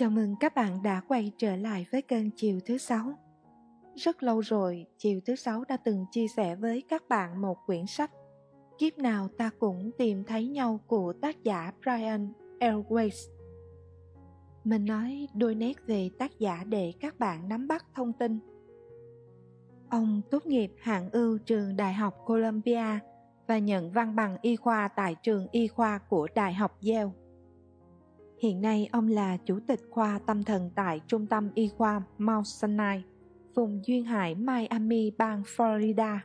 Chào mừng các bạn đã quay trở lại với kênh Chiều thứ sáu. Rất lâu rồi, Chiều thứ sáu đã từng chia sẻ với các bạn một quyển sách Kiếp nào ta cũng tìm thấy nhau của tác giả Brian Airways. Mình nói đôi nét về tác giả để các bạn nắm bắt thông tin. Ông tốt nghiệp hạng ưu trường Đại học Columbia và nhận văn bằng y khoa tại trường y khoa của Đại học Yale. Hiện nay ông là chủ tịch khoa tâm thần tại Trung tâm Y khoa Mount Sinai, vùng duyên hải Miami, bang Florida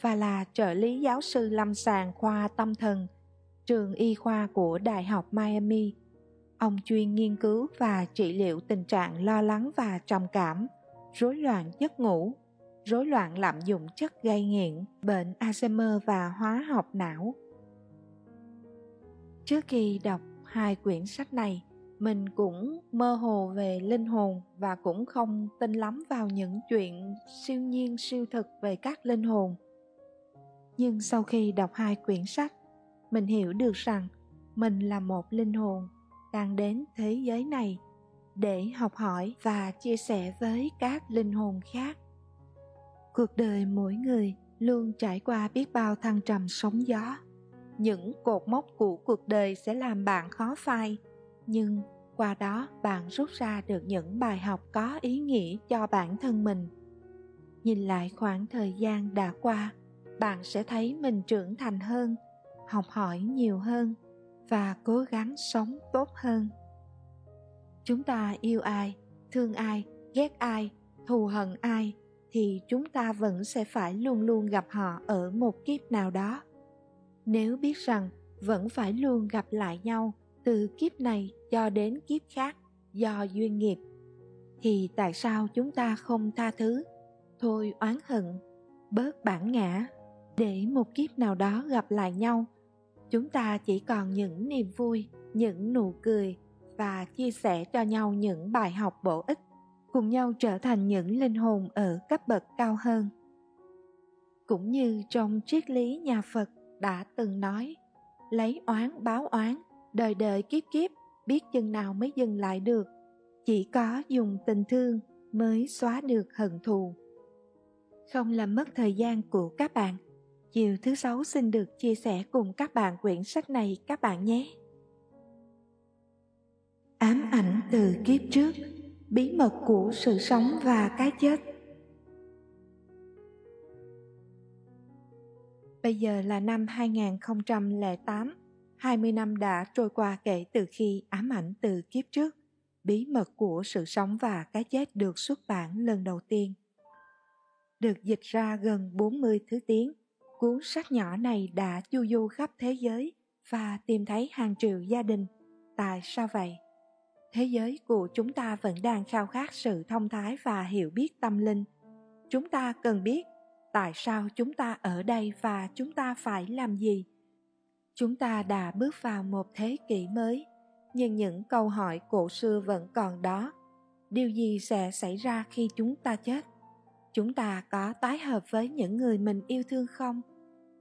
và là trợ lý giáo sư lâm sàng khoa tâm thần, trường y khoa của Đại học Miami. Ông chuyên nghiên cứu và trị liệu tình trạng lo lắng và trầm cảm, rối loạn giấc ngủ, rối loạn lạm dụng chất gây nghiện, bệnh Alzheimer và hóa học não. Trước khi đọc hai quyển sách này, mình cũng mơ hồ về linh hồn và cũng không tin lắm vào những chuyện siêu nhiên, siêu thực về các linh hồn. Nhưng sau khi đọc hai quyển sách, mình hiểu được rằng mình là một linh hồn đang đến thế giới này để học hỏi và chia sẻ với các linh hồn khác. Cuộc đời mỗi người luôn trải qua biết bao thăng trầm sóng gió những cột mốc của cuộc đời sẽ làm bạn khó phai. Nhưng qua đó bạn rút ra được những bài học có ý nghĩa cho bản thân mình. Nhìn lại khoảng thời gian đã qua, bạn sẽ thấy mình trưởng thành hơn, học hỏi nhiều hơn và cố gắng sống tốt hơn. Chúng ta yêu ai, thương ai, ghét ai, thù hận ai thì chúng ta vẫn sẽ phải luôn luôn gặp họ ở một kiếp nào đó nếu biết rằng vẫn phải luôn gặp lại nhau từ kiếp này cho đến kiếp khác do duyên nghiệp, thì tại sao chúng ta không tha thứ? Thôi oán hận, bớt bản ngã. Để một kiếp nào đó gặp lại nhau, chúng ta chỉ còn những niềm vui, những nụ cười và chia sẻ cho nhau những bài học bổ ích, cùng nhau trở thành những linh hồn ở cấp bậc cao hơn. Cũng như trong triết lý nhà phật đã từng nói. Lấy oán báo oán, đời đời kiếp kiếp, biết chừng nào mới dừng lại được. Chỉ có dùng tình thương mới xóa được hận thù. Không làm mất thời gian của các bạn. Chiều thứ sáu xin được chia sẻ cùng các bạn quyển sách này các bạn nhé. Ám ảnh từ kiếp trước, bí mật của sự sống và cái chết. Bây giờ là năm 2008 20 năm đã trôi qua kể từ khi ám ảnh từ kiếp trước, bí mật của sự sống và cái chết được xuất bản lần đầu tiên. Được dịch ra gần 40 thứ tiếng, cuốn sách nhỏ này đã chu du khắp thế giới và tìm thấy hàng triệu gia đình. Tại sao vậy? Thế giới của chúng ta vẫn đang khao khát sự thông thái và hiểu biết tâm linh. Chúng ta cần biết tại sao chúng ta ở đây và chúng ta phải làm gì? Chúng ta đã bước vào một thế kỷ mới, nhưng những câu hỏi cổ xưa vẫn còn đó. Điều gì sẽ xảy ra khi chúng ta chết? Chúng ta có tái hợp với những người mình yêu thương không?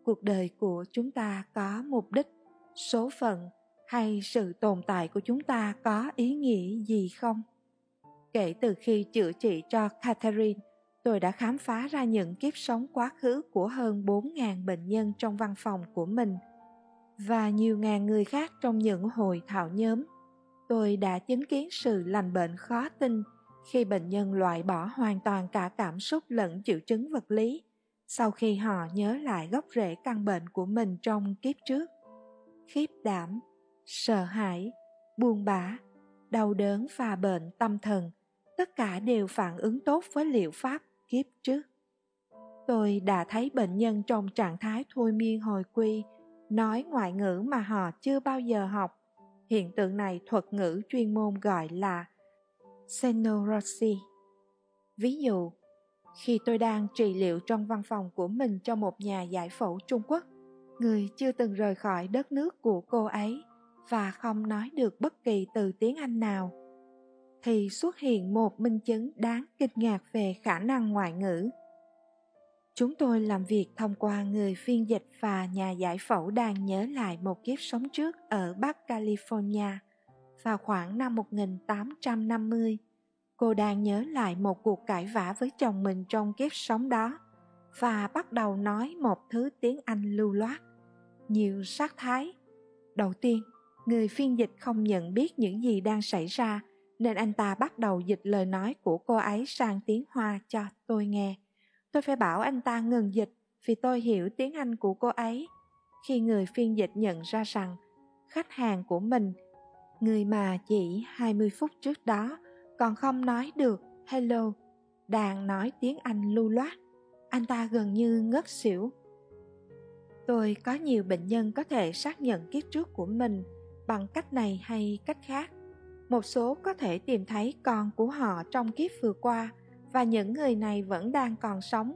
Cuộc đời của chúng ta có mục đích, số phận hay sự tồn tại của chúng ta có ý nghĩa gì không? Kể từ khi chữa trị cho catherine tôi đã khám phá ra những kiếp sống quá khứ của hơn 4.000 bệnh nhân trong văn phòng của mình – và nhiều ngàn người khác trong những hội thảo nhóm. Tôi đã chứng kiến sự lành bệnh khó tin khi bệnh nhân loại bỏ hoàn toàn cả cảm xúc lẫn triệu chứng vật lý, sau khi họ nhớ lại gốc rễ căn bệnh của mình trong kiếp trước. Khiếp đảm, sợ hãi, buồn bã, đau đớn và bệnh tâm thần, tất cả đều phản ứng tốt với liệu pháp kiếp trước tôi đã thấy bệnh nhân trong trạng thái thôi miên hồi quy nói ngoại ngữ mà họ chưa bao giờ học. Hiện tượng này thuật ngữ chuyên môn gọi là Xenorossi. Ví dụ, khi tôi đang trị liệu trong văn phòng của mình cho một nhà giải phẫu Trung Quốc, người chưa từng rời khỏi đất nước của cô ấy và không nói được bất kỳ từ tiếng Anh nào, thì xuất hiện một minh chứng đáng kinh ngạc về khả năng ngoại ngữ Chúng tôi làm việc thông qua người phiên dịch và nhà giải phẫu đang nhớ lại một kiếp sống trước ở Bắc California vào khoảng năm 1850. Cô đang nhớ lại một cuộc cãi vã với chồng mình trong kiếp sống đó và bắt đầu nói một thứ tiếng Anh lưu loát, nhiều sắc thái. Đầu tiên, người phiên dịch không nhận biết những gì đang xảy ra nên anh ta bắt đầu dịch lời nói của cô ấy sang tiếng Hoa cho tôi nghe. Tôi phải bảo anh ta ngừng dịch vì tôi hiểu tiếng Anh của cô ấy. Khi người phiên dịch nhận ra rằng khách hàng của mình, người mà chỉ 20 phút trước đó còn không nói được hello, đang nói tiếng Anh lưu loát, anh ta gần như ngất xỉu. Tôi có nhiều bệnh nhân có thể xác nhận kiếp trước của mình bằng cách này hay cách khác. Một số có thể tìm thấy con của họ trong kiếp vừa qua và những người này vẫn đang còn sống.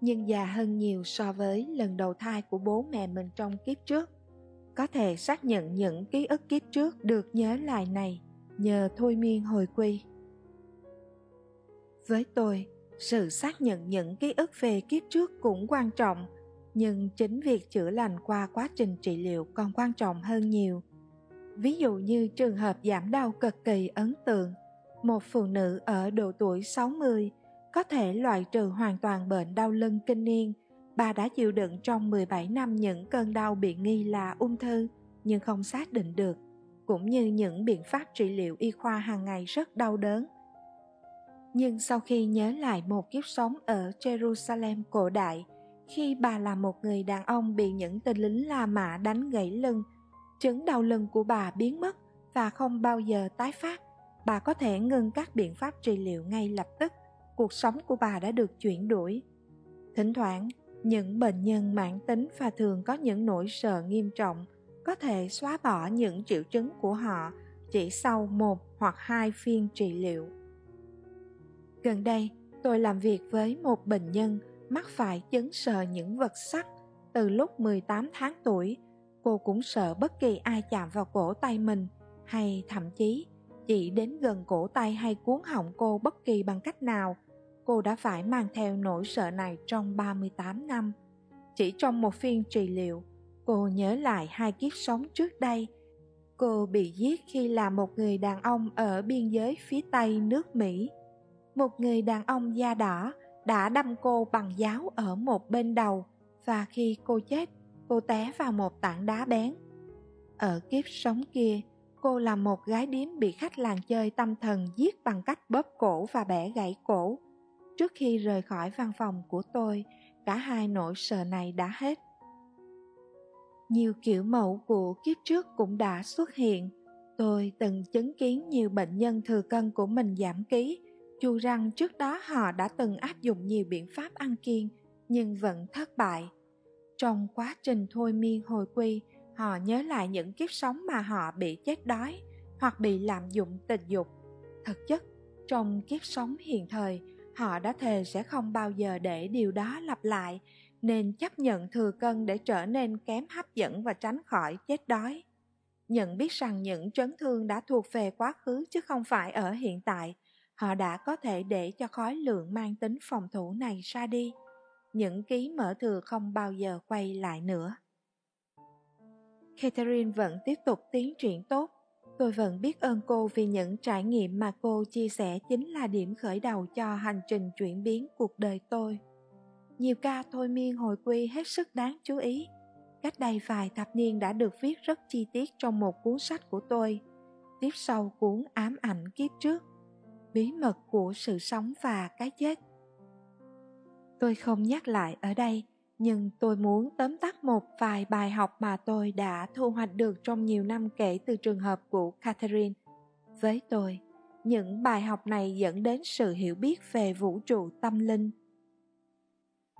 Nhưng già hơn nhiều so với lần đầu thai của bố mẹ mình trong kiếp trước. Có thể xác nhận những ký ức kiếp trước được nhớ lại này nhờ thôi miên hồi quy. Với tôi, sự xác nhận những ký ức về kiếp trước cũng quan trọng, nhưng chính việc chữa lành qua quá trình trị liệu còn quan trọng hơn nhiều ví dụ như trường hợp giảm đau cực kỳ ấn tượng một phụ nữ ở độ tuổi 60 có thể loại trừ hoàn toàn bệnh đau lưng kinh niên. Bà đã chịu đựng trong 17 năm những cơn đau bị nghi là ung thư nhưng không xác định được, cũng như những biện pháp trị liệu y khoa hàng ngày rất đau đớn. Nhưng sau khi nhớ lại một kiếp sống ở Jerusalem cổ đại, khi bà là một người đàn ông bị những tên lính La Mã đánh gãy lưng, chứng đau lưng của bà biến mất và không bao giờ tái phát. Bà có thể ngừng các biện pháp trị liệu ngay lập tức. Cuộc sống của bà đã được chuyển đổi. Thỉnh thoảng, những bệnh nhân mãn tính và thường có những nỗi sợ nghiêm trọng có thể xóa bỏ những triệu chứng của họ chỉ sau một hoặc hai phiên trị liệu. Gần đây, tôi làm việc với một bệnh nhân mắc phải chứng sợ những vật sắc từ lúc 18 tháng tuổi cô cũng sợ bất kỳ ai chạm vào cổ tay mình hay thậm chí chỉ đến gần cổ tay hay cuốn họng cô bất kỳ bằng cách nào, cô đã phải mang theo nỗi sợ này trong 38 năm. Chỉ trong một phiên trị liệu, cô nhớ lại hai kiếp sống trước đây. Cô bị giết khi là một người đàn ông ở biên giới phía tây nước Mỹ. Một người đàn ông da đỏ đã đâm cô bằng giáo ở một bên đầu và khi cô chết, cô té vào một tảng đá bén. Ở kiếp sống kia, cô là một gái điếm bị khách làng chơi tâm thần giết bằng cách bóp cổ và bẻ gãy cổ. Trước khi rời khỏi văn phòng của tôi, cả hai nỗi sợ này đã hết. Nhiều kiểu mẫu của kiếp trước cũng đã xuất hiện. Tôi từng chứng kiến nhiều bệnh nhân thừa cân của mình giảm ký, dù rằng trước đó họ đã từng áp dụng nhiều biện pháp ăn kiêng nhưng vẫn thất bại. Trong quá trình thôi miên hồi quy, họ nhớ lại những kiếp sống mà họ bị chết đói hoặc bị lạm dụng tình dục. Thực chất trong kiếp sống hiện thời họ đã thề sẽ không bao giờ để điều đó lặp lại nên chấp nhận thừa cân để trở nên kém hấp dẫn và tránh khỏi chết đói. Nhận biết rằng những chấn thương đã thuộc về quá khứ chứ không phải ở hiện tại họ đã có thể để cho khói lượng mang tính phòng thủ này ra đi những ký mỡ thừa không bao giờ quay lại nữa Catherine vẫn tiếp tục tiến triển tốt. Tôi vẫn biết ơn cô vì những trải nghiệm mà cô chia sẻ chính là điểm khởi đầu cho hành trình chuyển biến cuộc đời tôi. Nhiều ca thôi miên hồi quy hết sức đáng chú ý. Cách đây vài thập niên đã được viết rất chi tiết trong một cuốn sách của tôi. Tiếp sau cuốn ám ảnh kiếp trước. Bí mật của sự sống và cái chết. Tôi không nhắc lại ở đây nhưng tôi muốn tóm tắt một vài bài học mà tôi đã thu hoạch được trong nhiều năm kể từ trường hợp của Catherine. Với tôi, những bài học này dẫn đến sự hiểu biết về vũ trụ tâm linh.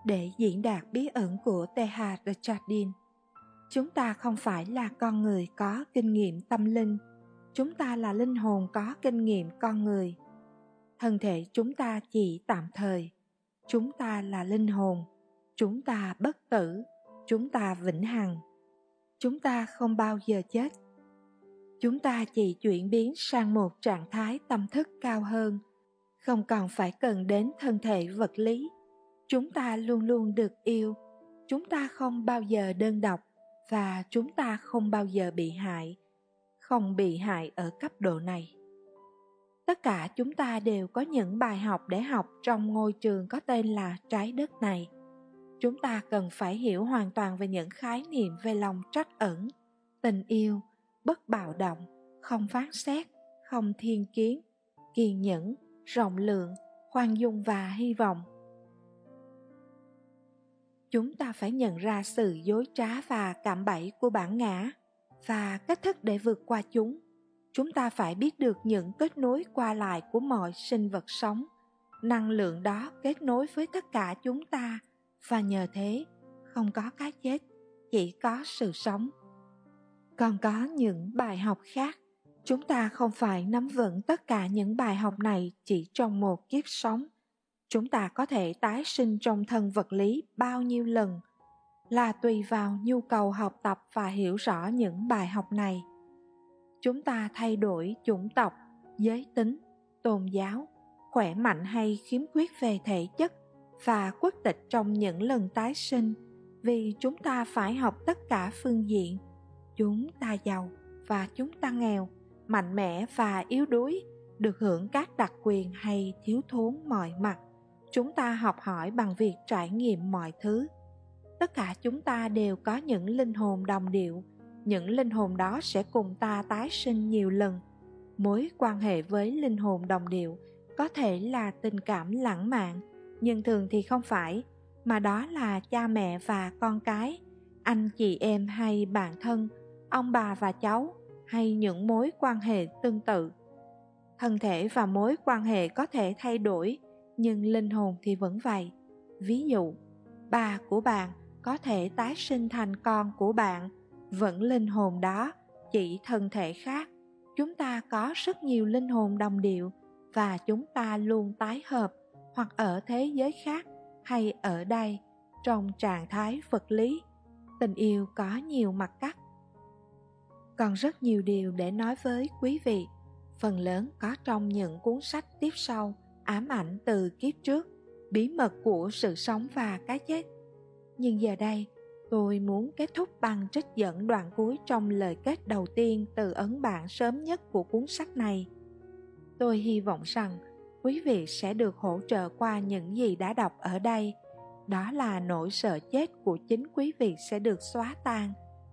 Để diễn đạt bí ẩn của Teha de Chardin, chúng ta không phải là con người có kinh nghiệm tâm linh, chúng ta là linh hồn có kinh nghiệm con người. Thân thể chúng ta chỉ tạm thời, chúng ta là linh hồn, chúng ta bất tử, chúng ta vĩnh hằng. Chúng ta không bao giờ chết. Chúng ta chỉ chuyển biến sang một trạng thái tâm thức cao hơn, không còn phải cần đến thân thể vật lý. Chúng ta luôn luôn được yêu, chúng ta không bao giờ đơn độc và chúng ta không bao giờ bị hại, không bị hại ở cấp độ này tất cả chúng ta đều có những bài học để học trong ngôi trường có tên là trái đất này. Chúng ta cần phải hiểu hoàn toàn về những khái niệm về lòng trách ẩn, tình yêu, bất bạo động, không phán xét, không thiên kiến, kiên nhẫn, rộng lượng, khoan dung và hy vọng. Chúng ta phải nhận ra sự dối trá và cạm bẫy của bản ngã và cách thức để vượt qua chúng chúng ta phải biết được những kết nối qua lại của mọi sinh vật sống. Năng lượng đó kết nối với tất cả chúng ta. Và nhờ thế, không có cái chết, chỉ có sự sống. Còn có những bài học khác. Chúng ta không phải nắm vững tất cả những bài học này chỉ trong một kiếp sống. Chúng ta có thể tái sinh trong thân vật lý bao nhiêu lần là tùy vào nhu cầu học tập và hiểu rõ những bài học này chúng ta thay đổi chủng tộc, giới tính, tôn giáo, khỏe mạnh hay khiếm khuyết về thể chất và quốc tịch trong những lần tái sinh. Vì chúng ta phải học tất cả phương diện. Chúng ta giàu và chúng ta nghèo, mạnh mẽ và yếu đuối, được hưởng các đặc quyền hay thiếu thốn mọi mặt. Chúng ta học hỏi bằng việc trải nghiệm mọi thứ. Tất cả chúng ta đều có những linh hồn đồng điệu những linh hồn đó sẽ cùng ta tái sinh nhiều lần. Mối quan hệ với linh hồn đồng điệu có thể là tình cảm lãng mạn, nhưng thường thì không phải, mà đó là cha mẹ và con cái, anh chị em hay bạn thân, ông bà và cháu, hay những mối quan hệ tương tự. Thân thể và mối quan hệ có thể thay đổi, nhưng linh hồn thì vẫn vậy. Ví dụ, bà của bạn có thể tái sinh thành con của bạn vẫn linh hồn đó, chỉ thân thể khác. Chúng ta có rất nhiều linh hồn đồng điệu và chúng ta luôn tái hợp hoặc ở thế giới khác hay ở đây trong trạng thái vật lý. Tình yêu có nhiều mặt cắt. Còn rất nhiều điều để nói với quý vị. Phần lớn có trong những cuốn sách tiếp sau, ám ảnh từ kiếp trước, bí mật của sự sống và cái chết. Nhưng giờ đây tôi muốn kết thúc bằng trích dẫn đoạn cuối trong lời kết đầu tiên từ ấn bản sớm nhất của cuốn sách này. Tôi hy vọng rằng quý vị sẽ được hỗ trợ qua những gì đã đọc ở đây. Đó là nỗi sợ chết của chính quý vị sẽ được xóa tan.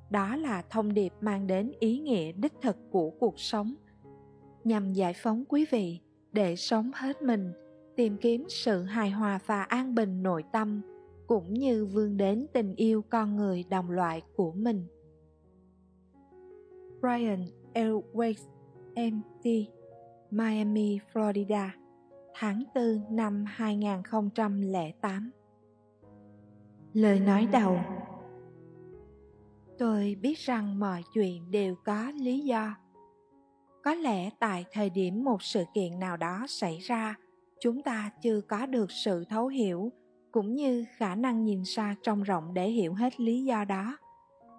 Đó là thông điệp mang đến ý nghĩa đích thực của cuộc sống. Nhằm giải phóng quý vị để sống hết mình, tìm kiếm sự hài hòa và an bình nội tâm cũng như vươn đến tình yêu con người đồng loại của mình Brian L. MT, Miami, Florida, tháng 4 năm 2008 Lời nói đầu Tôi biết rằng mọi chuyện đều có lý do. Có lẽ tại thời điểm một sự kiện nào đó xảy ra, chúng ta chưa có được sự thấu hiểu cũng như khả năng nhìn xa trông rộng để hiểu hết lý do đó.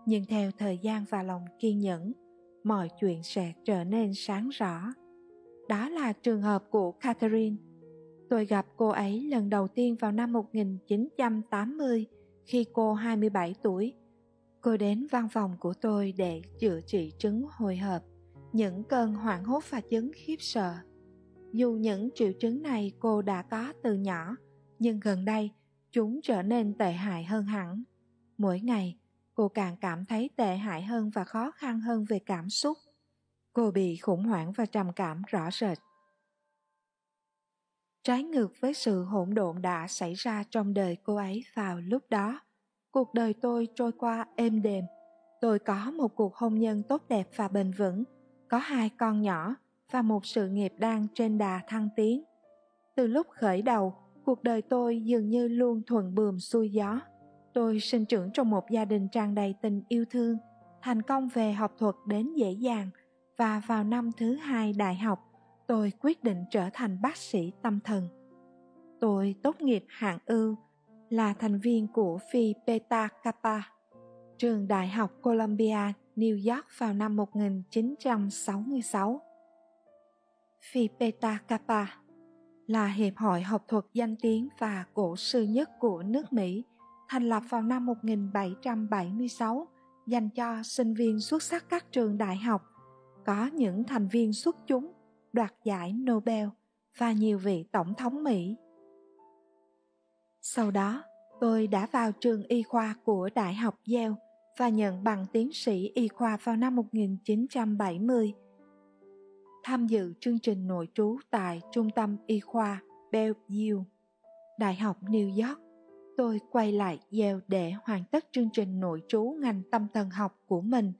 Nhưng theo thời gian và lòng kiên nhẫn, mọi chuyện sẽ trở nên sáng rõ. Đó là trường hợp của Catherine. Tôi gặp cô ấy lần đầu tiên vào năm 1980 khi cô 27 tuổi Cô đến văn phòng của tôi để chữa trị chứng hồi hộp, những cơn hoảng hốt và chứng khiếp sợ. Dù những triệu chứng này cô đã có từ nhỏ, nhưng gần đây chúng trở nên tệ hại hơn hẳn. Mỗi ngày, cô càng cảm thấy tệ hại hơn và khó khăn hơn về cảm xúc. Cô bị khủng hoảng và trầm cảm rõ rệt. Trái ngược với sự hỗn độn đã xảy ra trong đời cô ấy vào lúc đó cuộc đời tôi trôi qua êm đềm tôi có một cuộc hôn nhân tốt đẹp và bền vững có hai con nhỏ và một sự nghiệp đang trên đà thăng tiến từ lúc khởi đầu cuộc đời tôi dường như luôn thuận buồm xuôi gió. Tôi sinh trưởng trong một gia đình tràn đầy tình yêu thương thành công về học thuật đến dễ dàng. Và vào năm thứ hai đại học tôi quyết định trở thành bác sĩ tâm thần. Tôi tốt nghiệp hạng ưu là thành viên của Phi Beta Kappa, trường Đại học Columbia, New York vào năm 1966. Phi Beta Kappa là hiệp hội học thuật danh tiếng và cổ sư nhất của nước Mỹ, thành lập vào năm 1776 dành cho sinh viên xuất sắc các trường đại học. có những thành viên xuất chúng đoạt giải Nobel và nhiều vị tổng thống Mỹ. Sau đó, tôi đã vào trường y khoa của Đại học Yale và nhận bằng tiến sĩ y khoa vào năm 1970. Tham dự chương trình nội trú tại Trung tâm Y khoa Bellevue, Đại học New York. Tôi quay lại Yale để hoàn tất chương trình nội trú ngành tâm thần học của mình.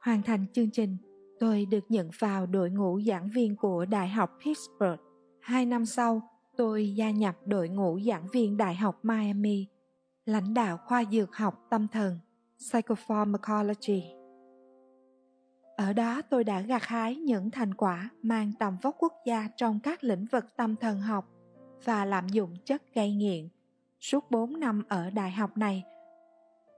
Hoàn thành chương trình, tôi được nhận vào đội ngũ giảng viên của Đại học Pittsburgh. Hai năm sau, tôi gia nhập đội ngũ giảng viên Đại học Miami, lãnh đạo khoa dược học tâm thần, Psychopharmacology. Ở đó tôi đã gặt hái những thành quả mang tầm vóc quốc gia trong các lĩnh vực tâm thần học và lạm dụng chất gây nghiện. Suốt 4 năm ở đại học này,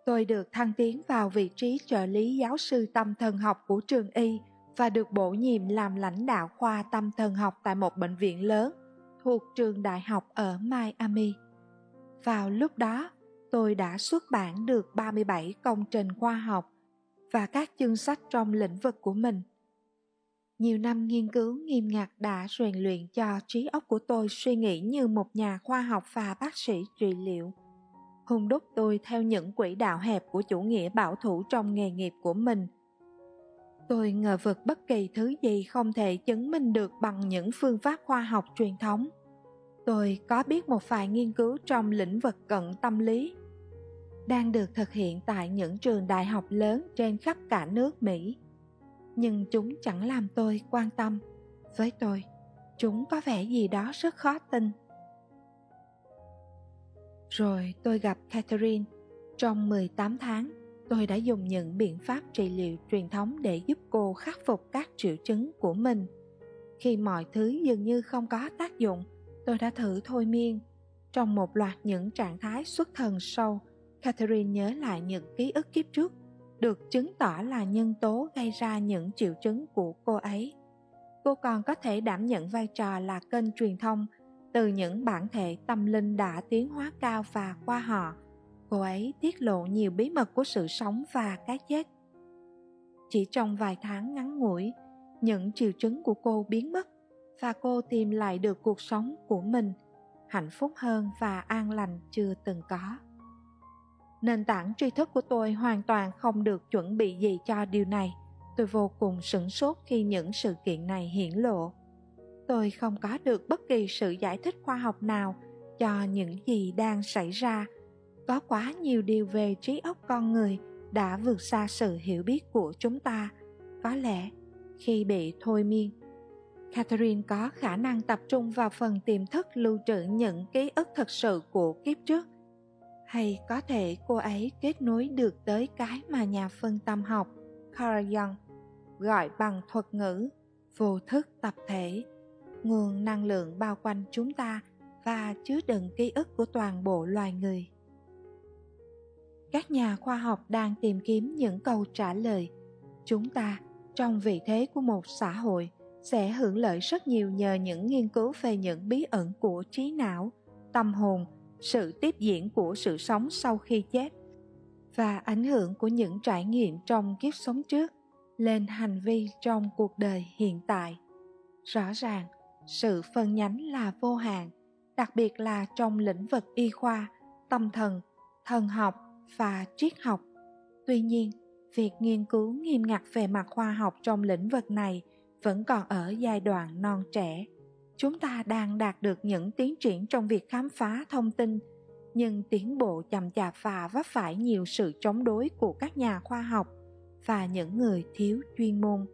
tôi được thăng tiến vào vị trí trợ lý giáo sư tâm thần học của trường y và được bổ nhiệm làm lãnh đạo khoa tâm thần học tại một bệnh viện lớn thuộc trường đại học ở Miami. Vào lúc đó, tôi đã xuất bản được 37 công trình khoa học và các chương sách trong lĩnh vực của mình. Nhiều năm nghiên cứu nghiêm ngặt đã rèn luyện cho trí óc của tôi suy nghĩ như một nhà khoa học và bác sĩ trị liệu. Hùng đúc tôi theo những quỹ đạo hẹp của chủ nghĩa bảo thủ trong nghề nghiệp của mình. Tôi ngờ vực bất kỳ thứ gì không thể chứng minh được bằng những phương pháp khoa học truyền thống. Tôi có biết một vài nghiên cứu trong lĩnh vực cận tâm lý đang được thực hiện tại những trường đại học lớn trên khắp cả nước Mỹ. Nhưng chúng chẳng làm tôi quan tâm. Với tôi, chúng có vẻ gì đó rất khó tin. Rồi tôi gặp Catherine. Trong 18 tháng, tôi đã dùng những biện pháp trị liệu truyền thống để giúp cô khắc phục các triệu chứng của mình. Khi mọi thứ dường như không có tác dụng, tôi đã thử thôi miên. Trong một loạt những trạng thái xuất thần sâu, Catherine nhớ lại những ký ức kiếp trước, được chứng tỏ là nhân tố gây ra những triệu chứng của cô ấy. Cô còn có thể đảm nhận vai trò là kênh truyền thông từ những bản thể tâm linh đã tiến hóa cao và qua họ. Cô ấy tiết lộ nhiều bí mật của sự sống và cái chết. Chỉ trong vài tháng ngắn ngủi, những triệu chứng của cô biến mất và cô tìm lại được cuộc sống của mình hạnh phúc hơn và an lành chưa từng có nền tảng tri thức của tôi hoàn toàn không được chuẩn bị gì cho điều này. Tôi vô cùng sửng sốt khi những sự kiện này hiển lộ. Tôi không có được bất kỳ sự giải thích khoa học nào cho những gì đang xảy ra. Có quá nhiều điều về trí óc con người đã vượt xa sự hiểu biết của chúng ta. Có lẽ khi bị thôi miên, catherine có khả năng tập trung vào phần tiềm thức lưu trữ những ký ức thật sự của kiếp trước hay có thể cô ấy kết nối được tới cái mà nhà phân tâm học Carl Jung gọi bằng thuật ngữ vô thức tập thể, nguồn năng lượng bao quanh chúng ta và chứa đựng ký ức của toàn bộ loài người. Các nhà khoa học đang tìm kiếm những câu trả lời. Chúng ta, trong vị thế của một xã hội, sẽ hưởng lợi rất nhiều nhờ những nghiên cứu về những bí ẩn của trí não, tâm hồn sự tiếp diễn của sự sống sau khi chết và ảnh hưởng của những trải nghiệm trong kiếp sống trước lên hành vi trong cuộc đời hiện tại. Rõ ràng, sự phân nhánh là vô hạn, đặc biệt là trong lĩnh vực y khoa, tâm thần thần học và triết học. Tuy nhiên, việc nghiên cứu nghiêm ngặt về mặt khoa học trong lĩnh vực này vẫn còn ở giai đoạn non trẻ chúng ta đang đạt được những tiến triển trong việc khám phá thông tin, nhưng tiến bộ chậm chạp và vấp phải nhiều sự chống đối của các nhà khoa học và những người thiếu chuyên môn.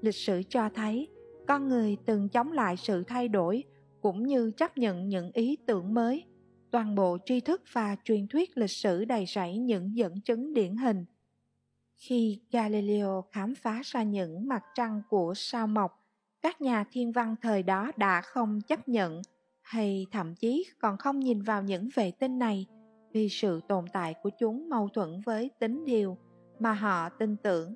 Lịch sử cho thấy, con người từng chống lại sự thay đổi cũng như chấp nhận những ý tưởng mới. Toàn bộ tri thức và truyền thuyết lịch sử đầy rẫy những dẫn chứng điển hình. Khi galileo khám phá ra những mặt trăng của sao mộc các nhà thiên văn thời đó đã không chấp nhận hay thậm chí còn không nhìn vào những vệ tinh này vì sự tồn tại của chúng mâu thuẫn với tính điều mà họ tin tưởng.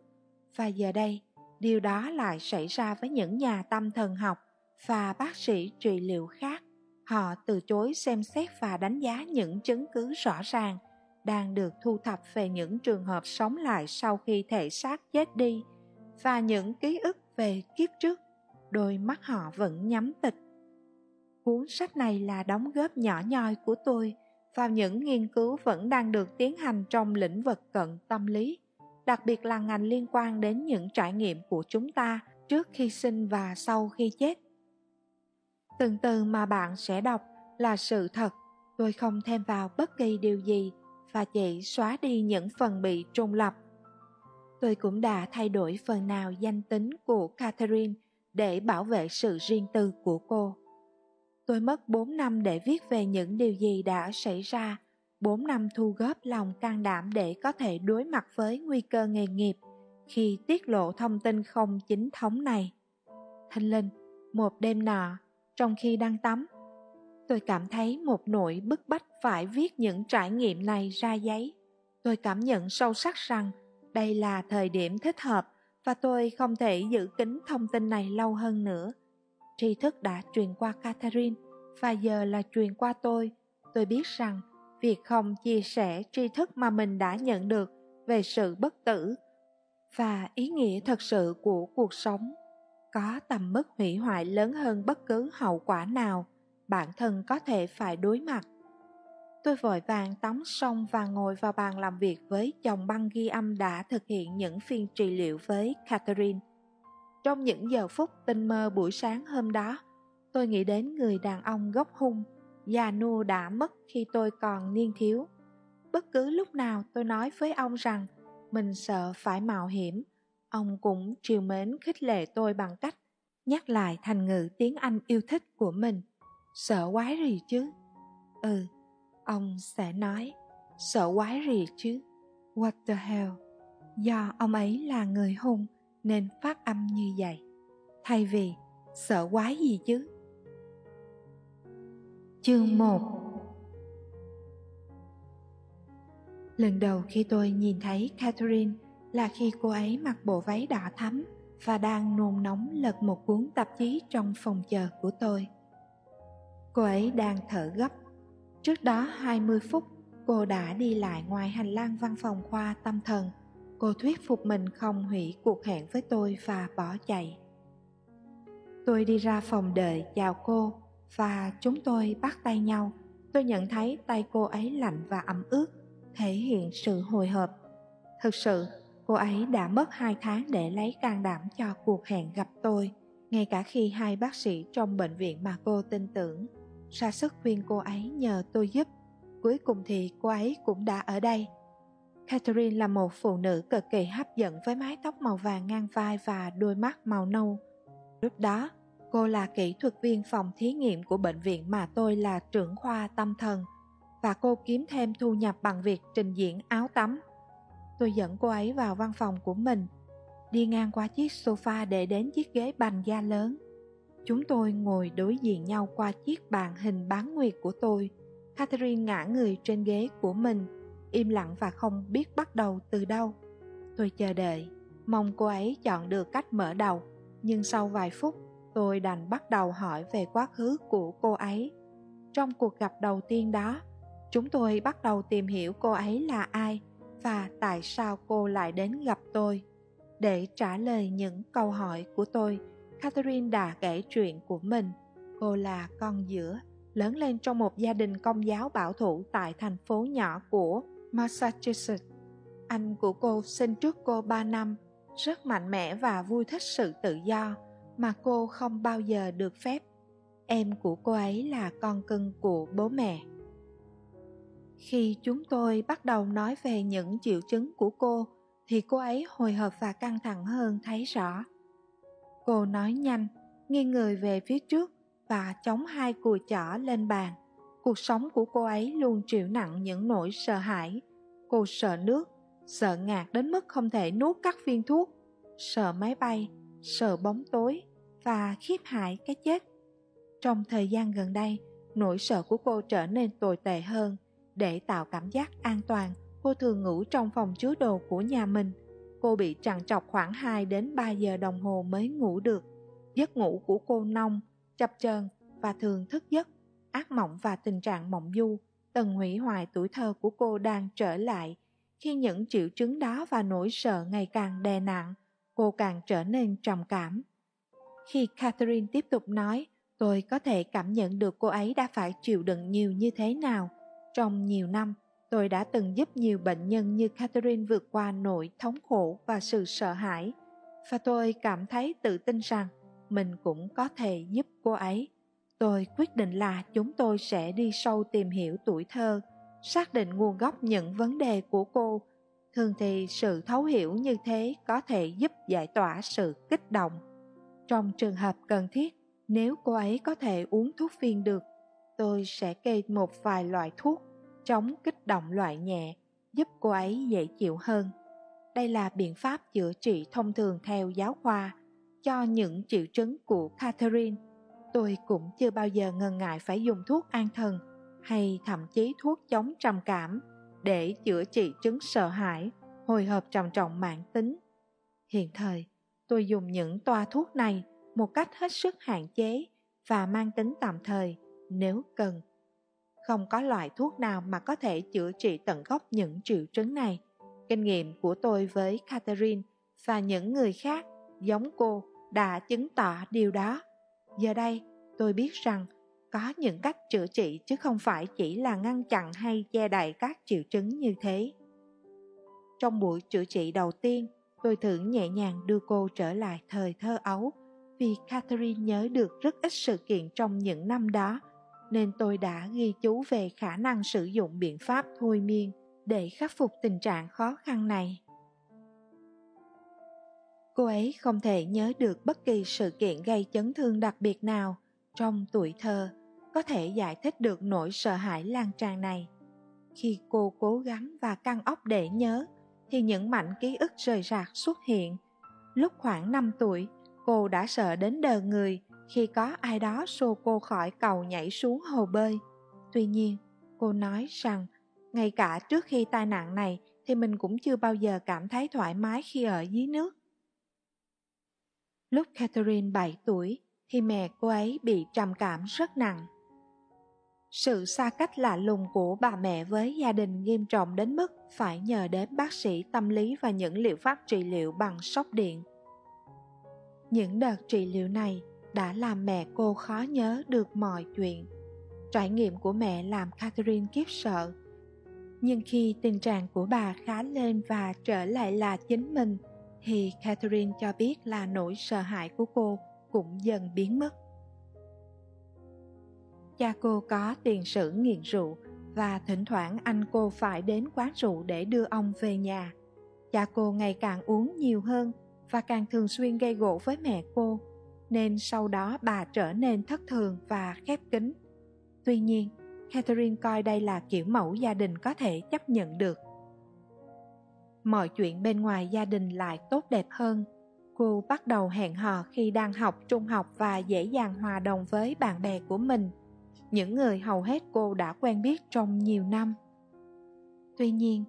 Và giờ đây điều đó lại xảy ra với những nhà tâm thần học và bác sĩ trị liệu khác. Họ từ chối xem xét và đánh giá những chứng cứ rõ ràng đang được thu thập về những trường hợp sống lại sau khi thể xác chết đi và những ký ức về kiếp trước, đôi mắt họ vẫn nhắm tịch. Cuốn sách này là đóng góp nhỏ nhoi của tôi vào những nghiên cứu vẫn đang được tiến hành trong lĩnh vực cận tâm lý, đặc biệt là ngành liên quan đến những trải nghiệm của chúng ta trước khi sinh và sau khi chết. Từng từ mà bạn sẽ đọc là sự thật, tôi không thêm vào bất kỳ điều gì và chỉ xóa đi những phần bị trùng lập. Tôi cũng đã thay đổi phần nào danh tính của Catherine để bảo vệ sự riêng tư của cô. Tôi mất 4 năm để viết về những điều gì đã xảy ra, 4 năm thu góp lòng can đảm để có thể đối mặt với nguy cơ nghề nghiệp khi tiết lộ thông tin không chính thống này. Thanh Linh, một đêm nọ, trong khi đang tắm, tôi cảm thấy một nỗi bức bách phải viết những trải nghiệm này ra giấy. Tôi cảm nhận sâu sắc rằng đây là thời điểm thích hợp và tôi không thể giữ kín thông tin này lâu hơn nữa tri thức đã truyền qua Catherine, và giờ là truyền qua tôi. Tôi biết rằng việc không chia sẻ tri thức mà mình đã nhận được về sự bất tử và ý nghĩa thật sự của cuộc sống có tầm mức hủy hoại lớn hơn bất cứ hậu quả nào bản thân có thể phải đối mặt. Tôi vội vàng tắm xong và ngồi vào bàn làm việc với chồng băng ghi âm đã thực hiện những phiên trị liệu với Catherine. Trong những giờ phút tinh mơ buổi sáng hôm đó, tôi nghĩ đến người đàn ông gốc hung, già nua đã mất khi tôi còn niên thiếu. Bất cứ lúc nào tôi nói với ông rằng mình sợ phải mạo hiểm, ông cũng triều mến khích lệ tôi bằng cách nhắc lại thành ngữ tiếng Anh yêu thích của mình. Sợ quái gì chứ? Ừ, ông sẽ nói, sợ quái gì chứ? What the hell? Do ông ấy là người hung, nên phát âm như vậy. Thay vì sợ quái gì chứ? Chương 1 lần đầu khi tôi nhìn thấy catherine là khi cô ấy mặc bộ váy đỏ thắm và đang nôn nóng lật một cuốn tạp chí trong phòng chờ của tôi. Cô ấy đang thở gấp trước đó 20 phút, cô đã đi lại ngoài hành lang văn phòng khoa tâm thần. Cô thuyết phục mình không hủy cuộc hẹn với tôi và bỏ chạy. Tôi đi ra phòng đợi, chào cô và chúng tôi bắt tay nhau. Tôi nhận thấy tay cô ấy lạnh và ẩm ướt, thể hiện sự hồi hộp. Thực sự, cô ấy đã mất hai tháng để lấy can đảm cho cuộc hẹn gặp tôi, ngay cả khi hai bác sĩ trong bệnh viện mà cô tin tưởng ra sức khuyên cô ấy nhờ tôi giúp cuối cùng thì cô ấy cũng đã ở đây Catherine là một phụ nữ cực kỳ hấp dẫn với mái tóc màu vàng ngang vai và đôi mắt màu nâu. Lúc đó, cô là kỹ thuật viên phòng thí nghiệm của bệnh viện mà tôi là trưởng khoa tâm thần và cô kiếm thêm thu nhập bằng việc trình diễn áo tắm. Tôi dẫn cô ấy vào văn phòng của mình, đi ngang qua chiếc sofa để đến chiếc ghế bành da lớn. Chúng tôi ngồi đối diện nhau qua chiếc bàn hình bán nguyệt của tôi. Catherine ngã người trên ghế của mình im lặng và không biết bắt đầu từ đâu. Tôi chờ đợi, mong cô ấy chọn được cách mở đầu, nhưng sau vài phút, tôi đành bắt đầu hỏi về quá khứ của cô ấy. Trong cuộc gặp đầu tiên đó, chúng tôi bắt đầu tìm hiểu cô ấy là ai và tại sao cô lại đến gặp tôi. Để trả lời những câu hỏi của tôi, Catherine đã kể chuyện của mình. Cô là con giữa, lớn lên trong một gia đình công giáo bảo thủ tại thành phố nhỏ của Massachusetts. Anh của cô sinh trước cô 3 năm, rất mạnh mẽ và vui thích sự tự do mà cô không bao giờ được phép. Em của cô ấy là con cưng của bố mẹ. Khi chúng tôi bắt đầu nói về những triệu chứng của cô, thì cô ấy hồi hộp và căng thẳng hơn thấy rõ. Cô nói nhanh, nghiêng người về phía trước và chống hai cùi chỏ lên bàn. Cuộc sống của cô ấy luôn chịu nặng những nỗi sợ hãi. Cô sợ nước sợ ngạt đến mức không thể nuốt các viên thuốc sợ máy bay sợ bóng tối và khiếp hại cái chết. Trong thời gian gần đây nỗi sợ của cô trở nên tồi tệ hơn để tạo cảm giác an toàn. Cô thường ngủ trong phòng chứa đồ của nhà mình cô bị trằn trọc khoảng 2 đến 3 giờ đồng hồ mới ngủ được giấc ngủ của cô nông chập chờn và thường thức giấc ác mộng và tình trạng mộng du, tần hủy hoại tuổi thơ của cô đang trở lại. Khi những triệu chứng đó và nỗi sợ ngày càng đè nặng, cô càng trở nên trầm cảm. Khi Catherine tiếp tục nói, tôi có thể cảm nhận được cô ấy đã phải chịu đựng nhiều như thế nào. Trong nhiều năm, tôi đã từng giúp nhiều bệnh nhân như Catherine vượt qua nỗi thống khổ và sự sợ hãi, và tôi cảm thấy tự tin rằng mình cũng có thể giúp cô ấy. Tôi quyết định là chúng tôi sẽ đi sâu tìm hiểu tuổi thơ, xác định nguồn gốc những vấn đề của cô. Thường thì sự thấu hiểu như thế có thể giúp giải tỏa sự kích động. Trong trường hợp cần thiết, nếu cô ấy có thể uống thuốc phiên được, tôi sẽ kê một vài loại thuốc chống kích động loại nhẹ, giúp cô ấy dễ chịu hơn. Đây là biện pháp chữa trị thông thường theo giáo khoa cho những triệu chứng của Catherine. Tôi cũng chưa bao giờ ngần ngại phải dùng thuốc an thần hay thậm chí thuốc chống trầm cảm để chữa trị chứng sợ hãi, hồi hộp trầm trọng mãn tính. Hiện thời, tôi dùng những toa thuốc này một cách hết sức hạn chế và mang tính tạm thời nếu cần. Không có loại thuốc nào mà có thể chữa trị tận gốc những triệu chứng này. Kinh nghiệm của tôi với Catherine và những người khác giống cô đã chứng tỏ điều đó. Giờ đây, tôi biết rằng có những cách chữa trị chứ không phải chỉ là ngăn chặn hay che đậy các triệu chứng như thế. Trong buổi chữa trị đầu tiên, tôi thử nhẹ nhàng đưa cô trở lại thời thơ ấu vì Catherine nhớ được rất ít sự kiện trong những năm đó nên tôi đã ghi chú về khả năng sử dụng biện pháp thôi miên để khắc phục tình trạng khó khăn này. Cô ấy không thể nhớ được bất kỳ sự kiện gây chấn thương đặc biệt nào trong tuổi thơ có thể giải thích được nỗi sợ hãi lan tràn này. Khi cô cố gắng và căng óc để nhớ, thì những mảnh ký ức rời rạc xuất hiện. Lúc khoảng 5 tuổi, cô đã sợ đến đờ người khi có ai đó xô cô khỏi cầu nhảy xuống hồ bơi. Tuy nhiên, cô nói rằng ngay cả trước khi tai nạn này thì mình cũng chưa bao giờ cảm thấy thoải mái khi ở dưới nước. Lúc Catherine 7 tuổi thì mẹ cô ấy bị trầm cảm rất nặng. Sự xa cách lạ lùng của bà mẹ với gia đình nghiêm trọng đến mức phải nhờ đến bác sĩ tâm lý và những liệu pháp trị liệu bằng sốc điện. Những đợt trị liệu này đã làm mẹ cô khó nhớ được mọi chuyện. Trải nghiệm của mẹ làm Catherine kiếp sợ. Nhưng khi tình trạng của bà khá lên và trở lại là chính mình, thì Catherine cho biết là nỗi sợ hãi của cô cũng dần biến mất. Cha cô có tiền sử nghiện rượu và thỉnh thoảng anh cô phải đến quán rượu để đưa ông về nhà. Cha cô ngày càng uống nhiều hơn và càng thường xuyên gây gỗ với mẹ cô nên sau đó bà trở nên thất thường và khép kín. Tuy nhiên, Catherine coi đây là kiểu mẫu gia đình có thể chấp nhận được. Mọi chuyện bên ngoài gia đình lại tốt đẹp hơn. Cô bắt đầu hẹn hò khi đang học trung học và dễ dàng hòa đồng với bạn bè của mình, những người hầu hết cô đã quen biết trong nhiều năm. Tuy nhiên,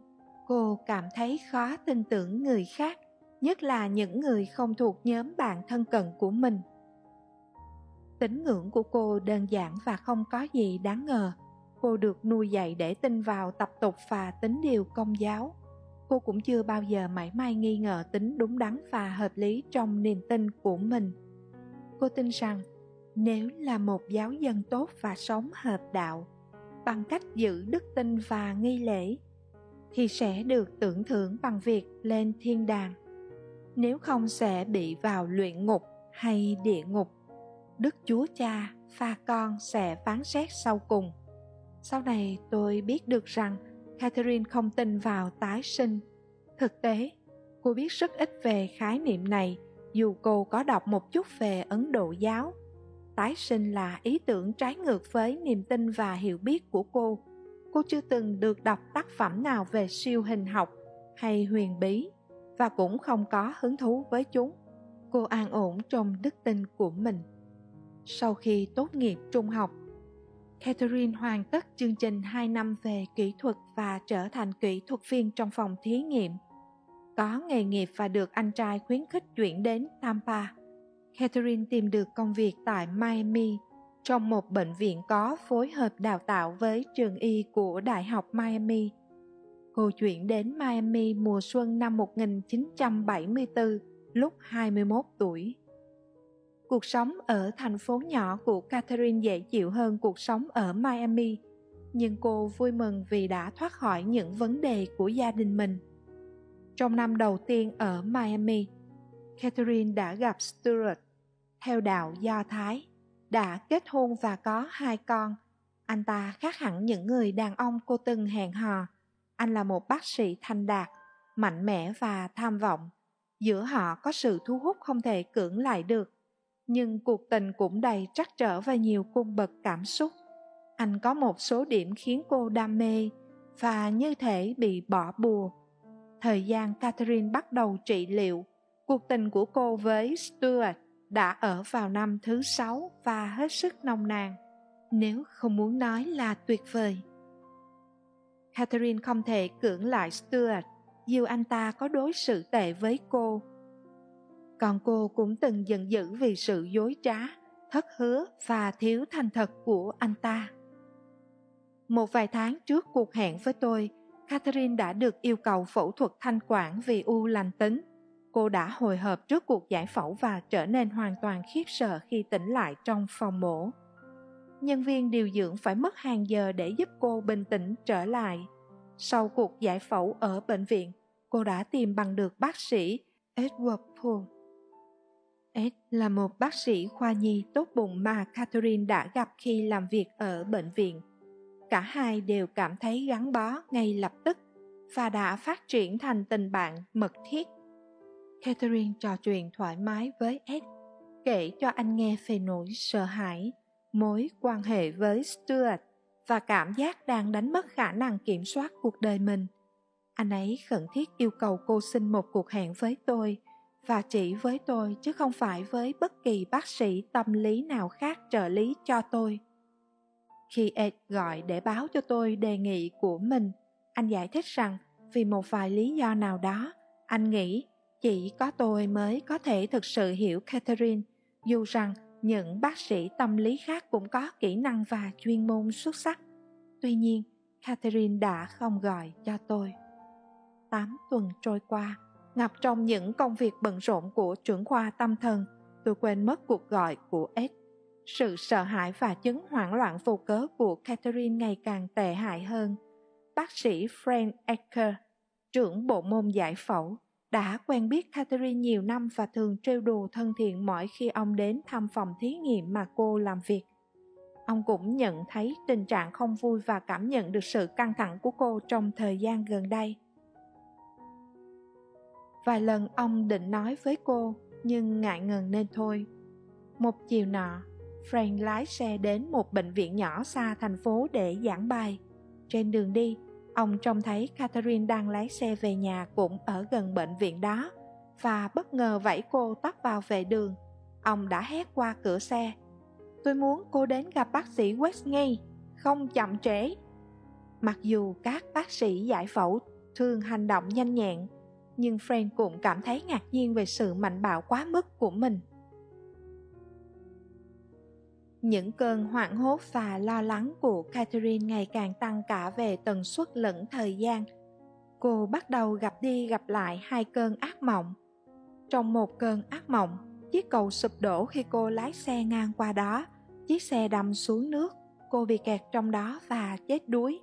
cô cảm thấy khó tin tưởng người khác nhất là những người không thuộc nhóm bạn thân cận của mình. Tín ngưỡng của cô đơn giản và không có gì đáng ngờ. Cô được nuôi dạy để tin vào tập tục và tính điều công giáo. Cô cũng chưa bao giờ mảy may nghi ngờ tính đúng đắn và hợp lý trong niềm tin của mình. Cô tin rằng, nếu là một giáo dân tốt và sống hợp đạo, bằng cách giữ đức tin và nghi lễ, thì sẽ được tưởng thưởng bằng việc lên thiên đàng nếu không sẽ bị vào luyện ngục hay địa ngục, đức chúa cha, pha con sẽ phán xét sau cùng. Sau này tôi biết được rằng catherine không tin vào tái sinh. Thực tế, cô biết rất ít về khái niệm này, dù cô có đọc một chút về ấn độ giáo. Tái sinh là ý tưởng trái ngược với niềm tin và hiểu biết của cô. Cô chưa từng được đọc tác phẩm nào về siêu hình học hay huyền bí và cũng không có hứng thú với chúng. Cô an ổn trong đức tin của mình. Sau khi tốt nghiệp trung học, Catherine hoàn tất chương trình 2 năm về kỹ thuật và trở thành kỹ thuật viên trong phòng thí nghiệm. Có nghề nghiệp và được anh trai khuyến khích chuyển đến Tampa. Catherine tìm được công việc tại Miami trong một bệnh viện có phối hợp đào tạo với trường y của Đại học Miami Cô chuyển đến Miami mùa xuân năm 1974 lúc 21 tuổi. Cuộc sống ở thành phố nhỏ của Catherine dễ chịu hơn cuộc sống ở Miami, nhưng cô vui mừng vì đã thoát khỏi những vấn đề của gia đình mình. Trong năm đầu tiên ở Miami, Catherine đã gặp Stuart theo đạo Do Thái, đã kết hôn và có hai con. Anh ta khác hẳn những người đàn ông cô từng hẹn hò. Anh là một bác sĩ thành đạt, mạnh mẽ và tham vọng. Giữa họ có sự thu hút không thể cưỡng lại được. Nhưng cuộc tình cũng đầy trắc trở và nhiều cung bậc cảm xúc. Anh có một số điểm khiến cô đam mê và như thể bị bỏ bùa. Thời gian Catherine bắt đầu trị liệu, cuộc tình của cô với Stuart đã ở vào năm thứ sáu và hết sức nồng nàn, nếu không muốn nói là tuyệt vời. Catherine không thể cưỡng lại Stuart, dù anh ta có đối xử tệ với cô. Còn cô cũng từng giận dữ vì sự dối trá, thất hứa và thiếu thành thật của anh ta. Một vài tháng trước cuộc hẹn với tôi, Catherine đã được yêu cầu phẫu thuật thanh quản vì u lành tính Cô đã hồi hộp trước cuộc giải phẫu và trở nên hoàn toàn khiếp sợ khi tỉnh lại trong phòng mổ. Nhân viên điều dưỡng phải mất hàng giờ để giúp cô bình tĩnh trở lại. Sau cuộc giải phẫu ở bệnh viện, cô đã tìm bằng được bác sĩ Edward Poole. Ed là một bác sĩ khoa nhi tốt bụng mà Catherine đã gặp khi làm việc ở bệnh viện. Cả hai đều cảm thấy gắn bó ngay lập tức và đã phát triển thành tình bạn mật thiết Catherine trò chuyện thoải mái với Ed, kể cho anh nghe về nỗi sợ hãi, mối quan hệ với Stuart và cảm giác đang đánh mất khả năng kiểm soát cuộc đời mình. Anh ấy khẩn thiết yêu cầu cô xin một cuộc hẹn với tôi và chỉ với tôi chứ không phải với bất kỳ bác sĩ tâm lý nào khác trợ lý cho tôi. Khi Ed gọi để báo cho tôi đề nghị của mình, anh giải thích rằng vì một vài lý do nào đó, anh nghĩ chỉ có tôi mới có thể thực sự hiểu Catherine, dù rằng những bác sĩ tâm lý khác cũng có kỹ năng và chuyên môn xuất sắc. Tuy nhiên, Catherine đã không gọi cho tôi. Tám tuần trôi qua, ngập trong những công việc bận rộn của trưởng khoa tâm thần, tôi quên mất cuộc gọi của Ed. Sự sợ hãi và chứng hoảng loạn vô cớ của Catherine ngày càng tệ hại hơn. Bác sĩ Frank Ecker, trưởng bộ môn giải phẫu, đã quen biết Catherine nhiều năm và thường trêu đùa thân thiện mỗi khi ông đến thăm phòng thí nghiệm mà cô làm việc. Ông cũng nhận thấy tình trạng không vui và cảm nhận được sự căng thẳng của cô trong thời gian gần đây. Vài lần ông định nói với cô, nhưng ngại ngần nên thôi. Một chiều nọ, Frank lái xe đến một bệnh viện nhỏ xa thành phố để giảng bài. Trên đường đi, Ông trông thấy Catherine đang lái xe về nhà cũng ở gần bệnh viện đó và bất ngờ vẫy cô tắt vào vệ đường. Ông đã hét qua cửa xe. Tôi muốn cô đến gặp bác sĩ West ngay, không chậm trễ. Mặc dù các bác sĩ giải phẫu thường hành động nhanh nhẹn, nhưng Frank cũng cảm thấy ngạc nhiên về sự mạnh bạo quá mức của mình. Những cơn hoảng hốt và lo lắng của Catherine ngày càng tăng cả về tần suất lẫn thời gian. Cô bắt đầu gặp đi gặp lại hai cơn ác mộng. Trong một cơn ác mộng, chiếc cầu sụp đổ khi cô lái xe ngang qua đó. Chiếc xe đâm xuống nước, cô bị kẹt trong đó và chết đuối.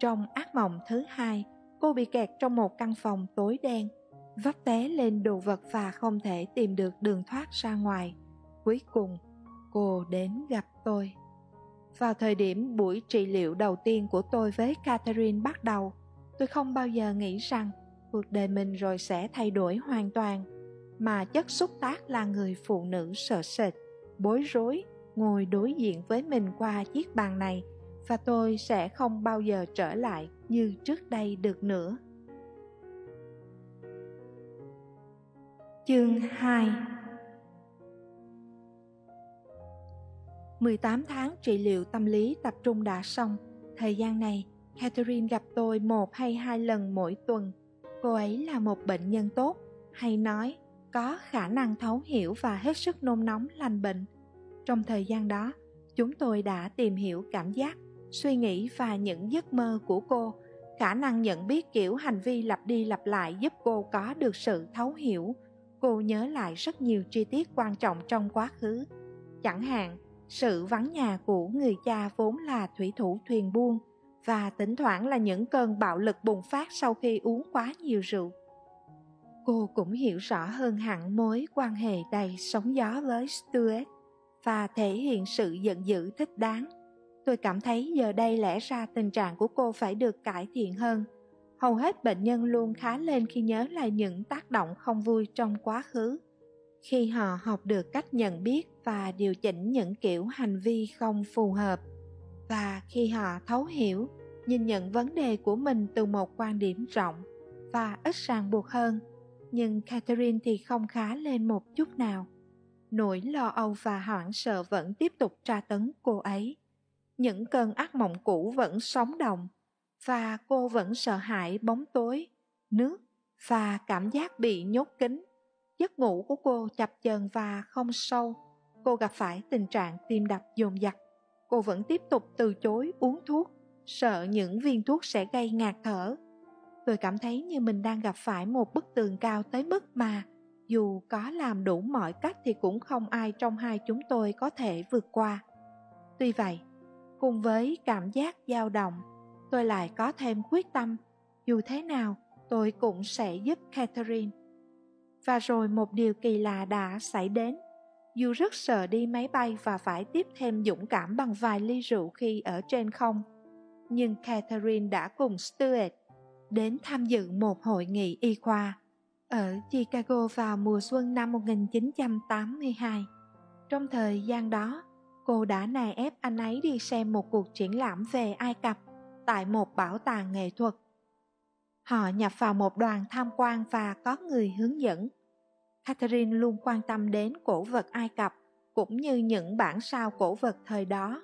Trong ác mộng thứ hai, cô bị kẹt trong một căn phòng tối đen, vấp té lên đồ vật và không thể tìm được đường thoát ra ngoài. Cuối cùng, cô đến gặp tôi. Vào thời điểm buổi trị liệu đầu tiên của tôi với Catherine bắt đầu, tôi không bao giờ nghĩ rằng cuộc đời mình rồi sẽ thay đổi hoàn toàn, mà chất xúc tác là người phụ nữ sợ sệt, bối rối, ngồi đối diện với mình qua chiếc bàn này và tôi sẽ không bao giờ trở lại như trước đây được nữa. Chương 2 18 tháng trị liệu tâm lý tập trung đã xong. Thời gian này, Catherine gặp tôi một hay hai lần mỗi tuần. Cô ấy là một bệnh nhân tốt, hay nói, có khả năng thấu hiểu và hết sức nôn nóng lành bệnh. Trong thời gian đó, chúng tôi đã tìm hiểu cảm giác, suy nghĩ và những giấc mơ của cô. Khả năng nhận biết kiểu hành vi lặp đi lặp lại giúp cô có được sự thấu hiểu. cô nhớ lại rất nhiều chi tiết quan trọng trong quá khứ. Chẳng hạn, sự vắng nhà của người cha vốn là thủy thủ thuyền buôn, và thỉnh thoảng là những cơn bạo lực bùng phát sau khi uống quá nhiều rượu. Cô cũng hiểu rõ hơn hẳn mối quan hệ đầy sóng gió với Stuart và thể hiện sự giận dữ thích đáng. Tôi cảm thấy giờ đây lẽ ra tình trạng của cô phải được cải thiện hơn. Hầu hết bệnh nhân luôn khá lên khi nhớ lại những tác động không vui trong quá khứ. Khi họ học được cách nhận biết và điều chỉnh những kiểu hành vi không phù hợp. Và khi họ thấu hiểu, nhìn nhận vấn đề của mình từ một quan điểm rộng và ít ràng buộc hơn. Nhưng catherine thì không khá lên một chút nào. Nỗi lo âu và hoảng sợ vẫn tiếp tục tra tấn cô ấy. Những cơn ác mộng cũ vẫn sống động và cô vẫn sợ hãi bóng tối, nước và cảm giác bị nhốt kín giấc ngủ của cô chập chờn và không sâu. Cô gặp phải tình trạng tim đập dồn dập. Cô vẫn tiếp tục từ chối uống thuốc, sợ những viên thuốc sẽ gây ngạt thở. Tôi cảm thấy như mình đang gặp phải một bức tường cao tới mức mà dù có làm đủ mọi cách thì cũng không ai trong hai chúng tôi có thể vượt qua. Tuy vậy, cùng với cảm giác dao động, tôi lại có thêm quyết tâm. Dù thế nào, tôi cũng sẽ giúp catherine và rồi một điều kỳ lạ đã xảy đến dù rất sợ đi máy bay và phải tiếp thêm dũng cảm bằng vài ly rượu khi ở trên không nhưng catherine đã cùng stuart đến tham dự một hội nghị y khoa ở Chicago vào mùa xuân năm 1982. Trong thời gian đó, cô đã nài ép anh ấy đi xem một cuộc triển lãm về Ai Cập tại một bảo tàng nghệ thuật. Họ nhập vào một đoàn tham quan và có người hướng dẫn. Catherine luôn quan tâm đến cổ vật Ai Cập cũng như những bản sao cổ vật thời đó.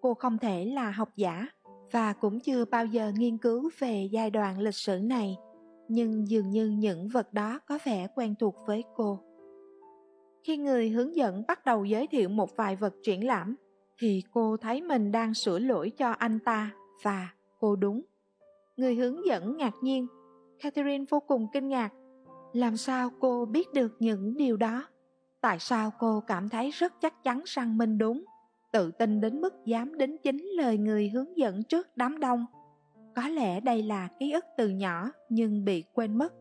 Cô không thể là học giả và cũng chưa bao giờ nghiên cứu về giai đoạn lịch sử này, nhưng dường như những vật đó có vẻ quen thuộc với cô. Khi người hướng dẫn bắt đầu giới thiệu một vài vật triển lãm, thì cô thấy mình đang sửa lỗi cho anh ta và cô đúng. Người hướng dẫn ngạc nhiên, Catherine vô cùng kinh ngạc. Làm sao cô biết được những điều đó? Tại sao cô cảm thấy rất chắc chắn rằng mình đúng? tự tin đến mức dám đính chính lời người hướng dẫn trước đám đông. Có lẽ đây là ký ức từ nhỏ nhưng bị quên mất.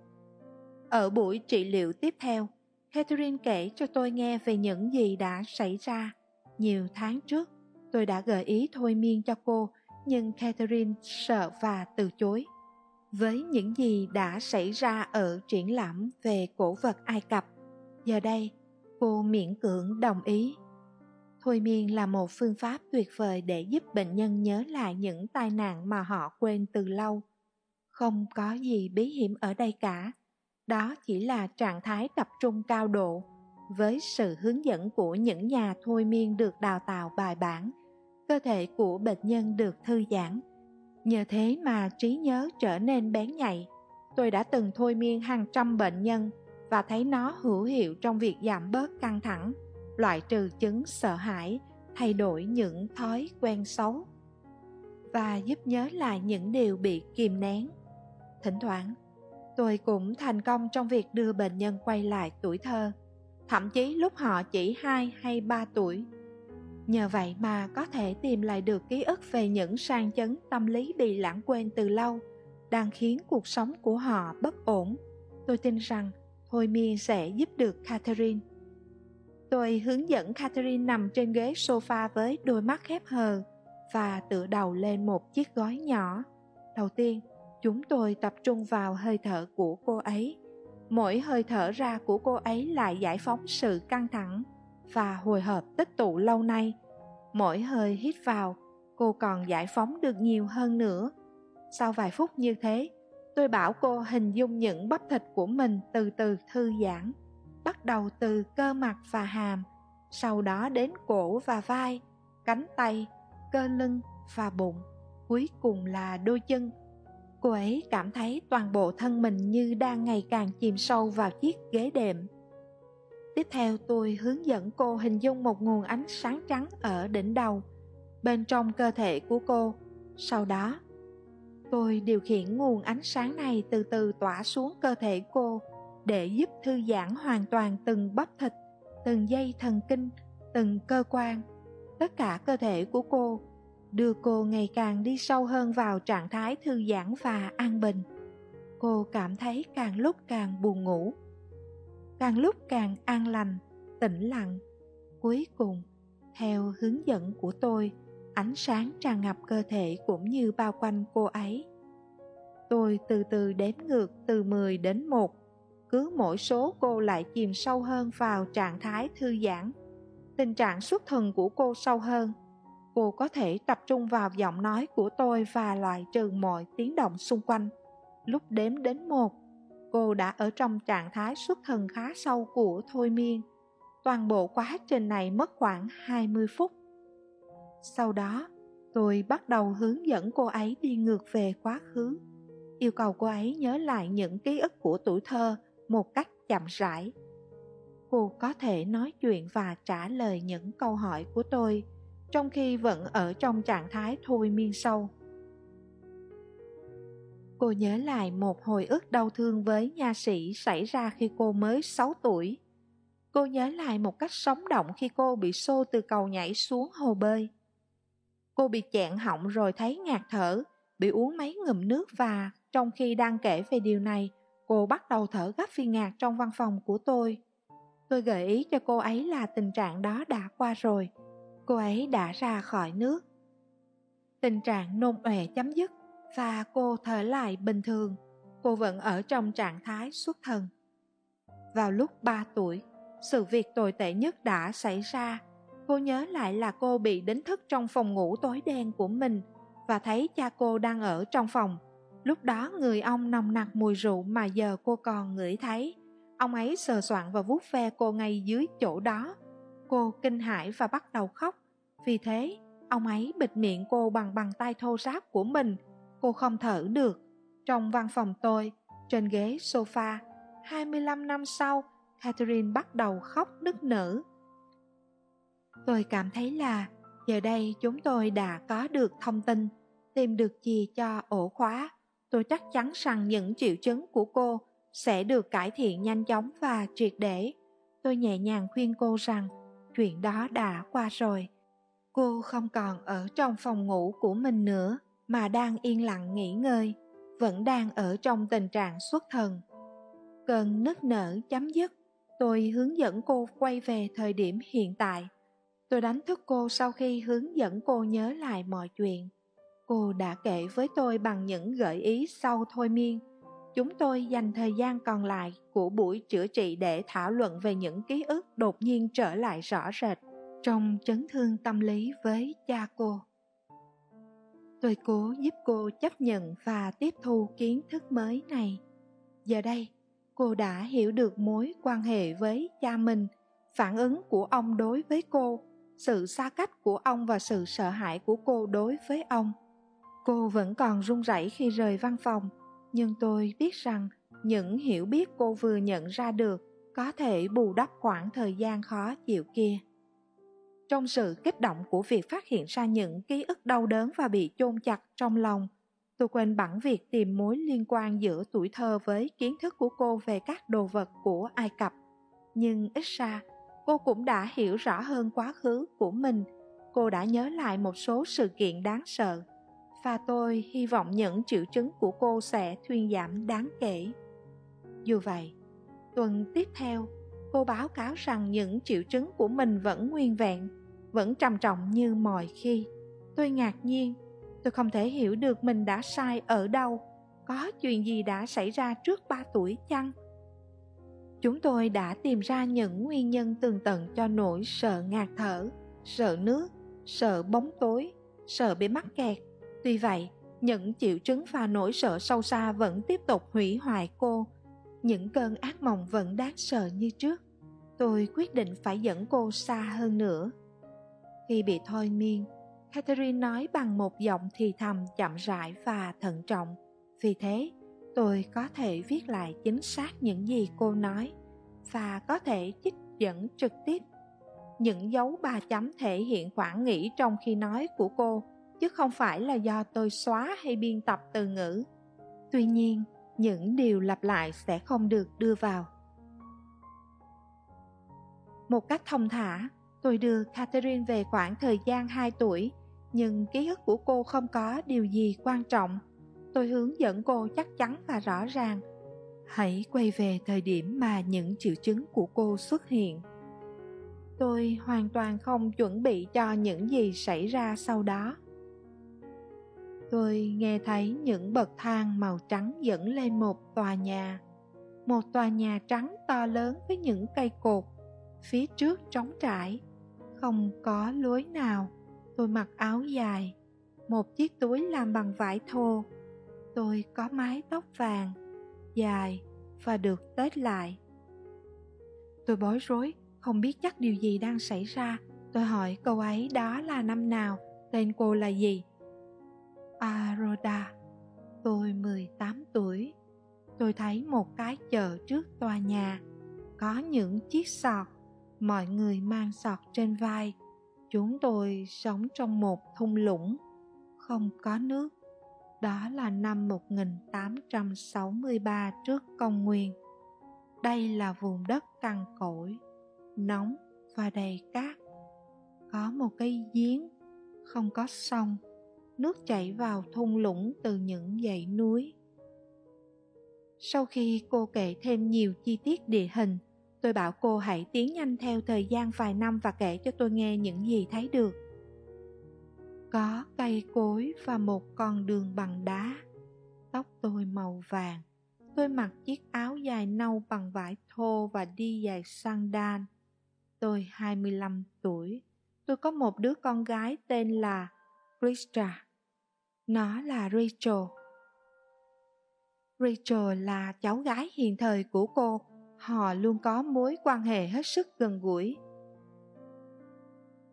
Ở buổi trị liệu tiếp theo, Catherine kể cho tôi nghe về những gì đã xảy ra. Nhiều tháng trước, tôi đã gợi ý thôi miên cho cô, nhưng Catherine sợ và từ chối. Với những gì đã xảy ra ở triển lãm về cổ vật Ai Cập, giờ đây cô miễn cưỡng đồng ý Thôi miên là một phương pháp tuyệt vời để giúp bệnh nhân nhớ lại những tai nạn mà họ quên từ lâu. Không có gì bí hiểm ở đây cả. Đó chỉ là trạng thái tập trung cao độ với sự hướng dẫn của những nhà thôi miên được đào tạo bài bản. Cơ thể của bệnh nhân được thư giãn. Nhờ thế mà trí nhớ trở nên bén nhạy. Tôi đã từng thôi miên hàng trăm bệnh nhân và thấy nó hữu hiệu trong việc giảm bớt căng thẳng, loại trừ chứng sợ hãi, thay đổi những thói quen xấu và giúp nhớ lại những điều bị kìm nén thỉnh thoảng, tôi cũng thành công trong việc đưa bệnh nhân quay lại tuổi thơ, thậm chí lúc họ chỉ hai hay ba tuổi nhờ vậy mà có thể tìm lại được ký ức về những sang chấn tâm lý bị lãng quên từ lâu đang khiến cuộc sống của họ bất ổn tôi tin rằng thôi miên sẽ giúp được catherine Tôi hướng dẫn Catherine nằm trên ghế sofa với đôi mắt khép hờ và tựa đầu lên một chiếc gói nhỏ. Đầu tiên, chúng tôi tập trung vào hơi thở của cô ấy. Mỗi hơi thở ra của cô ấy lại giải phóng sự căng thẳng và hồi hộp tích tụ lâu nay. Mỗi hơi hít vào, cô còn giải phóng được nhiều hơn nữa. Sau vài phút như thế, tôi bảo cô hình dung những bắp thịt của mình từ từ thư giãn bắt đầu từ cơ mặt và hàm, sau đó đến cổ và vai, cánh tay, cơ lưng và bụng, cuối cùng là đôi chân. Cô ấy cảm thấy toàn bộ thân mình như đang ngày càng chìm sâu vào chiếc ghế đệm. Tiếp theo tôi hướng dẫn cô hình dung một nguồn ánh sáng trắng ở đỉnh đầu, bên trong cơ thể của cô. Sau đó, tôi điều khiển nguồn ánh sáng này từ từ tỏa xuống cơ thể cô để giúp thư giãn hoàn toàn từng bắp thịt, từng dây thần kinh, từng cơ quan, tất cả cơ thể của cô, đưa cô ngày càng đi sâu hơn vào trạng thái thư giãn và an bình. Cô cảm thấy càng lúc càng buồn ngủ, càng lúc càng an lành, tĩnh lặng. Cuối cùng, theo hướng dẫn của tôi, ánh sáng tràn ngập cơ thể cũng như bao quanh cô ấy. Tôi từ từ đếm ngược từ 10 đến 1. Cứ mỗi số cô lại chìm sâu hơn vào trạng thái thư giãn. Tình trạng xuất thần của cô sâu hơn. Cô có thể tập trung vào giọng nói của tôi và loại trừ mọi tiếng động xung quanh. Lúc đếm đến một, cô đã ở trong trạng thái xuất thần khá sâu của thôi miên. Toàn bộ quá trình này mất khoảng 20 phút. Sau đó, tôi bắt đầu hướng dẫn cô ấy đi ngược về quá khứ yêu cầu cô ấy nhớ lại những ký ức của tuổi thơ một cách chậm rãi cô có thể nói chuyện và trả lời những câu hỏi của tôi trong khi vẫn ở trong trạng thái thôi miên sâu cô nhớ lại một hồi ức đau thương với nha sĩ xảy ra khi cô mới 6 tuổi. Cô nhớ lại một cách sống động khi cô bị xô từ cầu nhảy xuống hồ bơi. Cô bị chẹn họng rồi thấy ngạt thở, bị uống mấy ngụm nước và trong khi đang kể về điều này, cô bắt đầu thở gấp phi ngạt trong văn phòng của tôi. Tôi gợi ý cho cô ấy là tình trạng đó đã qua rồi. Cô ấy đã ra khỏi nước. Tình trạng nôn ọe chấm dứt và cô thở lại bình thường. Cô vẫn ở trong trạng thái xuất thần. Vào lúc 3 tuổi, sự việc tồi tệ nhất đã xảy ra. Cô nhớ lại là cô bị đánh thức trong phòng ngủ tối đen của mình và thấy cha cô đang ở trong phòng Lúc đó người ông nồng nặc mùi rượu mà giờ cô còn ngửi thấy. Ông ấy sờ soạn và vuốt ve cô ngay dưới chỗ đó. Cô kinh hãi và bắt đầu khóc. Vì thế, ông ấy bịt miệng cô bằng bàn tay thô ráp của mình. Cô không thở được. Trong văn phòng tôi, trên ghế sofa, 25 năm sau, Catherine bắt đầu khóc nức nở. Tôi cảm thấy là giờ đây chúng tôi đã có được thông tin, tìm được gì cho ổ khóa tôi chắc chắn rằng những triệu chứng của cô sẽ được cải thiện nhanh chóng và triệt để. Tôi nhẹ nhàng khuyên cô rằng chuyện đó đã qua rồi. Cô không còn ở trong phòng ngủ của mình nữa mà đang yên lặng nghỉ ngơi, vẫn đang ở trong tình trạng xuất thần. Cơn nức nở chấm dứt, tôi hướng dẫn cô quay về thời điểm hiện tại. Tôi đánh thức cô sau khi hướng dẫn cô nhớ lại mọi chuyện. Cô đã kể với tôi bằng những gợi ý sau thôi miên. Chúng tôi dành thời gian còn lại của buổi chữa trị để thảo luận về những ký ức đột nhiên trở lại rõ rệt trong chấn thương tâm lý với cha cô. Tôi cố giúp cô chấp nhận và tiếp thu kiến thức mới này. Giờ đây, cô đã hiểu được mối quan hệ với cha mình, phản ứng của ông đối với cô, sự xa cách của ông và sự sợ hãi của cô đối với ông Cô vẫn còn run rẩy khi rời văn phòng, nhưng tôi biết rằng những hiểu biết cô vừa nhận ra được có thể bù đắp khoảng thời gian khó chịu kia. Trong sự kích động của việc phát hiện ra những ký ức đau đớn và bị chôn chặt trong lòng, tôi quên bẵng việc tìm mối liên quan giữa tuổi thơ với kiến thức của cô về các đồ vật của Ai Cập. Nhưng ít ra, cô cũng đã hiểu rõ hơn quá khứ của mình. Cô đã nhớ lại một số sự kiện đáng sợ và tôi hy vọng những triệu chứng của cô sẽ thuyên giảm đáng kể. Dù vậy, tuần tiếp theo, cô báo cáo rằng những triệu chứng của mình vẫn nguyên vẹn, vẫn trầm trọng như mọi khi. Tôi ngạc nhiên, tôi không thể hiểu được mình đã sai ở đâu, có chuyện gì đã xảy ra trước ba tuổi chăng? Chúng tôi đã tìm ra những nguyên nhân tường tận cho nỗi sợ ngạt thở, sợ nước, sợ bóng tối, sợ bị mắc kẹt Tuy vậy, những triệu chứng và nỗi sợ sâu xa vẫn tiếp tục hủy hoại cô. Những cơn ác mộng vẫn đáng sợ như trước. Tôi quyết định phải dẫn cô xa hơn nữa. Khi bị thôi miên, Catherine nói bằng một giọng thì thầm chậm rãi và thận trọng. Vì thế, tôi có thể viết lại chính xác những gì cô nói và có thể trích dẫn trực tiếp. Những dấu ba chấm thể hiện khoảng nghĩ trong khi nói của cô chứ không phải là do tôi xóa hay biên tập từ ngữ. Tuy nhiên, những điều lặp lại sẽ không được đưa vào. Một cách thông thả, tôi đưa Catherine về khoảng thời gian 2 tuổi, nhưng ký ức của cô không có điều gì quan trọng. Tôi hướng dẫn cô chắc chắn và rõ ràng. Hãy quay về thời điểm mà những triệu chứng của cô xuất hiện. Tôi hoàn toàn không chuẩn bị cho những gì xảy ra sau đó. Tôi nghe thấy những bậc thang màu trắng dẫn lên một tòa nhà. Một tòa nhà trắng to lớn với những cây cột, phía trước trống trải, không có lối nào. Tôi mặc áo dài, một chiếc túi làm bằng vải thô. Tôi có mái tóc vàng, dài và được tết lại. Tôi bối rối, không biết chắc điều gì đang xảy ra. Tôi hỏi cô ấy đó là năm nào, tên cô là gì? Aroda. Tôi 18 tuổi. Tôi thấy một cái chợ trước tòa nhà. Có những chiếc sọt. Mọi người mang sọt trên vai. Chúng tôi sống trong một thung lũng. Không có nước. Đó là năm 1863 trước công nguyên. Đây là vùng đất cằn cỗi, nóng và đầy cát. Có một cây giếng, không có sông nước chảy vào thung lũng từ những dãy núi. Sau khi cô kể thêm nhiều chi tiết địa hình, tôi bảo cô hãy tiến nhanh theo thời gian vài năm và kể cho tôi nghe những gì thấy được. Có cây cối và một con đường bằng đá. Tóc tôi màu vàng. Tôi mặc chiếc áo dài nâu bằng vải thô và đi giày sandal. Tôi 25 tuổi. Tôi có một đứa con gái tên là Krista. Nó là Rachel. Rachel là cháu gái hiện thời của cô. Họ luôn có mối quan hệ hết sức gần gũi.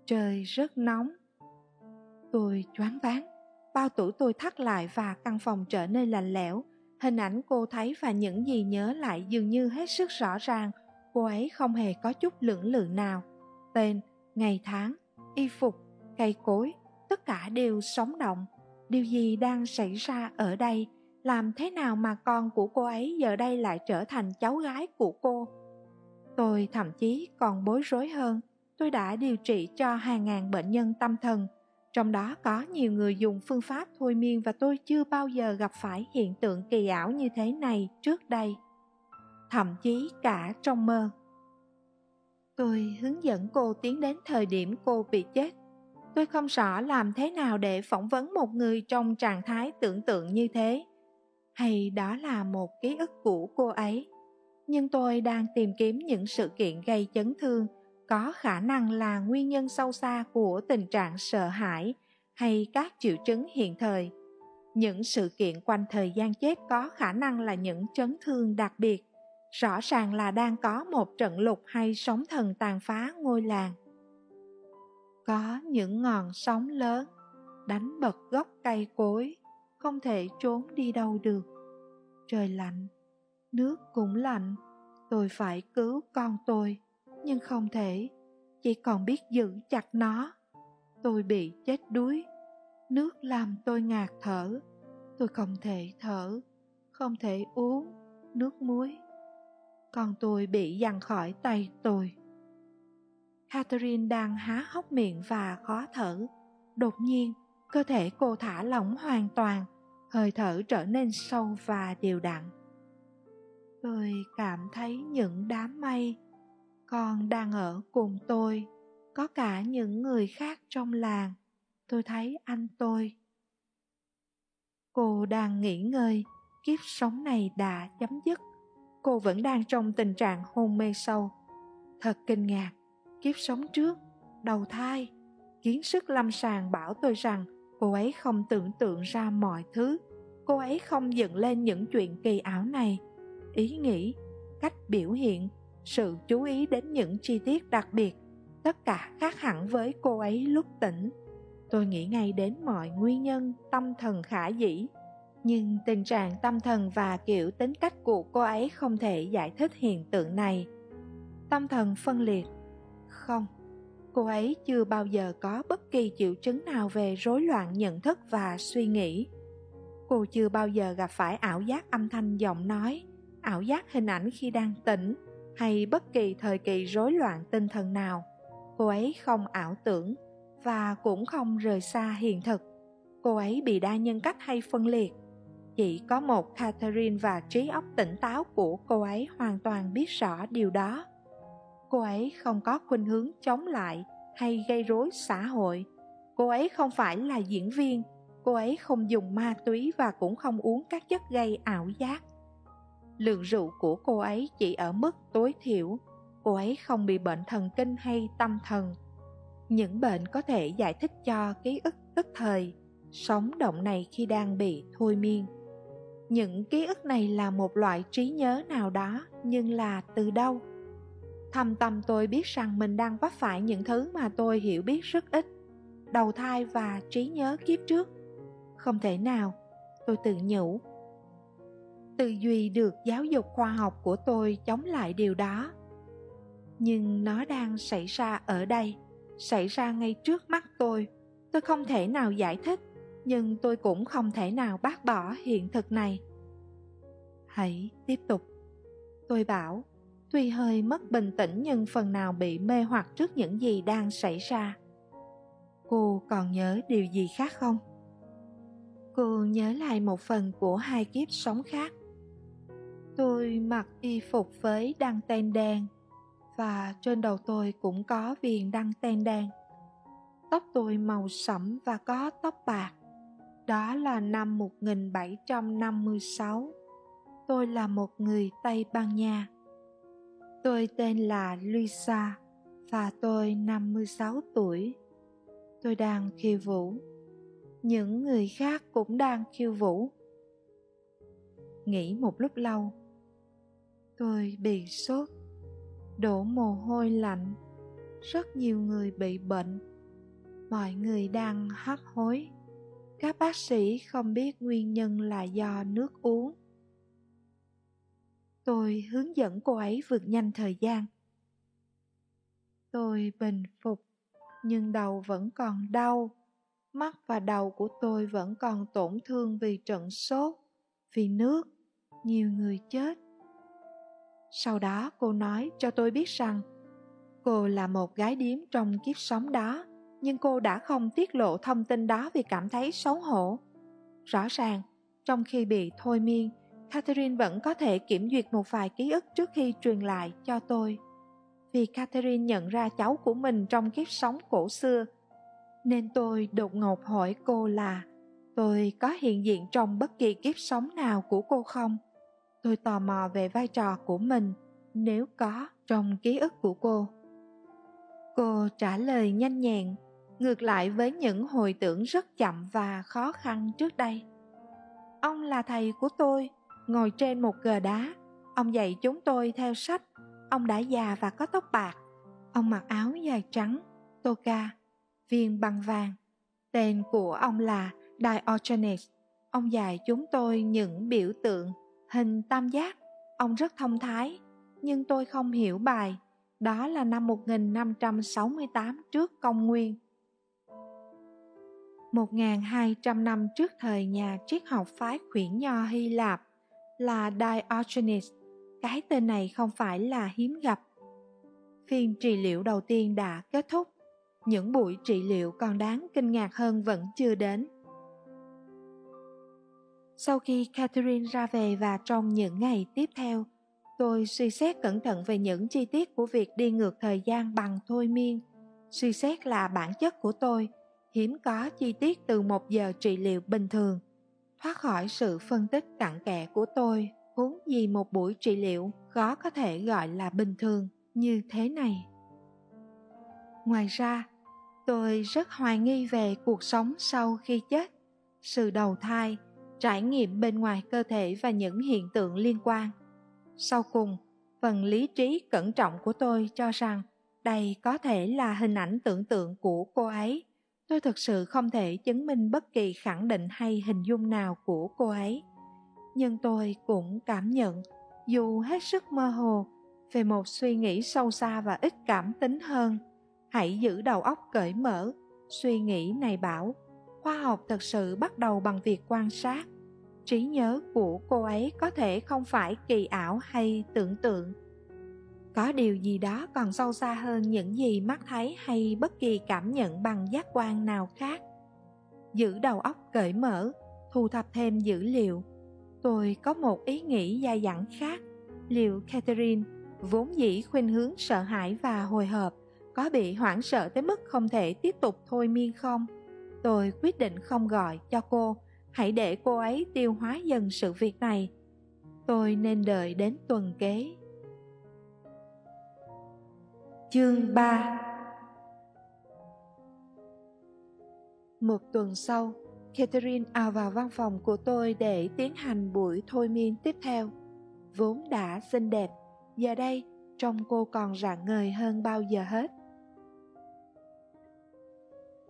Trời rất nóng. Tôi choáng váng. Bao tủ tôi thắt lại và căn phòng trở nên lạnh lẽo. Hình ảnh cô thấy và những gì nhớ lại dường như hết sức rõ ràng. Cô ấy không hề có chút lưỡng lự nào. Tên, ngày tháng, y phục, cây cối, tất cả đều sống động điều gì đang xảy ra ở đây làm thế nào mà con của cô ấy giờ đây lại trở thành cháu gái của cô? Tôi thậm chí còn bối rối hơn. Tôi đã điều trị cho hàng ngàn bệnh nhân tâm thần. Trong đó có nhiều người dùng phương pháp thôi miên và tôi chưa bao giờ gặp phải hiện tượng kỳ ảo như thế này trước đây. Thậm chí cả trong mơ. Tôi hướng dẫn cô tiến đến thời điểm cô bị chết. Tôi không rõ làm thế nào để phỏng vấn một người trong trạng thái tưởng tượng như thế hay đó là một ký ức cũ cô ấy. Nhưng tôi đang tìm kiếm những sự kiện gây chấn thương. Có khả năng là nguyên nhân sâu xa của tình trạng sợ hãi hay các triệu chứng hiện thời. Những sự kiện quanh thời gian chết có khả năng là những chấn thương đặc biệt. Rõ ràng là đang có một trận lục hay sóng thần tàn phá ngôi làng. Có những ngọn sóng lớn, đánh bật gốc cây cối, không thể trốn đi đâu được trời lạnh nước cũng lạnh tôi phải cứu con tôi nhưng không thể chỉ còn biết giữ chặt nó. Tôi bị chết đuối nước làm tôi ngạt thở. Tôi không thể thở không thể uống nước muối. Con tôi bị giằng khỏi tay tôi. Catherine đang há hốc miệng và khó thở. Đột nhiên, cơ thể cô thả lỏng hoàn toàn, hơi thở trở nên sâu và đều đặn. Tôi cảm thấy những đám mây còn đang ở cùng tôi, có cả những người khác trong làng. Tôi thấy anh tôi. Cô đang nghỉ ngơi, kiếp sống này đã chấm dứt. Cô vẫn đang trong tình trạng hôn mê sâu. Thật kinh ngạc kiếp sống trước, đầu thai. Kiến sức lâm sàng bảo tôi rằng cô ấy không tưởng tượng ra mọi thứ. Cô ấy không dựng lên những chuyện kỳ ảo này. Ý nghĩ, cách biểu hiện, sự chú ý đến những chi tiết đặc biệt, tất cả khác hẳn với cô ấy lúc tỉnh. Tôi nghĩ ngay đến mọi nguyên nhân tâm thần khả dĩ, nhưng tình trạng tâm thần và kiểu tính cách của cô ấy không thể giải thích hiện tượng này. Tâm thần phân liệt không cô ấy chưa bao giờ có bất kỳ triệu chứng nào về rối loạn nhận thức và suy nghĩ. Cô chưa bao giờ gặp phải ảo giác âm thanh giọng nói, ảo giác hình ảnh khi đang tỉnh, hay bất kỳ thời kỳ rối loạn tinh thần nào. Cô ấy không ảo tưởng và cũng không rời xa hiện thực. Cô ấy bị đa nhân cách hay phân liệt. Chỉ có một catherine và trí óc tỉnh táo của cô ấy hoàn toàn biết rõ điều đó cô ấy không có khuynh hướng chống lại hay gây rối xã hội. Cô ấy không phải là diễn viên. Cô ấy không dùng ma túy và cũng không uống các chất gây ảo giác. Lượng rượu của cô ấy chỉ ở mức tối thiểu. Cô ấy không bị bệnh thần kinh hay tâm thần. Những bệnh có thể giải thích cho ký ức tức thời, sống động này khi đang bị thôi miên. Những ký ức này là một loại trí nhớ nào đó, nhưng là từ đâu? Thâm tâm tôi biết rằng mình đang vấp phải những thứ mà tôi hiểu biết rất ít. Đầu thai và trí nhớ kiếp trước. Không thể nào, tôi tự nhủ. Tư duy được giáo dục khoa học của tôi chống lại điều đó. Nhưng nó đang xảy ra ở đây, xảy ra ngay trước mắt tôi. Tôi không thể nào giải thích, nhưng tôi cũng không thể nào bác bỏ hiện thực này. Hãy tiếp tục. Tôi bảo tuy hơi mất bình tĩnh nhưng phần nào bị mê hoặc trước những gì đang xảy ra. Cô còn nhớ điều gì khác không? Cô nhớ lại một phần của hai kiếp sống khác. Tôi mặc y phục với đăng ten đen và trên đầu tôi cũng có viền đăng ten đen. Tóc tôi màu sẫm và có tóc bạc. Đó là năm 1756. Tôi là một người Tây Ban Nha. Tôi tên là Luisa và tôi 56 tuổi. Tôi đang khiêu vũ. Những người khác cũng đang khiêu vũ. Nghĩ một lúc lâu, tôi bị sốt, đổ mồ hôi lạnh. Rất nhiều người bị bệnh. Mọi người đang hấp hối các bác sĩ không biết nguyên nhân là do nước uống tôi hướng dẫn cô ấy vượt nhanh thời gian. Tôi bình phục nhưng đầu vẫn còn đau. Mắt và đầu của tôi vẫn còn tổn thương vì trận sốt vì nước nhiều người chết. Sau đó cô nói cho tôi biết rằng cô là một gái điếm trong kiếp sống đó nhưng cô đã không tiết lộ thông tin đó vì cảm thấy xấu hổ. Rõ ràng, trong khi bị thôi miên, Catherine vẫn có thể kiểm duyệt một vài ký ức trước khi truyền lại cho tôi. Vì Catherine nhận ra cháu của mình trong kiếp sống cổ xưa, nên tôi đột ngột hỏi cô là tôi có hiện diện trong bất kỳ kiếp sống nào của cô không? Tôi tò mò về vai trò của mình nếu có trong ký ức của cô. Cô trả lời nhanh nhẹn ngược lại với những hồi tưởng rất chậm và khó khăn trước đây ông là thầy của tôi ngồi trên một gờ đá. Ông dạy chúng tôi theo sách, ông đã già và có tóc bạc. Ông mặc áo dài trắng, toga viên bằng vàng. Tên của ông là diogenes. Ông dạy chúng tôi những biểu tượng, hình tam giác. Ông rất thông thái, nhưng tôi không hiểu bài. Đó là năm 1568 trước công nguyên. 1.200 năm trước thời nhà triết học phái khuyển nho Hy Lạp là Diogenes. Cái tên này không phải là hiếm gặp. Phiên trị liệu đầu tiên đã kết thúc. Những buổi trị liệu còn đáng kinh ngạc hơn vẫn chưa đến. Sau khi Catherine ra về và trong những ngày tiếp theo, tôi suy xét cẩn thận về những chi tiết của việc đi ngược thời gian bằng thôi miên. Suy xét là bản chất của tôi – hiếm có chi tiết từ một giờ trị liệu bình thường thoát khỏi sự phân tích cặn kẽ của tôi, huống gì một buổi trị liệu khó có thể gọi là bình thường như thế này. Ngoài ra, tôi rất hoài nghi về cuộc sống sau khi chết, sự đầu thai, trải nghiệm bên ngoài cơ thể và những hiện tượng liên quan. Sau cùng, phần lý trí cẩn trọng của tôi cho rằng đây có thể là hình ảnh tưởng tượng của cô ấy tôi thực sự không thể chứng minh bất kỳ khẳng định hay hình dung nào của cô ấy. Nhưng tôi cũng cảm nhận, dù hết sức mơ hồ, về một suy nghĩ sâu xa và ít cảm tính hơn. Hãy giữ đầu óc cởi mở, suy nghĩ này bảo, khoa học thật sự bắt đầu bằng việc quan sát. Trí nhớ của cô ấy có thể không phải kỳ ảo hay tưởng tượng có điều gì đó còn sâu xa hơn những gì mắt thấy hay bất kỳ cảm nhận bằng giác quan nào khác. Giữ đầu óc cởi mở, thu thập thêm dữ liệu. Tôi có một ý nghĩ dai dẳng khác. Liệu catherine, vốn dĩ khuynh hướng sợ hãi và hồi hộp, có bị hoảng sợ tới mức không thể tiếp tục thôi miên không? Tôi quyết định không gọi cho cô. Hãy để cô ấy tiêu hóa dần sự việc này. Tôi nên đợi đến tuần kế chương 3 một tuần sau, catherine ào vào văn phòng của tôi để tiến hành buổi thôi miên tiếp theo. Vốn đã xinh đẹp, giờ đây trông cô còn rạng ngời hơn bao giờ hết.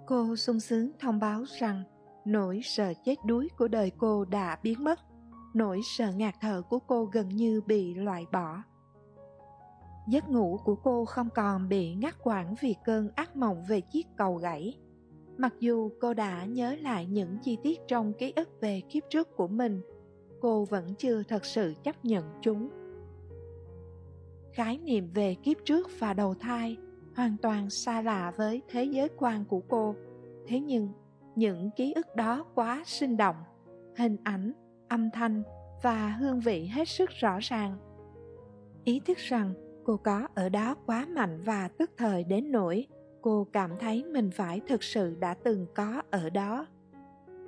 Cô sung sướng thông báo rằng nỗi sợ chết đuối của đời cô đã biến mất. Nỗi sợ ngạt thở của cô gần như bị loại bỏ giấc ngủ của cô không còn bị ngắt quãng vì cơn ác mộng về chiếc cầu gãy. Mặc dù cô đã nhớ lại những chi tiết trong ký ức về kiếp trước của mình, cô vẫn chưa thật sự chấp nhận chúng. Khái niệm về kiếp trước và đầu thai hoàn toàn xa lạ với thế giới quan của cô. Thế nhưng, những ký ức đó quá sinh động, hình ảnh, âm thanh và hương vị hết sức rõ ràng. Ý thức rằng cô có ở đó quá mạnh và tức thời đến nỗi cô cảm thấy mình phải thực sự đã từng có ở đó.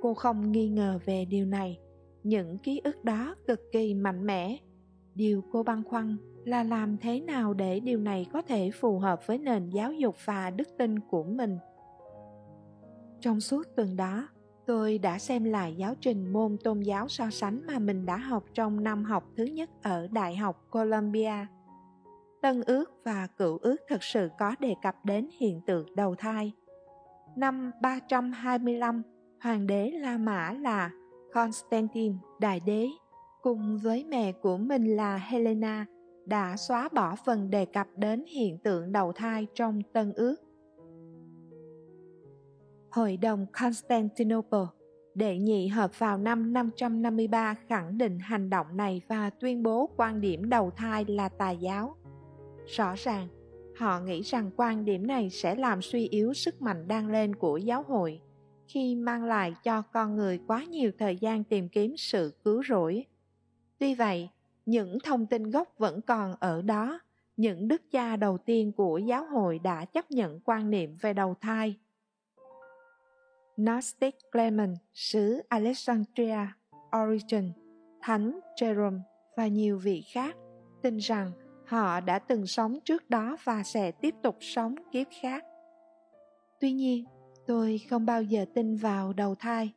Cô không nghi ngờ về điều này. Những ký ức đó cực kỳ mạnh mẽ. Điều cô băn khoăn là làm thế nào để điều này có thể phù hợp với nền giáo dục và đức tin của mình? Trong suốt tuần đó, tôi đã xem lại giáo trình môn tôn giáo so sánh mà mình đã học trong năm học thứ nhất ở đại học columbia tân ước và cựu ước thực sự có đề cập đến hiện tượng đầu thai năm 325 hoàng đế La Mã là Constantine, đại đế, cùng với mẹ của mình là Helena, đã xóa bỏ phần đề cập đến hiện tượng đầu thai trong Tân ước. Hội đồng Constantinople, đệ nhị hợp vào năm 553 khẳng định hành động này và tuyên bố quan điểm đầu thai là tà giáo. Rõ ràng, họ nghĩ rằng quan điểm này sẽ làm suy yếu sức mạnh đang lên của giáo hội khi mang lại cho con người quá nhiều thời gian tìm kiếm sự cứu rỗi. Tuy vậy, những thông tin gốc vẫn còn ở đó những đức cha đầu tiên của giáo hội đã chấp nhận quan niệm về đầu thai gnostic clement sứ alexandria origen thánh jerome và nhiều vị khác tin rằng họ đã từng sống trước đó và sẽ tiếp tục sống kiếp khác. Tuy nhiên, tôi không bao giờ tin vào đầu thai.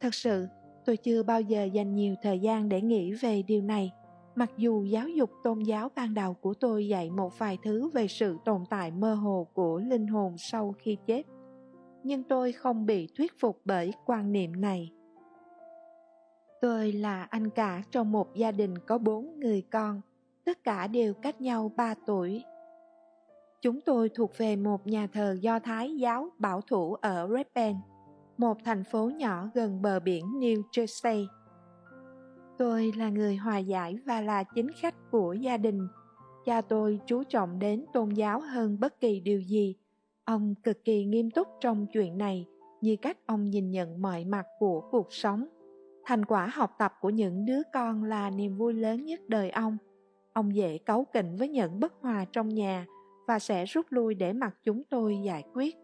Thật sự, tôi chưa bao giờ dành nhiều thời gian để nghĩ về điều này. Mặc dù giáo dục tôn giáo ban đầu của tôi dạy một vài thứ về sự tồn tại mơ hồ của linh hồn sau khi chết, nhưng tôi không bị thuyết phục bởi quan niệm này. Tôi là anh cả trong một gia đình có bốn người con tất cả đều cách nhau ba tuổi. Chúng tôi thuộc về một nhà thờ do thái giáo bảo thủ ở Redpen, một thành phố nhỏ gần bờ biển new jersey. Tôi là người hòa giải và là chính khách của gia đình. Cha tôi chú trọng đến tôn giáo hơn bất kỳ điều gì. Ông cực kỳ nghiêm túc trong chuyện này như cách ông nhìn nhận mọi mặt của cuộc sống. Thành quả học tập của những đứa con là niềm vui lớn nhất đời ông ông dễ cáu kỉnh với những bất hòa trong nhà và sẽ rút lui để mặc chúng tôi giải quyết.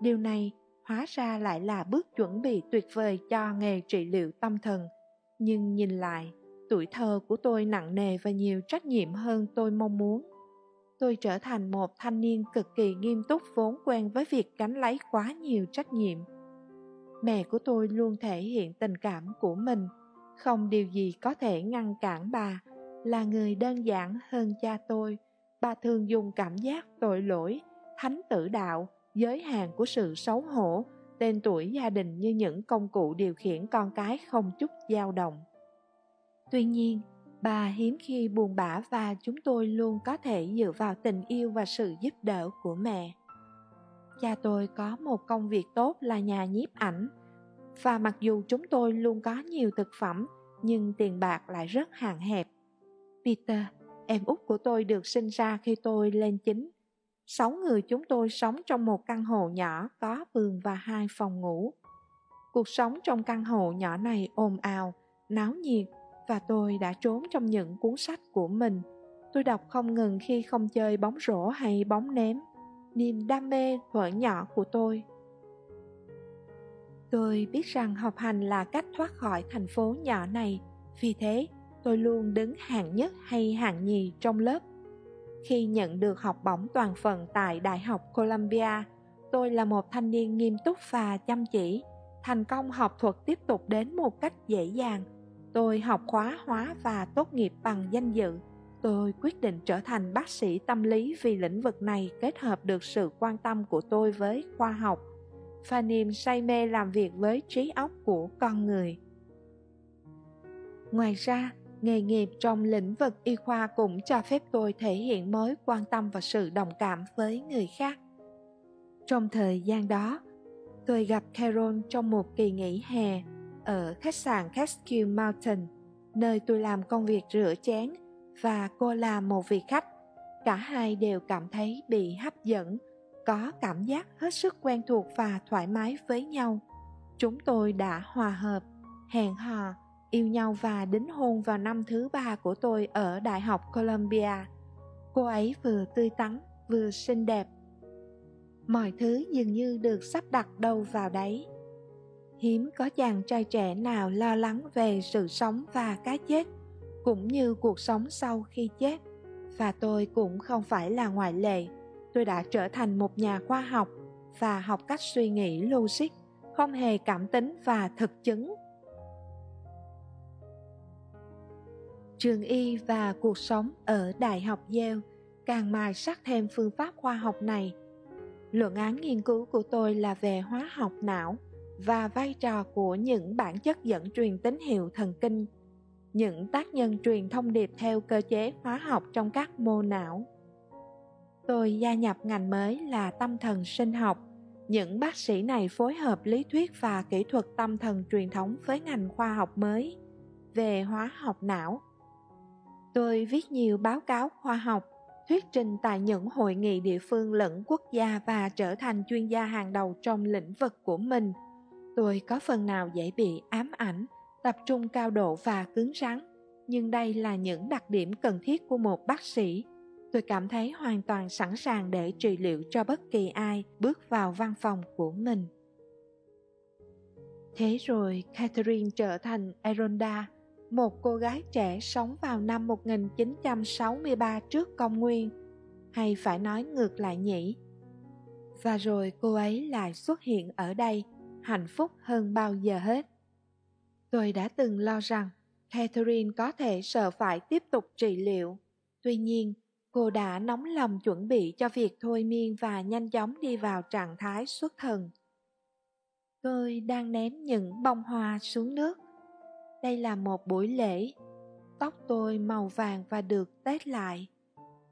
Điều này hóa ra lại là bước chuẩn bị tuyệt vời cho nghề trị liệu tâm thần. Nhưng nhìn lại, tuổi thơ của tôi nặng nề và nhiều trách nhiệm hơn tôi mong muốn. Tôi trở thành một thanh niên cực kỳ nghiêm túc vốn quen với việc gánh lấy quá nhiều trách nhiệm. Mẹ của tôi luôn thể hiện tình cảm của mình, không điều gì có thể ngăn cản bà là người đơn giản hơn cha tôi. Bà thường dùng cảm giác tội lỗi, thánh tử đạo, giới hạn của sự xấu hổ, tên tuổi gia đình như những công cụ điều khiển con cái không chút dao động. Tuy nhiên, bà hiếm khi buồn bã và chúng tôi luôn có thể dựa vào tình yêu và sự giúp đỡ của mẹ. Cha tôi có một công việc tốt là nhà nhiếp ảnh, và mặc dù chúng tôi luôn có nhiều thực phẩm, nhưng tiền bạc lại rất hạn hẹp peter Em út của tôi được sinh ra khi tôi lên chính. Sáu người chúng tôi sống trong một căn hộ nhỏ có vườn và hai phòng ngủ. Cuộc sống trong căn hộ nhỏ này ồn ào, náo nhiệt và tôi đã trốn trong những cuốn sách của mình. Tôi đọc không ngừng khi không chơi bóng rổ hay bóng ném. Niềm đam mê thuở nhỏ của tôi. Tôi biết rằng học hành là cách thoát khỏi thành phố nhỏ này, vì thế tôi luôn đứng hạng nhất hay hạng nhì trong lớp. Khi nhận được học bổng toàn phần tại Đại học Columbia, tôi là một thanh niên nghiêm túc và chăm chỉ. Thành công học thuật tiếp tục đến một cách dễ dàng. Tôi học khóa hóa và tốt nghiệp bằng danh dự. Tôi quyết định trở thành bác sĩ tâm lý vì lĩnh vực này kết hợp được sự quan tâm của tôi với khoa học và niềm say mê làm việc với trí óc của con người. Ngoài ra, nghề nghiệp trong lĩnh vực y khoa cũng cho phép tôi thể hiện mối quan tâm và sự đồng cảm với người khác. Trong thời gian đó, tôi gặp Carol trong một kỳ nghỉ hè ở khách sạn Catskill Mountain, nơi tôi làm công việc rửa chén và cô làm một vị khách. Cả hai đều cảm thấy bị hấp dẫn, có cảm giác hết sức quen thuộc và thoải mái với nhau. Chúng tôi đã hòa hợp, hẹn hò yêu nhau và đính hôn vào năm thứ ba của tôi ở Đại học Columbia. Cô ấy vừa tươi tắn, vừa xinh đẹp. Mọi thứ dường như được sắp đặt đâu vào đấy. Hiếm có chàng trai trẻ nào lo lắng về sự sống và cái chết, cũng như cuộc sống sau khi chết. Và tôi cũng không phải là ngoại lệ. Tôi đã trở thành một nhà khoa học và học cách suy nghĩ logic, không hề cảm tính và thực chứng trường y và cuộc sống ở Đại học Yale càng mài sắc thêm phương pháp khoa học này. Luận án nghiên cứu của tôi là về hóa học não và vai trò của những bản chất dẫn truyền tín hiệu thần kinh, những tác nhân truyền thông điệp theo cơ chế hóa học trong các mô não. Tôi gia nhập ngành mới là tâm thần sinh học. Những bác sĩ này phối hợp lý thuyết và kỹ thuật tâm thần truyền thống với ngành khoa học mới về hóa học não Tôi viết nhiều báo cáo khoa học, thuyết trình tại những hội nghị địa phương lẫn quốc gia và trở thành chuyên gia hàng đầu trong lĩnh vực của mình. Tôi có phần nào dễ bị ám ảnh, tập trung cao độ và cứng rắn, nhưng đây là những đặc điểm cần thiết của một bác sĩ. Tôi cảm thấy hoàn toàn sẵn sàng để trị liệu cho bất kỳ ai bước vào văn phòng của mình. Thế rồi Catherine trở thành Eronda, một cô gái trẻ sống vào năm 1963 trước công nguyên, hay phải nói ngược lại nhỉ? Và rồi cô ấy lại xuất hiện ở đây, hạnh phúc hơn bao giờ hết. Tôi đã từng lo rằng Catherine có thể sợ phải tiếp tục trị liệu. Tuy nhiên, cô đã nóng lòng chuẩn bị cho việc thôi miên và nhanh chóng đi vào trạng thái xuất thần. Tôi đang ném những bông hoa xuống nước đây là một buổi lễ. Tóc tôi màu vàng và được tết lại.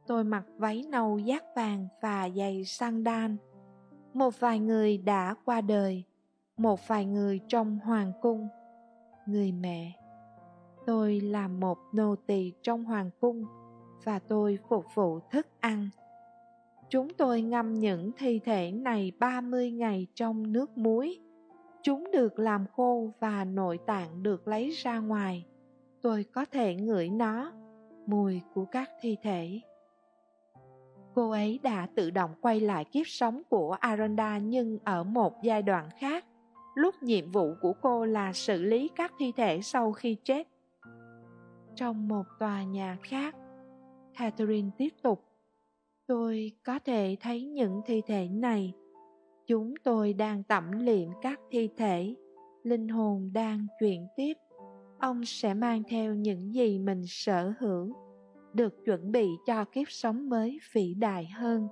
Tôi mặc váy nâu giác vàng và giày sandal một vài người đã qua đời, một vài người trong hoàng cung. Người mẹ, tôi là một nô tỳ trong hoàng cung và tôi phục vụ thức ăn. Chúng tôi ngâm những thi thể này 30 ngày trong nước muối. Chúng được làm khô và nội tạng được lấy ra ngoài. Tôi có thể ngửi nó, mùi của các thi thể. Cô ấy đã tự động quay lại kiếp sống của Aronda nhưng ở một giai đoạn khác, lúc nhiệm vụ của cô là xử lý các thi thể sau khi chết. Trong một tòa nhà khác, Catherine tiếp tục. Tôi có thể thấy những thi thể này chúng tôi đang tẩm liệm các thi thể. Linh hồn đang chuyển tiếp. Ông sẽ mang theo những gì mình sở hữu được chuẩn bị cho kiếp sống mới vĩ đại hơn.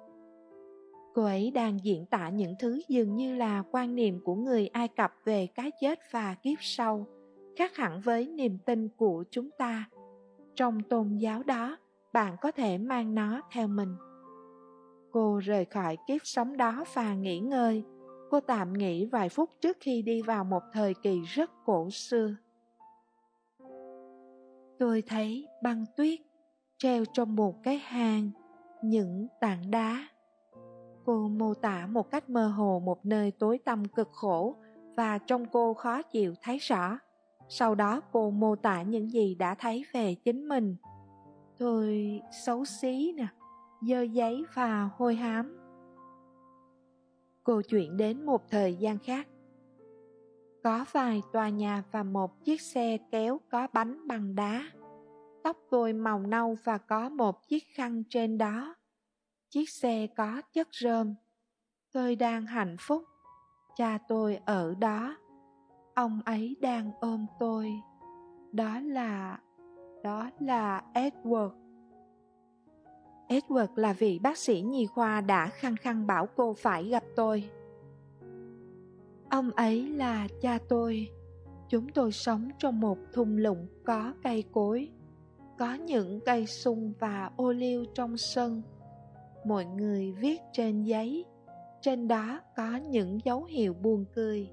Cô ấy đang diễn tả những thứ dường như là quan niệm của người ai cập về cái chết và kiếp sau, khác hẳn với niềm tin của chúng ta. Trong tôn giáo đó, bạn có thể mang nó theo mình. Cô rời khỏi kiếp sống đó và nghỉ ngơi. Cô tạm nghỉ vài phút trước khi đi vào một thời kỳ rất cổ xưa. Tôi thấy băng tuyết, treo trong một cái hang những tảng đá cô mô tả một cách mơ hồ một nơi tối tăm cực khổ và trong cô khó chịu thấy rõ sau đó cô mô tả những gì đã thấy về chính mình tôi xấu xí nè dơ giấy và hôi hám. Cô chuyển đến một thời gian khác. Có vài tòa nhà và một chiếc xe kéo có bánh bằng đá. Tóc tôi màu nâu và có một chiếc khăn trên đó. Chiếc xe có chất rơm. Tôi đang hạnh phúc. Cha tôi ở đó. Ông ấy đang ôm tôi. Đó là đó là edward edward là vị bác sĩ nhi khoa đã khăng khăng bảo cô phải gặp tôi. Ông ấy là cha tôi. Chúng tôi sống trong một thung lũng có cây cối, có những cây sung và ô liu trong sân. Mọi người viết trên giấy, trên đó có những dấu hiệu buồn cười.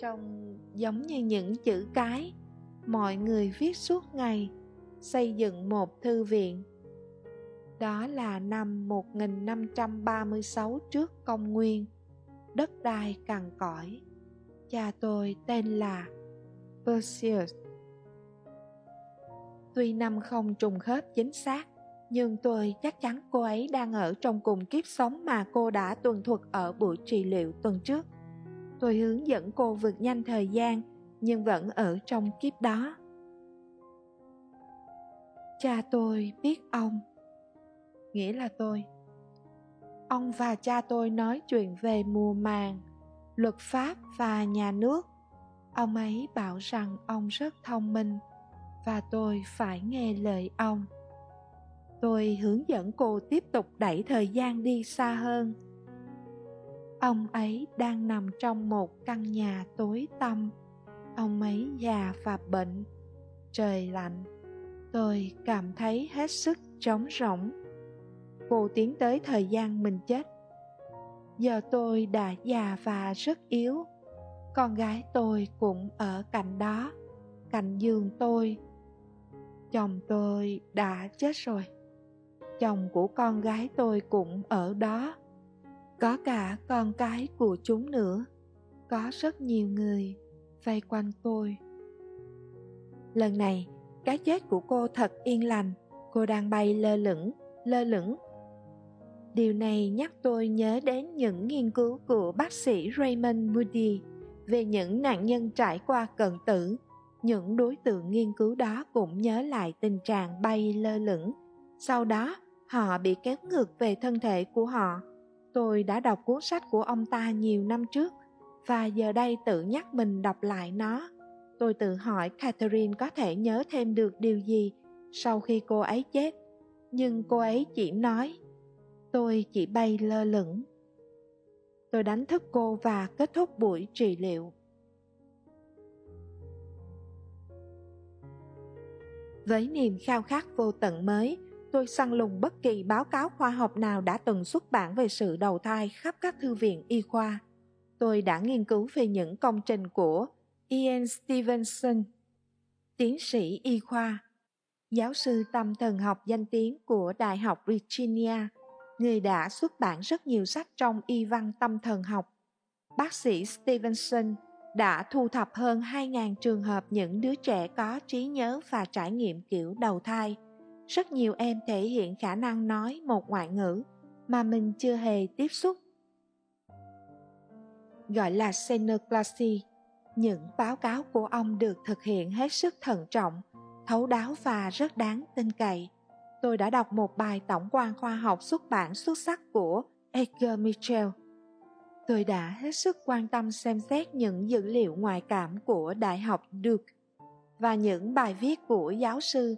Trông giống như những chữ cái, mọi người viết suốt ngày, xây dựng một thư viện đó là năm 1536 trước công nguyên. Đất đai cằn cõi cha tôi tên là Perseus. Tuy năm không trùng khớp chính xác, nhưng tôi chắc chắn cô ấy đang ở trong cùng kiếp sống mà cô đã tuần thuật ở buổi trị liệu tuần trước. Tôi hướng dẫn cô vượt nhanh thời gian, nhưng vẫn ở trong kiếp đó. Cha tôi biết ông nghĩa là tôi. Ông và cha tôi nói chuyện về mùa màng, luật pháp và nhà nước. Ông ấy bảo rằng ông rất thông minh và tôi phải nghe lời ông. Tôi hướng dẫn cô tiếp tục đẩy thời gian đi xa hơn. Ông ấy đang nằm trong một căn nhà tối tăm. Ông ấy già và bệnh, trời lạnh. Tôi cảm thấy hết sức trống rỗng cô tiến tới thời gian mình chết. Giờ tôi đã già và rất yếu. Con gái tôi cũng ở cạnh đó, cạnh giường tôi. Chồng tôi đã chết rồi. Chồng của con gái tôi cũng ở đó. Có cả con cái của chúng nữa. Có rất nhiều người vây quanh tôi. Lần này, cái chết của cô thật yên lành. Cô đang bay lơ lửng lơ lửng điều này nhắc tôi nhớ đến những nghiên cứu của bác sĩ raymond moody về những nạn nhân trải qua cận tử. Những đối tượng nghiên cứu đó cũng nhớ lại tình trạng bay lơ lửng. Sau đó, họ bị kéo ngược về thân thể của họ. Tôi đã đọc cuốn sách của ông ta nhiều năm trước, và giờ đây tự nhắc mình đọc lại nó. Tôi tự hỏi catherine có thể nhớ thêm được điều gì sau khi cô ấy chết, nhưng cô ấy chỉ nói tôi chỉ bay lơ lửng tôi đánh thức cô và kết thúc buổi trị liệu với niềm khao khát vô tận mới tôi săn lùng bất kỳ báo cáo khoa học nào đã từng xuất bản về sự đầu thai khắp các thư viện y khoa. Tôi đã nghiên cứu về những công trình của Ian Stevenson, tiến sĩ y khoa, giáo sư tâm thần học danh tiếng của Đại học Virginia, người đã xuất bản rất nhiều sách trong y văn tâm thần học. Bác sĩ Stevenson đã thu thập hơn 2.000 trường hợp những đứa trẻ có trí nhớ và trải nghiệm kiểu đầu thai – rất nhiều em thể hiện khả năng nói một ngoại ngữ mà mình chưa hề tiếp xúc. Gọi là xenoclasy những báo cáo của ông được thực hiện hết sức thận trọng, thấu đáo và rất đáng tin cậy tôi đã đọc một bài tổng quan khoa học xuất bản xuất sắc của edgar mitchell tôi đã hết sức quan tâm xem xét những dữ liệu ngoại cảm của đại học duke và những bài viết của giáo sư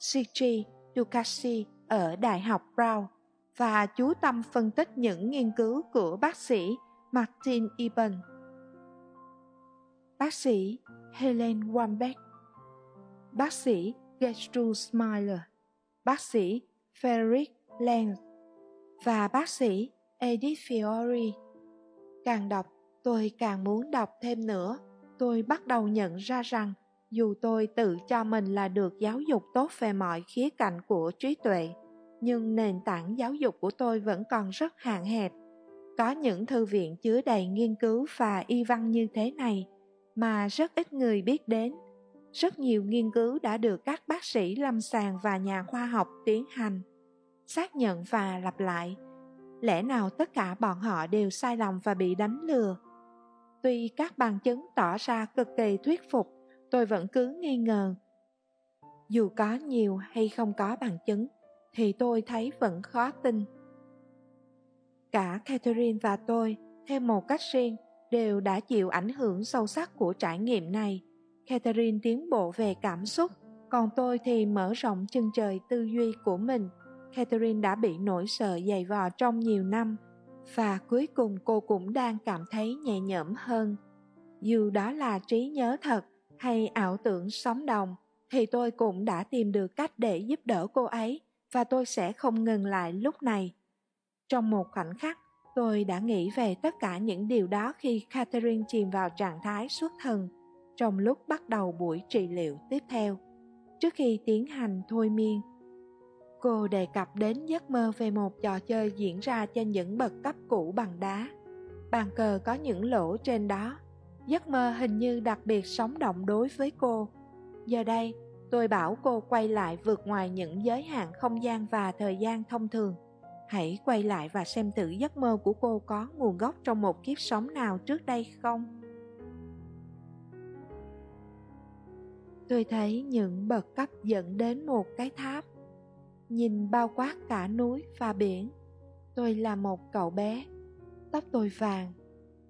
Sitri Dukasi ở Đại học Brown và chú tâm phân tích những nghiên cứu của bác sĩ Martin Eben. Bác sĩ Helen Wambeck, bác sĩ Gertrude Smiler, bác sĩ Frederick Lenz và bác sĩ Edith Fiore. Càng đọc, tôi càng muốn đọc thêm nữa. Tôi bắt đầu nhận ra rằng dù tôi tự cho mình là được giáo dục tốt về mọi khía cạnh của trí tuệ nhưng nền tảng giáo dục của tôi vẫn còn rất hạn hẹp có những thư viện chứa đầy nghiên cứu và y văn như thế này mà rất ít người biết đến rất nhiều nghiên cứu đã được các bác sĩ lâm sàng và nhà khoa học tiến hành, xác nhận và lặp lại. Lẽ nào tất cả bọn họ đều sai lầm và bị đánh lừa? Tuy các bằng chứng tỏ ra cực kỳ thuyết phục, tôi vẫn cứ nghi ngờ. Dù có nhiều hay không có bằng chứng, thì tôi thấy vẫn khó tin. Cả catherine và tôi, theo một cách riêng, đều đã chịu ảnh hưởng sâu sắc của trải nghiệm này catherine tiến bộ về cảm xúc, còn tôi thì mở rộng chân trời tư duy của mình. Catherine đã bị nỗi sợ dày vò trong nhiều năm, và cuối cùng cô cũng đang cảm thấy nhẹ nhõm hơn. Dù đó là trí nhớ thật hay ảo tưởng sống đồng thì tôi cũng đã tìm được cách để giúp đỡ cô ấy, và tôi sẽ không ngừng lại lúc này. Trong một khoảnh khắc, tôi đã nghĩ về tất cả những điều đó khi catherine chìm vào trạng thái xuất thần trong lúc bắt đầu buổi trị liệu tiếp theo. Trước khi tiến hành thôi miên, cô đề cập đến giấc mơ về một trò chơi diễn ra trên những bậc cấp cũ bằng đá. Bàn cờ có những lỗ trên đó. Giấc mơ hình như đặc biệt sống động đối với cô. Giờ đây, tôi bảo cô quay lại vượt ngoài những giới hạn không gian và thời gian thông thường. Hãy quay lại và xem thử giấc mơ của cô có nguồn gốc trong một kiếp sống nào trước đây không? Tôi thấy những bậc cấp dẫn đến một cái tháp. Nhìn bao quát cả núi và biển. Tôi là một cậu bé. Tóc tôi vàng,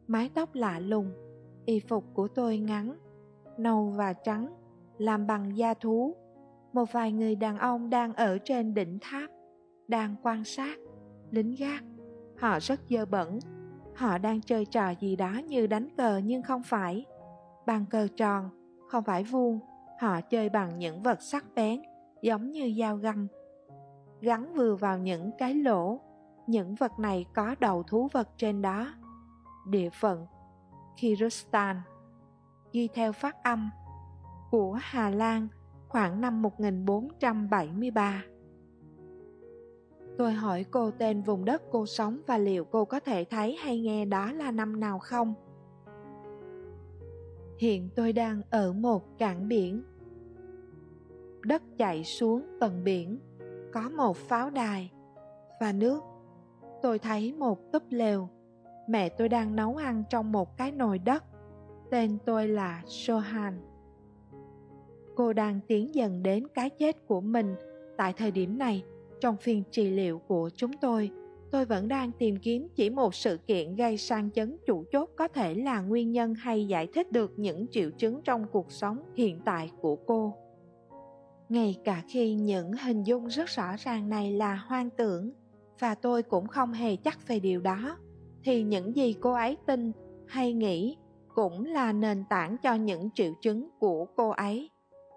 mái tóc lạ lùng. Y phục của tôi ngắn, nâu và trắng, làm bằng da thú. Một vài người đàn ông đang ở trên đỉnh tháp, đang quan sát, lính gác. Họ rất dơ bẩn. Họ đang chơi trò gì đó như đánh cờ nhưng không phải. Bàn cờ tròn, không phải vuông họ chơi bằng những vật sắc bén, giống như dao găm gắn vừa vào những cái lỗ, những vật này có đầu thú vật trên đó địa phận Kyrgyzstan ghi theo phát âm của Hà Lan khoảng năm 1473. Tôi hỏi cô tên vùng đất cô sống và liệu cô có thể thấy hay nghe đó là năm nào không? Hiện tôi đang ở một cảng biển. Đất chạy xuống tận biển, có một pháo đài và nước. Tôi thấy một túp lều. Mẹ tôi đang nấu ăn trong một cái nồi đất. Tên tôi là Sohan. Cô đang tiến dần đến cái chết của mình tại thời điểm này trong phiên trị liệu của chúng tôi tôi vẫn đang tìm kiếm chỉ một sự kiện gây sang chấn chủ chốt có thể là nguyên nhân hay giải thích được những triệu chứng trong cuộc sống hiện tại của cô. Ngay cả khi những hình dung rất rõ ràng này là hoang tưởng, và tôi cũng không hề chắc về điều đó, thì những gì cô ấy tin hay nghĩ cũng là nền tảng cho những triệu chứng của cô ấy.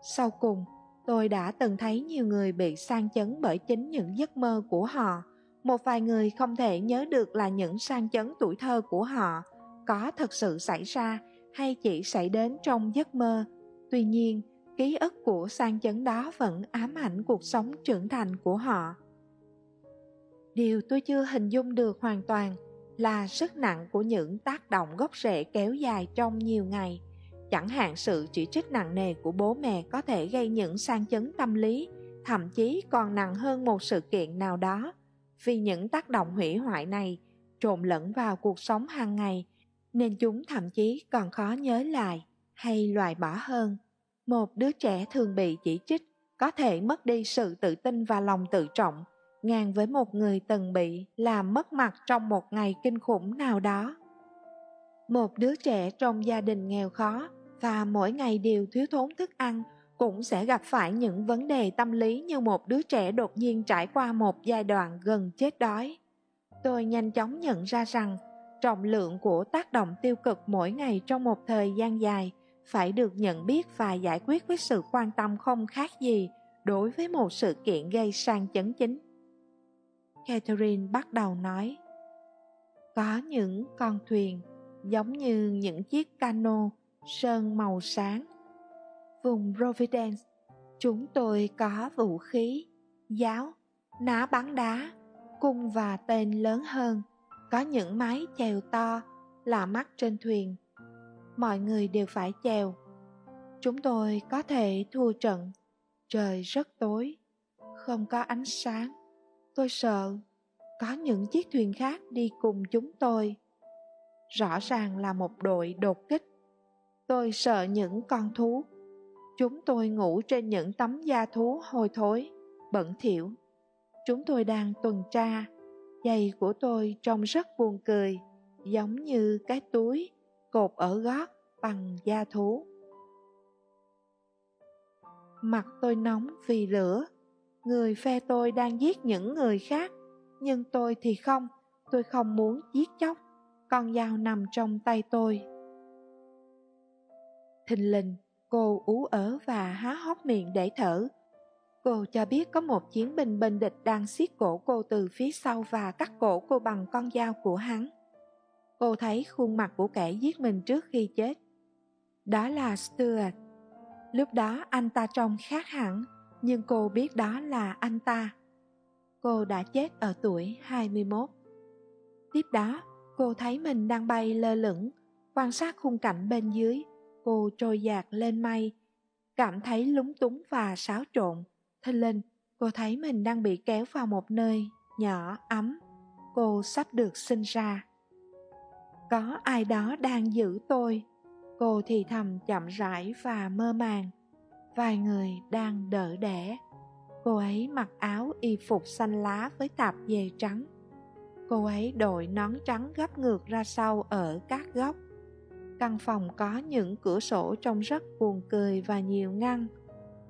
Sau cùng, tôi đã từng thấy nhiều người bị sang chấn bởi chính những giấc mơ của họ một vài người không thể nhớ được là những sang chấn tuổi thơ của họ có thật sự xảy ra hay chỉ xảy đến trong giấc mơ. Tuy nhiên, ký ức của sang chấn đó vẫn ám ảnh cuộc sống trưởng thành của họ. Điều tôi chưa hình dung được hoàn toàn là sức nặng của những tác động gốc rễ kéo dài trong nhiều ngày. Chẳng hạn sự chỉ trích nặng nề của bố mẹ có thể gây những sang chấn tâm lý, thậm chí còn nặng hơn một sự kiện nào đó vì những tác động hủy hoại này trộn lẫn vào cuộc sống hàng ngày, nên chúng thậm chí còn khó nhớ lại hay loại bỏ hơn. Một đứa trẻ thường bị chỉ trích, có thể mất đi sự tự tin và lòng tự trọng, ngang với một người từng bị làm mất mặt trong một ngày kinh khủng nào đó. Một đứa trẻ trong gia đình nghèo khó và mỗi ngày đều thiếu thốn thức ăn cũng sẽ gặp phải những vấn đề tâm lý như một đứa trẻ đột nhiên trải qua một giai đoạn gần chết đói. Tôi nhanh chóng nhận ra rằng, trọng lượng của tác động tiêu cực mỗi ngày trong một thời gian dài phải được nhận biết và giải quyết với sự quan tâm không khác gì đối với một sự kiện gây sang chấn chính. Catherine bắt đầu nói, có những con thuyền giống như những chiếc cano sơn màu sáng Vùng Providence, chúng tôi có vũ khí, giáo, ná bắn đá, cung và tên lớn hơn, có những máy chèo to, là mắt trên thuyền. Mọi người đều phải chèo. Chúng tôi có thể thua trận. Trời rất tối, không có ánh sáng. Tôi sợ có những chiếc thuyền khác đi cùng chúng tôi. Rõ ràng là một đội đột kích. Tôi sợ những con thú. Chúng tôi ngủ trên những tấm da thú hôi thối, bẩn thỉu. Chúng tôi đang tuần tra. Giày của tôi trông rất buồn cười, giống như cái túi cột ở gót bằng da thú. Mặt tôi nóng vì lửa. Người phe tôi đang giết những người khác nhưng tôi thì không tôi không muốn giết chóc con dao nằm trong tay tôi thình lình cô ú ớ và há hốc miệng để thở. Cô cho biết có một chiến binh bên địch đang siết cổ cô từ phía sau và cắt cổ cô bằng con dao của hắn. Cô thấy khuôn mặt của kẻ giết mình trước khi chết. Đó là stuart. Lúc đó anh ta trông khác hẳn nhưng cô biết đó là anh ta. Cô đã chết ở tuổi 21. Tiếp đó, cô thấy mình đang bay lơ lửng, quan sát khung cảnh bên dưới, cô trôi dạt lên mây, cảm thấy lúng túng và xáo trộn. Thình linh, cô thấy mình đang bị kéo vào một nơi nhỏ, ấm. Cô sắp được sinh ra. Có ai đó đang giữ tôi. Cô thì thầm chậm rãi và mơ màng. Vài người đang đỡ đẻ. Cô ấy mặc áo y phục xanh lá với tạp dề trắng. Cô ấy đội nón trắng gấp ngược ra sau ở các góc. Căn phòng có những cửa sổ trông rất buồn cười và nhiều ngăn.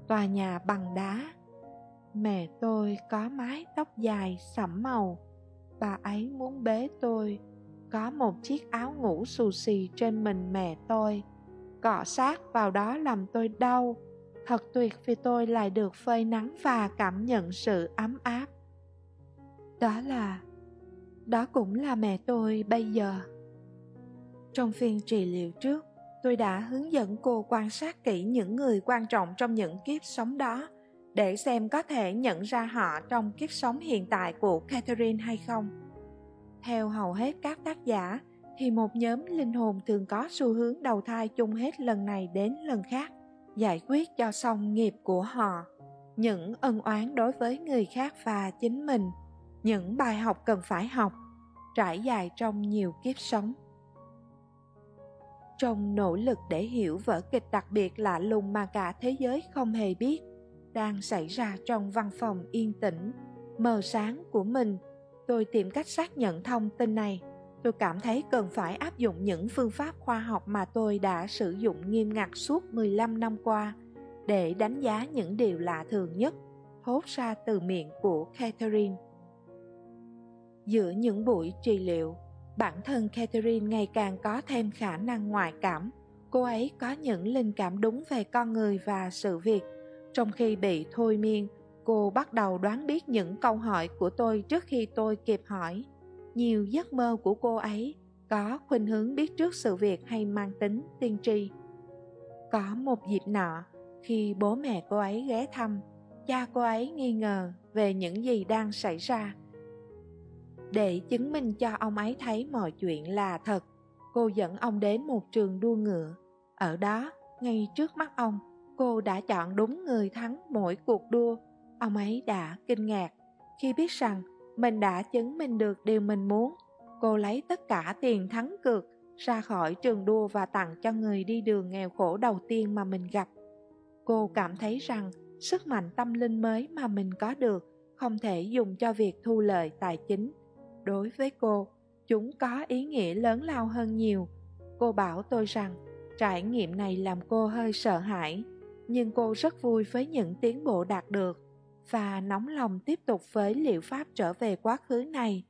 Tòa nhà bằng đá. Mẹ tôi có mái tóc dài sẫm màu. Bà ấy muốn bế tôi. Có một chiếc áo ngủ xù xì trên mình mẹ tôi. Cọ sát vào đó làm tôi đau Thật tuyệt vì tôi lại được phơi nắng và cảm nhận sự ấm áp. Đó là... Đó cũng là mẹ tôi bây giờ. Trong phiên trị liệu trước, tôi đã hướng dẫn cô quan sát kỹ những người quan trọng trong những kiếp sống đó để xem có thể nhận ra họ trong kiếp sống hiện tại của Catherine hay không. Theo hầu hết các tác giả, thì một nhóm linh hồn thường có xu hướng đầu thai chung hết lần này đến lần khác giải quyết cho xong nghiệp của họ những ân oán đối với người khác và chính mình những bài học cần phải học trải dài trong nhiều kiếp sống trong nỗ lực để hiểu vở kịch đặc biệt lạ lùng mà cả thế giới không hề biết đang xảy ra trong văn phòng yên tĩnh mờ sáng của mình tôi tìm cách xác nhận thông tin này tôi cảm thấy cần phải áp dụng những phương pháp khoa học mà tôi đã sử dụng nghiêm ngặt suốt 15 năm qua để đánh giá những điều lạ thường nhất thốt ra từ miệng của Catherine. Giữa những buổi trị liệu, bản thân Catherine ngày càng có thêm khả năng ngoại cảm. Cô ấy có những linh cảm đúng về con người và sự việc. Trong khi bị thôi miên, cô bắt đầu đoán biết những câu hỏi của tôi trước khi tôi kịp hỏi nhiều giấc mơ của cô ấy có khuynh hướng biết trước sự việc hay mang tính tiên tri có một dịp nọ khi bố mẹ cô ấy ghé thăm cha cô ấy nghi ngờ về những gì đang xảy ra để chứng minh cho ông ấy thấy mọi chuyện là thật cô dẫn ông đến một trường đua ngựa ở đó, ngay trước mắt ông, cô đã chọn đúng người thắng mỗi cuộc đua ông ấy đã kinh ngạc, khi biết rằng mình đã chứng minh được điều mình muốn. Cô lấy tất cả tiền thắng cược, ra khỏi trường đua và tặng cho người đi đường nghèo khổ đầu tiên mà mình gặp. Cô cảm thấy rằng sức mạnh tâm linh mới mà mình có được không thể dùng cho việc thu lợi tài chính. Đối với cô, chúng có ý nghĩa lớn lao hơn nhiều. Cô bảo tôi rằng trải nghiệm này làm cô hơi sợ hãi, nhưng cô rất vui với những tiến bộ đạt được và nóng lòng tiếp tục với liệu pháp trở về quá khứ này.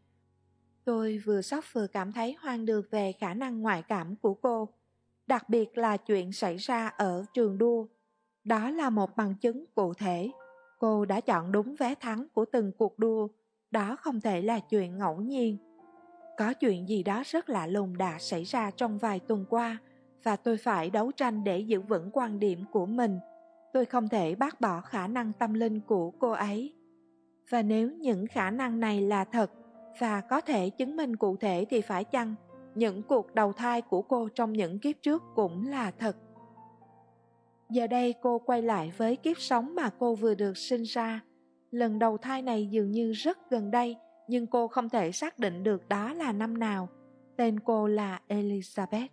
Tôi vừa sốc vừa cảm thấy hoang được về khả năng ngoại cảm của cô, đặc biệt là chuyện xảy ra ở trường đua. Đó là một bằng chứng cụ thể. Cô đã chọn đúng vé thắng của từng cuộc đua. Đó không thể là chuyện ngẫu nhiên. Có chuyện gì đó rất lạ lùng đã xảy ra trong vài tuần qua, và tôi phải đấu tranh để giữ vững quan điểm của mình – tôi không thể bác bỏ khả năng tâm linh của cô ấy. Và nếu những khả năng này là thật, và có thể chứng minh cụ thể thì phải chăng những cuộc đầu thai của cô trong những kiếp trước cũng là thật? Giờ đây cô quay lại với kiếp sống mà cô vừa được sinh ra lần đầu thai này dường như rất gần đây, nhưng cô không thể xác định được đó là năm nào. Tên cô là elizabeth.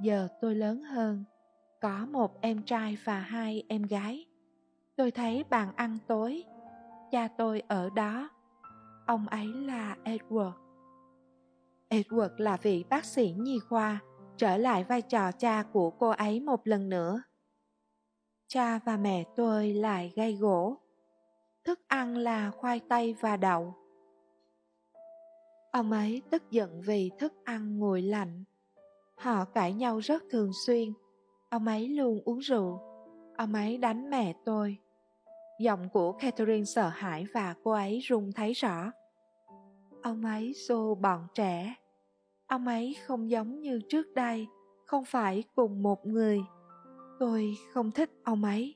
Giờ tôi lớn hơn, có một em trai và hai em gái. Tôi thấy bàn ăn tối, cha tôi ở đó, ông ấy là edward. Edward là vị bác sĩ nhi khoa, trở lại vai trò cha của cô ấy một lần nữa. Cha và mẹ tôi lại gây gỗ thức ăn là khoai tây và đậu. Ông ấy tức giận vì thức ăn nguội lạnh. Họ cãi nhau rất thường xuyên. Ông ấy luôn uống rượu. Ông ấy đánh mẹ tôi. Giọng của catherine sợ hãi và cô ấy run thấy rõ. Ông ấy xô bọn trẻ. Ông ấy không giống như trước đây, không phải cùng một người. Tôi không thích ông ấy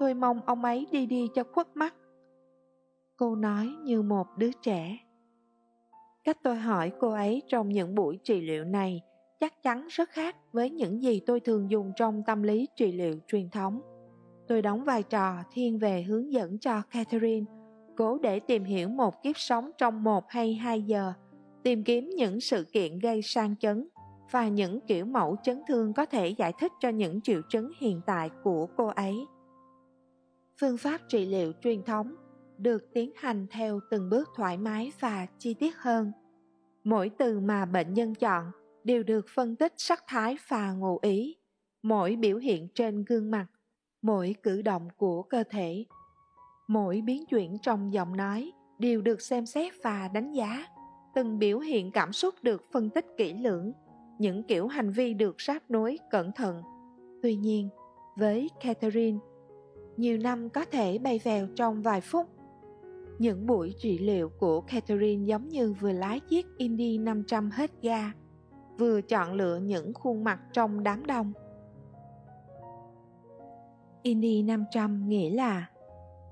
tôi mong ông ấy đi đi cho khuất mắt. Cô nói như một đứa trẻ. Cách tôi hỏi cô ấy trong những buổi trị liệu này chắc chắn rất khác với những gì tôi thường dùng trong tâm lý trị liệu truyền thống. Tôi đóng vai trò thiên về hướng dẫn cho catherine, cố để tìm hiểu một kiếp sống trong một hay hai giờ, tìm kiếm những sự kiện gây sang chấn và những kiểu mẫu chấn thương có thể giải thích cho những triệu chứng hiện tại của cô ấy phương pháp trị liệu truyền thống được tiến hành theo từng bước thoải mái và chi tiết hơn. Mỗi từ mà bệnh nhân chọn đều được phân tích sắc thái và ngụ ý. Mỗi biểu hiện trên gương mặt, mỗi cử động của cơ thể, mỗi biến chuyển trong giọng nói đều được xem xét và đánh giá. Từng biểu hiện cảm xúc được phân tích kỹ lưỡng, những kiểu hành vi được ráp nối cẩn thận. Tuy nhiên, với catherine nhiều năm có thể bay vèo trong vài phút những buổi trị liệu của Catherine giống như vừa lái chiếc Indy 500 hết ga, vừa chọn lựa những khuôn mặt trong đám đông. Indy 500 nghĩa là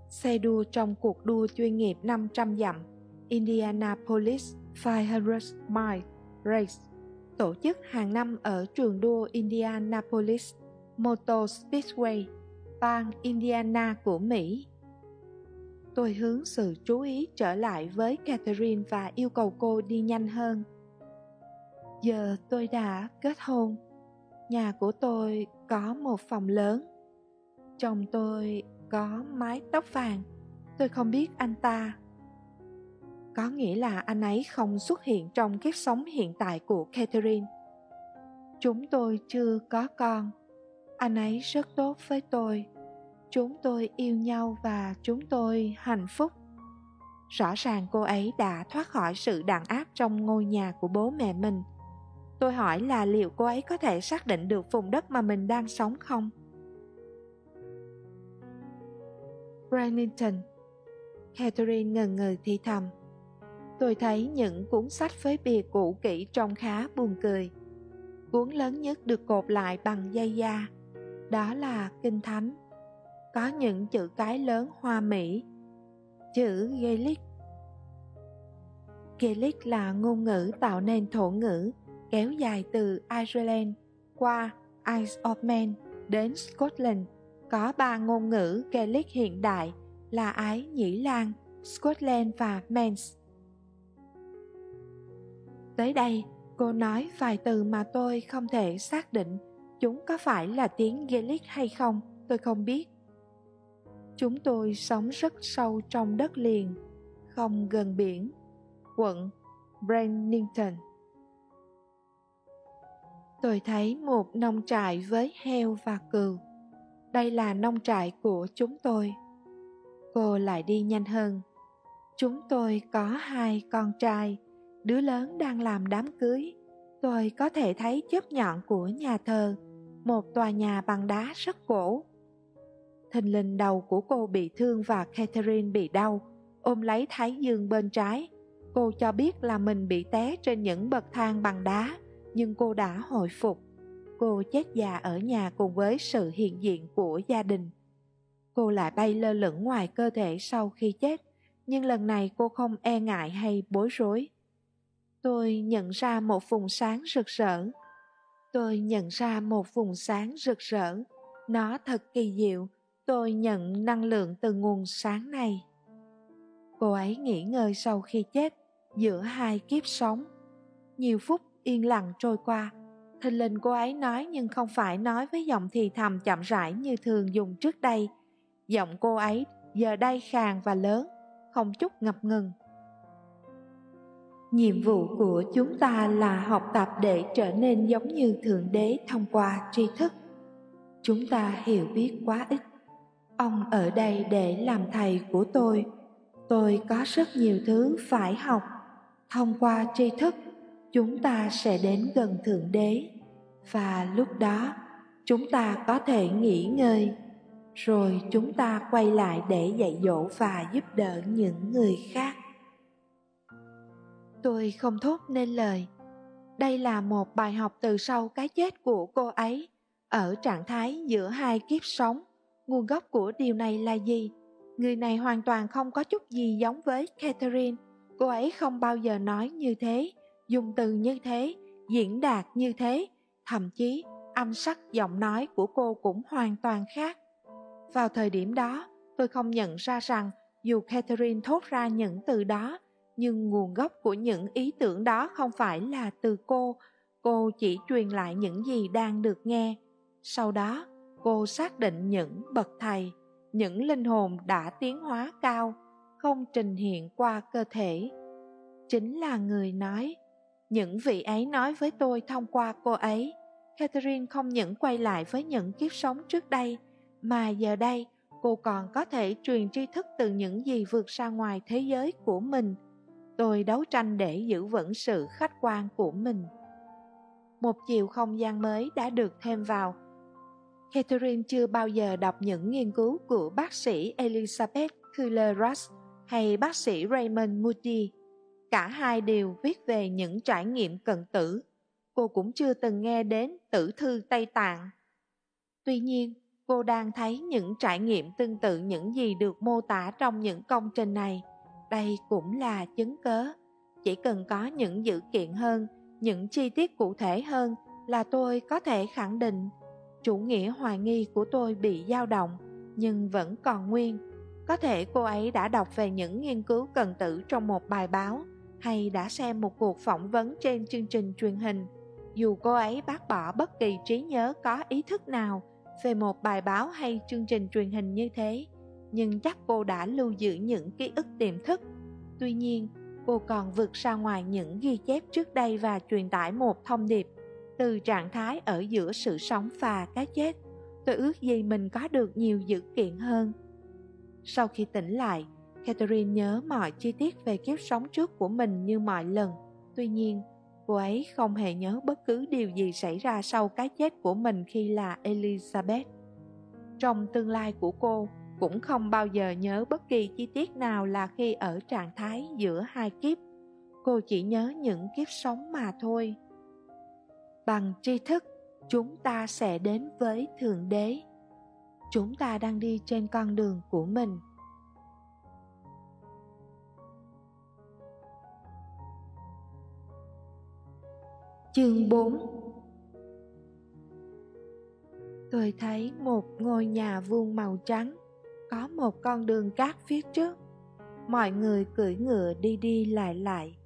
xe đua trong cuộc đua chuyên nghiệp 500 dặm Indianapolis 500 Mile Race tổ chức hàng năm ở trường đua Indianapolis Motor Speedway, bang Indiana của Mỹ. Tôi hướng sự chú ý trở lại với Catherine và yêu cầu cô đi nhanh hơn. Giờ tôi đã kết hôn. Nhà của tôi có một phòng lớn. Chồng tôi có mái tóc vàng. Tôi không biết anh ta. Có nghĩa là anh ấy không xuất hiện trong kiếp sống hiện tại của Catherine. Chúng tôi chưa có con. Anh ấy rất tốt với tôi. Chúng tôi yêu nhau và chúng tôi hạnh phúc. Rõ ràng cô ấy đã thoát khỏi sự đàn áp trong ngôi nhà của bố mẹ mình. Tôi hỏi là liệu cô ấy có thể xác định được vùng đất mà mình đang sống không? Brennington. Catherine ngần ngừ thì thầm. Tôi thấy những cuốn sách với bìa cũ kỹ trông khá buồn cười. Cuốn lớn nhất được cột lại bằng dây da. Đó là Kinh Thánh. Có những chữ cái lớn hoa mỹ. Chữ gaelic. Gaelic là ngôn ngữ tạo nên thổ ngữ kéo dài từ ireland qua isle of man đến scotland. Có ba ngôn ngữ gaelic hiện đại là ái, nhĩ lan, scotland và mans tới đây, cô nói vài từ mà tôi không thể xác định chúng có phải là tiếng gaelic hay không tôi không biết chúng tôi sống rất sâu trong đất liền không gần biển quận Brennington. Tôi thấy một nông trại với heo và cừu. Đây là nông trại của chúng tôi. Cô lại đi nhanh hơn. Chúng tôi có hai con trai, đứa lớn đang làm đám cưới. Tôi có thể thấy chớp nhọn của nhà thờ, một tòa nhà bằng đá rất cổ thình lình đầu của cô bị thương và Catherine bị đau, ôm lấy thái dương bên trái. Cô cho biết là mình bị té trên những bậc thang bằng đá, nhưng cô đã hồi phục. cô chết già ở nhà cùng với sự hiện diện của gia đình. Cô lại bay lơ lửng ngoài cơ thể sau khi chết, nhưng lần này cô không e ngại hay bối rối. Tôi nhận ra một vùng sáng rực rỡ. Tôi nhận ra một vùng sáng rực rỡ. Nó thật kỳ diệu. Tôi nhận năng lượng từ nguồn sáng này. Cô ấy nghỉ ngơi sau khi chết, giữa hai kiếp sống. Nhiều phút yên lặng trôi qua, thình lình cô ấy nói nhưng không phải nói với giọng thì thầm chậm rãi như thường dùng trước đây. Giọng cô ấy giờ đây khàn và lớn, không chút ngập ngừng. Nhiệm vụ của chúng ta là học tập để trở nên giống như Thượng Đế thông qua tri thức. Chúng ta hiểu biết quá ít. Ông ở đây để làm thầy của tôi. Tôi có rất nhiều thứ phải học. Thông qua tri thức, chúng ta sẽ đến gần Thượng Đế. Và lúc đó, chúng ta có thể nghỉ ngơi. Rồi chúng ta quay lại để dạy dỗ và giúp đỡ những người khác Tôi không thốt nên lời. Đây là một bài học từ sau cái chết của cô ấy. Ở trạng thái giữa hai kiếp sống, nguồn gốc của điều này là gì? Người này hoàn toàn không có chút gì giống với Catherine. Cô ấy không bao giờ nói như thế, dùng từ như thế, diễn đạt như thế, thậm chí âm sắc giọng nói của cô cũng hoàn toàn khác. Vào thời điểm đó, tôi không nhận ra rằng dù Catherine thốt ra những từ đó, nhưng nguồn gốc của những ý tưởng đó không phải là từ cô. Cô chỉ truyền lại những gì đang được nghe. Sau đó, cô xác định những bậc thầy, những linh hồn đã tiến hóa cao, không trình hiện qua cơ thể. Chính là người nói, những vị ấy nói với tôi thông qua cô ấy. Catherine không những quay lại với những kiếp sống trước đây, mà giờ đây cô còn có thể truyền tri thức từ những gì vượt ra ngoài thế giới của mình tôi đấu tranh để giữ vững sự khách quan của mình. Một chiều không gian mới đã được thêm vào. Catherine chưa bao giờ đọc những nghiên cứu của bác sĩ elizabeth kubler-ross hay bác sĩ raymond moody. Cả hai đều viết về những trải nghiệm cận tử. Cô cũng chưa từng nghe đến tử thư tây tạng. Tuy nhiên, cô đang thấy những trải nghiệm tương tự những gì được mô tả trong những công trình này đây cũng là chứng cớ. Chỉ cần có những dữ kiện hơn, những chi tiết cụ thể hơn là tôi có thể khẳng định. Chủ nghĩa hoài nghi của tôi bị dao động, nhưng vẫn còn nguyên. Có thể cô ấy đã đọc về những nghiên cứu cần tử trong một bài báo, hay đã xem một cuộc phỏng vấn trên chương trình truyền hình. Dù cô ấy bác bỏ bất kỳ trí nhớ có ý thức nào về một bài báo hay chương trình truyền hình như thế nhưng chắc cô đã lưu giữ những ký ức tiềm thức. Tuy nhiên, cô còn vượt ra ngoài những ghi chép trước đây và truyền tải một thông điệp từ trạng thái ở giữa sự sống và cái chết. Tôi ước gì mình có được nhiều dữ kiện hơn. Sau khi tỉnh lại, Catherine nhớ mọi chi tiết về kiếp sống trước của mình như mọi lần. Tuy nhiên, cô ấy không hề nhớ bất cứ điều gì xảy ra sau cái chết của mình khi là Elizabeth. Trong tương lai của cô, cũng không bao giờ nhớ bất kỳ chi tiết nào là khi ở trạng thái giữa hai kiếp. Cô chỉ nhớ những kiếp sống mà thôi. Bằng tri thức, chúng ta sẽ đến với thượng đế. Chúng ta đang đi trên con đường của mình. Chương 4 Tôi thấy một ngôi nhà vuông màu trắng có một con đường cát phía trước. Mọi người cưỡi ngựa đi đi lại lại.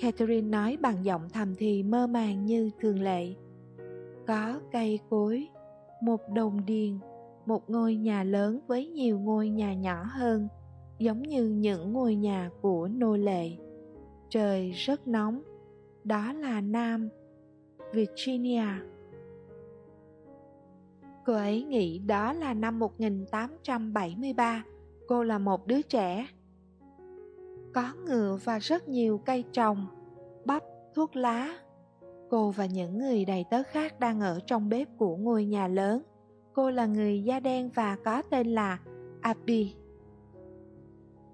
Catherine nói bằng giọng thầm thì mơ màng như thường lệ. Có cây cối, một đồng điền, một ngôi nhà lớn với nhiều ngôi nhà nhỏ hơn, giống như những ngôi nhà của nô lệ. Trời rất nóng, đó là nam virginia. Cô ấy nghĩ đó là năm 1873, cô là một đứa trẻ. Có ngựa và rất nhiều cây trồng, bắp, thuốc lá. Cô và những người đầy tớ khác đang ở trong bếp của ngôi nhà lớn. Cô là người da đen và có tên là Abby.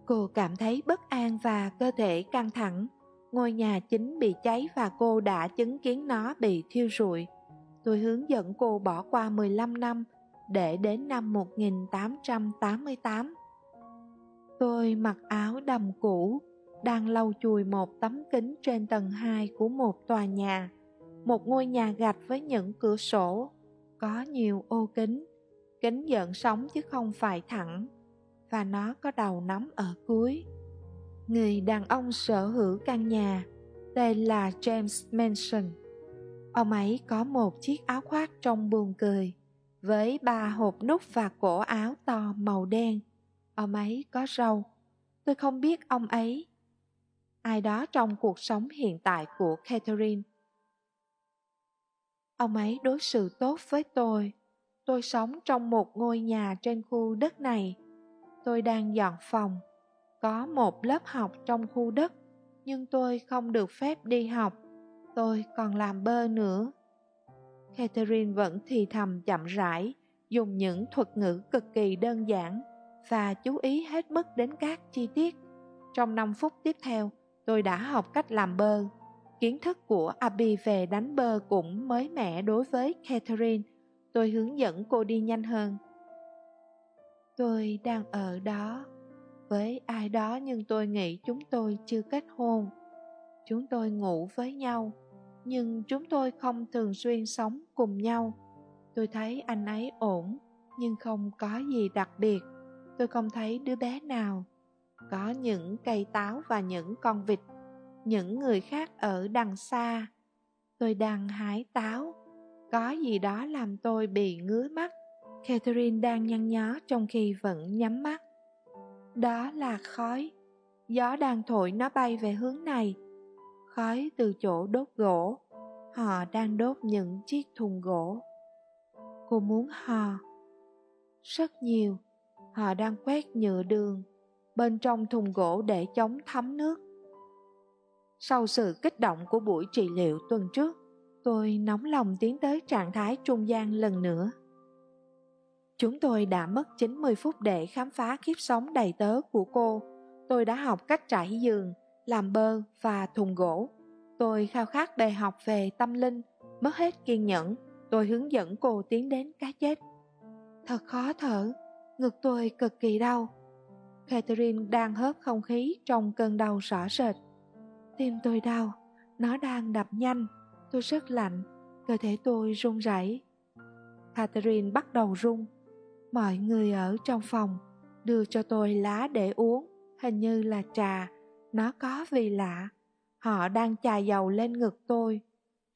Cô cảm thấy bất an và cơ thể căng thẳng. Ngôi nhà chính bị cháy và cô đã chứng kiến nó bị thiêu rụi Tôi hướng dẫn cô bỏ qua 15 năm để đến năm 1888. Tôi mặc áo đầm cũ, đang lau chùi một tấm kính trên tầng 2 của một tòa nhà, một ngôi nhà gạch với những cửa sổ, có nhiều ô kính, kính dẫn sóng chứ không phải thẳng, và nó có đầu nắm ở cuối. Người đàn ông sở hữu căn nhà, tên là James Manson. Ông ấy có một chiếc áo khoác trong buồn cười, với ba hộp nút và cổ áo to màu đen. Ông ấy có râu. Tôi không biết ông ấy. Ai đó trong cuộc sống hiện tại của Catherine. Ông ấy đối xử tốt với tôi. Tôi sống trong một ngôi nhà trên khu đất này. Tôi đang dọn phòng. Có một lớp học trong khu đất, nhưng tôi không được phép đi học. Tôi còn làm bơ nữa. Catherine vẫn thì thầm chậm rãi, dùng những thuật ngữ cực kỳ đơn giản và chú ý hết mức đến các chi tiết. Trong 5 phút tiếp theo, tôi đã học cách làm bơ. Kiến thức của Abby về đánh bơ cũng mới mẻ đối với Catherine. Tôi hướng dẫn cô đi nhanh hơn. Tôi đang ở đó với ai đó nhưng tôi nghĩ chúng tôi chưa kết hôn. Chúng tôi ngủ với nhau, nhưng chúng tôi không thường xuyên sống cùng nhau. Tôi thấy anh ấy ổn, nhưng không có gì đặc biệt. Tôi không thấy đứa bé nào. Có những cây táo và những con vịt, những người khác ở đằng xa. Tôi đang hái táo. Có gì đó làm tôi bị ngứa mắt. Catherine đang nhăn nhó trong khi vẫn nhắm mắt. Đó là khói. Gió đang thổi nó bay về hướng này khói từ chỗ đốt gỗ. Họ đang đốt những chiếc thùng gỗ. Cô muốn hò rất nhiều. Họ đang quét nhựa đường bên trong thùng gỗ để chống thấm nước. Sau sự kích động của buổi trị liệu tuần trước, tôi nóng lòng tiến tới trạng thái trung gian lần nữa. Chúng tôi đã mất 90 phút để khám phá kiếp sống đầy tớ của cô. Tôi đã học cách trải giường làm bơ và thùng gỗ. Tôi khao khát bài học về tâm linh, mất hết kiên nhẫn, tôi hướng dẫn cô tiến đến cái chết. Thật khó thở, ngực tôi cực kỳ đau. Catherine đang hớp không khí trong cơn đau rõ rệt. Tim tôi đau, nó đang đập nhanh, tôi rất lạnh, cơ thể tôi run rẩy. Catherine bắt đầu run. Mọi người ở trong phòng đưa cho tôi lá để uống, hình như là trà nó có vì lạ họ đang chà dầu lên ngực tôi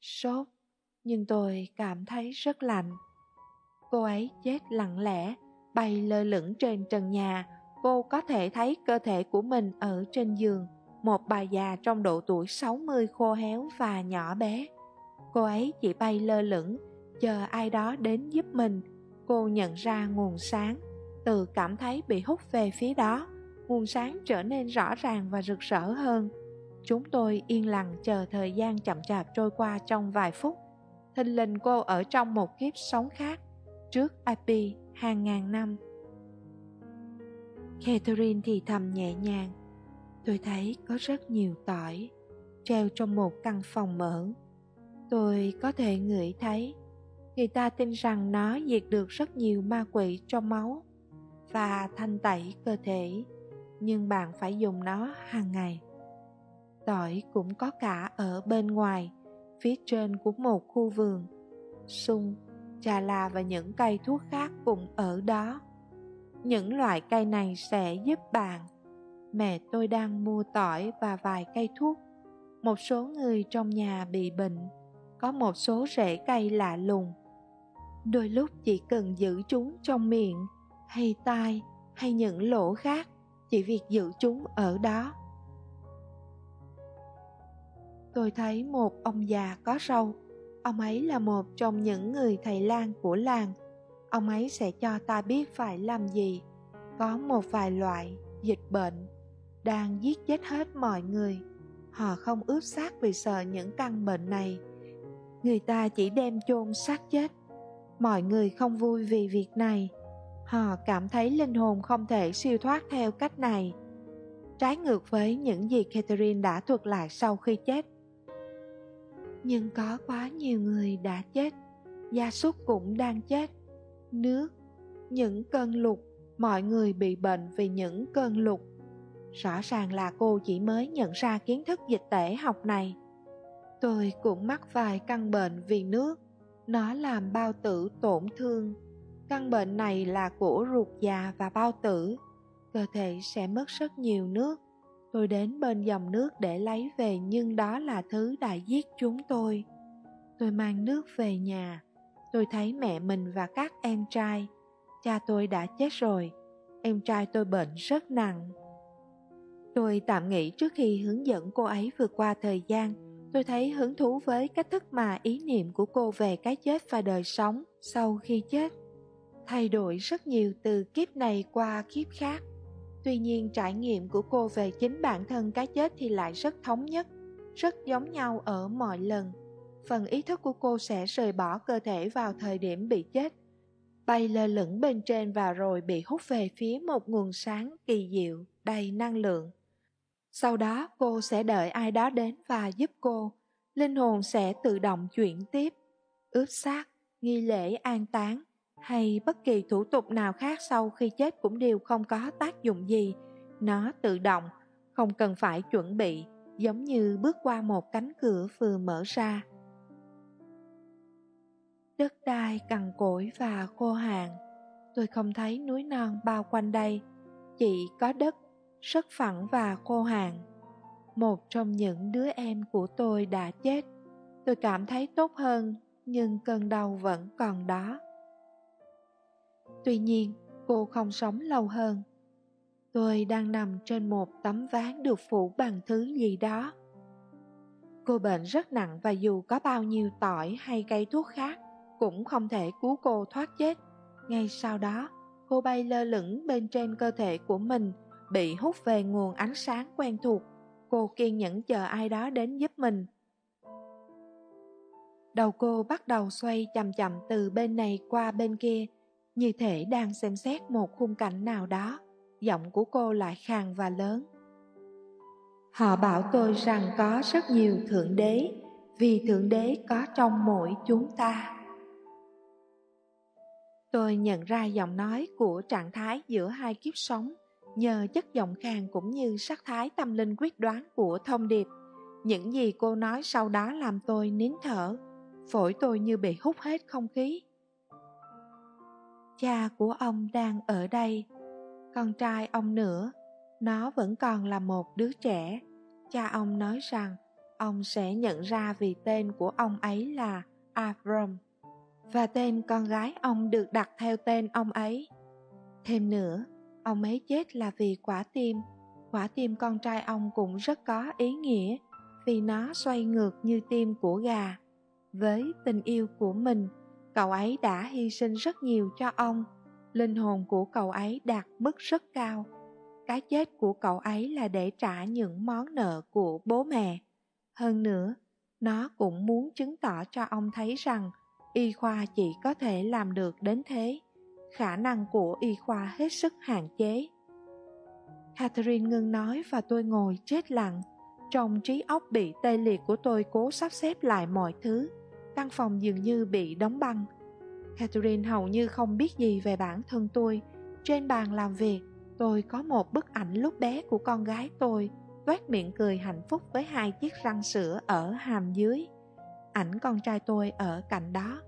sốt nhưng tôi cảm thấy rất lạnh cô ấy chết lặng lẽ bay lơ lửng trên trần nhà cô có thể thấy cơ thể của mình ở trên giường một bà già trong độ tuổi 60 khô héo và nhỏ bé. Cô ấy chỉ bay lơ lửng, chờ ai đó đến giúp mình. Cô nhận ra nguồn sáng, từ cảm thấy bị hút về phía đó. Nguồn sáng trở nên rõ ràng và rực rỡ hơn. Chúng tôi yên lặng chờ thời gian chậm chạp trôi qua trong vài phút. Thình lình cô ở trong một kiếp sống khác, trước IP hàng ngàn năm. Catherine thì thầm nhẹ nhàng. Tôi thấy có rất nhiều tỏi treo trong một căn phòng mở. Tôi có thể ngửi thấy người ta tin rằng nó diệt được rất nhiều ma quỷ trong máu và thanh tẩy cơ thể nhưng bạn phải dùng nó hàng ngày. Tỏi cũng có cả ở bên ngoài, phía trên của một khu vườn, sung, trà la và những cây thuốc khác cũng ở đó. Những loại cây này sẽ giúp bạn. Mẹ tôi đang mua tỏi và vài cây thuốc. Một số người trong nhà bị bệnh, có một số rễ cây lạ lùng. Đôi lúc chỉ cần giữ chúng trong miệng, hay tai, hay những lỗ khác chỉ việc giữ chúng ở đó. Tôi thấy một ông già có râu ông ấy là một trong những người thầy lang của làng. Ông ấy sẽ cho ta biết phải làm gì. Có một vài loại dịch bệnh đang giết chết hết mọi người. Họ không ướp xác vì sợ những căn bệnh này. Người ta chỉ đem chôn xác chết. Mọi người không vui vì việc này họ cảm thấy linh hồn không thể siêu thoát theo cách này. Trái ngược với những gì catherine đã thuật lại sau khi chết. Nhưng có quá nhiều người đã chết, gia súc cũng đang chết. Nước, những cơn lụt, mọi người bị bệnh vì những cơn lụt. Rõ ràng là cô chỉ mới nhận ra kiến thức dịch tễ học này. Tôi cũng mắc vài căn bệnh vì nước, nó làm bao tử tổn thương căn bệnh này là của ruột già và bao tử. Cơ thể sẽ mất rất nhiều nước. Tôi đến bên dòng nước để lấy về, nhưng đó là thứ đã giết chúng tôi. Tôi mang nước về nhà. Tôi thấy mẹ mình và các em trai. Cha tôi đã chết rồi. Em trai tôi bệnh rất nặng. Tôi tạm nghĩ trước khi hướng dẫn cô ấy vượt qua thời gian. Tôi thấy hứng thú với cách thức mà ý niệm của cô về cái chết và đời sống sau khi chết thay đổi rất nhiều từ kiếp này qua kiếp khác. Tuy nhiên, trải nghiệm của cô về chính bản thân cái chết thì lại rất thống nhất, rất giống nhau ở mọi lần. Phần ý thức của cô sẽ rời bỏ cơ thể vào thời điểm bị chết, bay lơ lửng bên trên và rồi bị hút về phía một nguồn sáng kỳ diệu, đầy năng lượng. Sau đó, cô sẽ đợi ai đó đến và giúp cô. Linh hồn sẽ tự động chuyển tiếp ướp xác, nghi lễ an táng hay bất kỳ thủ tục nào khác sau khi chết cũng đều không có tác dụng gì. Nó tự động, không cần phải chuẩn bị, giống như bước qua một cánh cửa vừa mở ra. Đất đai cằn cỗi và khô hạn. Tôi không thấy núi non bao quanh đây. Chỉ có đất, rất phẳng và khô hạn. Một trong những đứa em của tôi đã chết. Tôi cảm thấy tốt hơn, nhưng cơn đau vẫn còn đó tuy nhiên, cô không sống lâu hơn. Tôi đang nằm trên một tấm ván được phủ bằng thứ gì đó. Cô bệnh rất nặng và dù có bao nhiêu tỏi hay cây thuốc khác, cũng không thể cứu cô thoát chết. Ngay sau đó, cô bay lơ lửng bên trên cơ thể của mình, bị hút về nguồn ánh sáng quen thuộc. Cô kiên nhẫn chờ ai đó đến giúp mình. Đầu cô bắt đầu xoay chậm chậm từ bên này qua bên kia như thể đang xem xét một khung cảnh nào đó, giọng của cô lại khàn và lớn. Họ bảo tôi rằng có rất nhiều thượng đế, vì thượng đế có trong mỗi chúng ta. Tôi nhận ra giọng nói của trạng thái giữa hai kiếp sống, nhờ chất giọng khàn cũng như sắc thái tâm linh quyết đoán của thông điệp. Những gì cô nói sau đó làm tôi nín thở, phổi tôi như bị hút hết không khí cha của ông đang ở đây. Con trai ông nữa. Nó vẫn còn là một đứa trẻ. Cha ông nói rằng, ông sẽ nhận ra vì tên của ông ấy là avram. Và tên con gái ông được đặt theo tên ông ấy. Thêm nữa, ông ấy chết là vì quả tim. Quả tim con trai ông cũng rất có ý nghĩa vì nó xoay ngược như tim của gà. Với tình yêu của mình cậu ấy đã hy sinh rất nhiều cho ông. Linh hồn của cậu ấy đạt mức rất cao. Cái chết của cậu ấy là để trả những món nợ của bố mẹ. Hơn nữa, nó cũng muốn chứng tỏ cho ông thấy rằng y khoa chỉ có thể làm được đến thế. Khả năng của y khoa hết sức hạn chế. Catherine ngưng nói và tôi ngồi chết lặng. Trong trí óc bị tê liệt của tôi cố sắp xếp lại mọi thứ căn phòng dường như bị đóng băng. Catherine hầu như không biết gì về bản thân tôi. Trên bàn làm việc, tôi có một bức ảnh lúc bé của con gái tôi toét miệng cười hạnh phúc với hai chiếc răng sữa ở hàm dưới. Ảnh con trai tôi ở cạnh đó.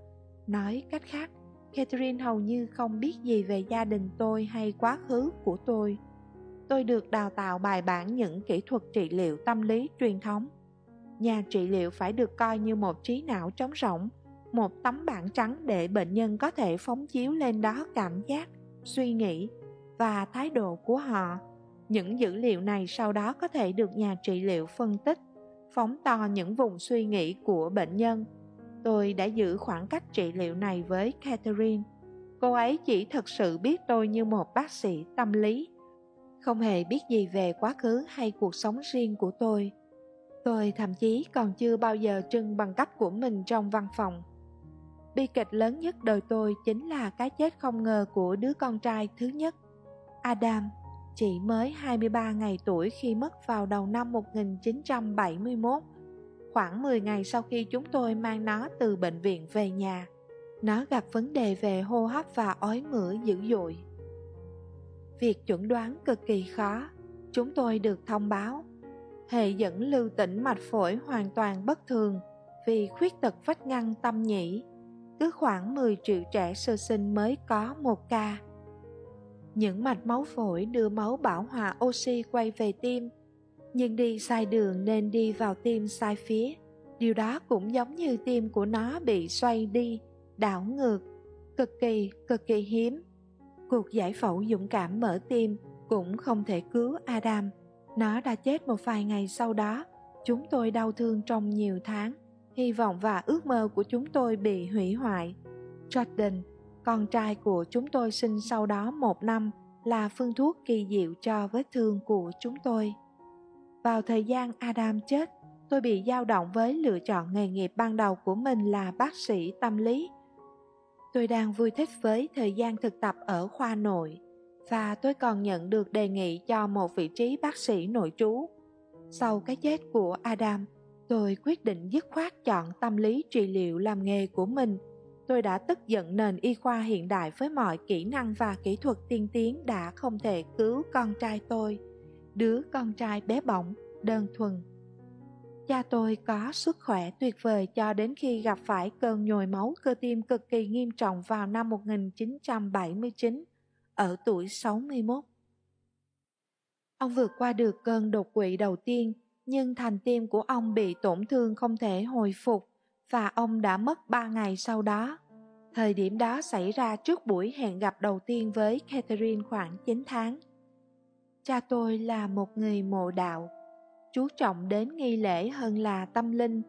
Nói cách khác, catherine hầu như không biết gì về gia đình tôi hay quá khứ của tôi. Tôi được đào tạo bài bản những kỹ thuật trị liệu tâm lý truyền thống nhà trị liệu phải được coi như một trí não trống rỗng, một tấm bảng trắng để bệnh nhân có thể phóng chiếu lên đó cảm giác, suy nghĩ và thái độ của họ. Những dữ liệu này sau đó có thể được nhà trị liệu phân tích, phóng to những vùng suy nghĩ của bệnh nhân. Tôi đã giữ khoảng cách trị liệu này với catherine. Cô ấy chỉ thật sự biết tôi như một bác sĩ tâm lý, không hề biết gì về quá khứ hay cuộc sống riêng của tôi tôi thậm chí còn chưa bao giờ trưng bằng cấp của mình trong văn phòng bi kịch lớn nhất đời tôi chính là cái chết không ngờ của đứa con trai thứ nhất adam chỉ mới 23 ngày tuổi khi mất vào đầu năm 1971, khoảng 10 ngày sau khi chúng tôi mang nó từ bệnh viện về nhà. nó gặp vấn đề về hô hấp và ói mửa dữ dội. Việc chuẩn đoán cực kỳ khó, chúng tôi được thông báo. Hệ dẫn lưu tĩnh mạch phổi hoàn toàn bất thường vì khuyết tật vách ngăn tâm nhĩ. Cứ khoảng 10 triệu trẻ sơ sinh mới có một ca. Những mạch máu phổi đưa máu bảo hòa oxy quay về tim, nhưng đi sai đường nên đi vào tim sai phía. Điều đó cũng giống như tim của nó bị xoay đi, đảo ngược, cực kỳ, cực kỳ hiếm. Cuộc giải phẫu dũng cảm mở tim cũng không thể cứu Adam. Nó đã chết một vài ngày sau đó. Chúng tôi đau thương trong nhiều tháng. Hy vọng và ước mơ của chúng tôi bị hủy hoại. Jordan, con trai của chúng tôi sinh sau đó một năm, là phương thuốc kỳ diệu cho vết thương của chúng tôi. Vào thời gian Adam chết, tôi bị dao động với lựa chọn nghề nghiệp ban đầu của mình là bác sĩ tâm lý. Tôi đang vui thích với thời gian thực tập ở khoa nội và tôi còn nhận được đề nghị cho một vị trí bác sĩ nội trú. Sau cái chết của Adam, tôi quyết định dứt khoát chọn tâm lý trị liệu làm nghề của mình. Tôi đã tức giận nền y khoa hiện đại với mọi kỹ năng và kỹ thuật tiên tiến đã không thể cứu con trai tôi, đứa con trai bé bỏng, đơn thuần. Cha tôi có sức khỏe tuyệt vời cho đến khi gặp phải cơn nhồi máu cơ tim cực kỳ nghiêm trọng vào năm 1979 ở tuổi 61. Ông vượt qua được cơn đột quỵ đầu tiên, nhưng thành tim của ông bị tổn thương không thể hồi phục và ông đã mất 3 ngày sau đó. Thời điểm đó xảy ra trước buổi hẹn gặp đầu tiên với Catherine khoảng 9 tháng. Cha tôi là một người mộ đạo, chú trọng đến nghi lễ hơn là tâm linh.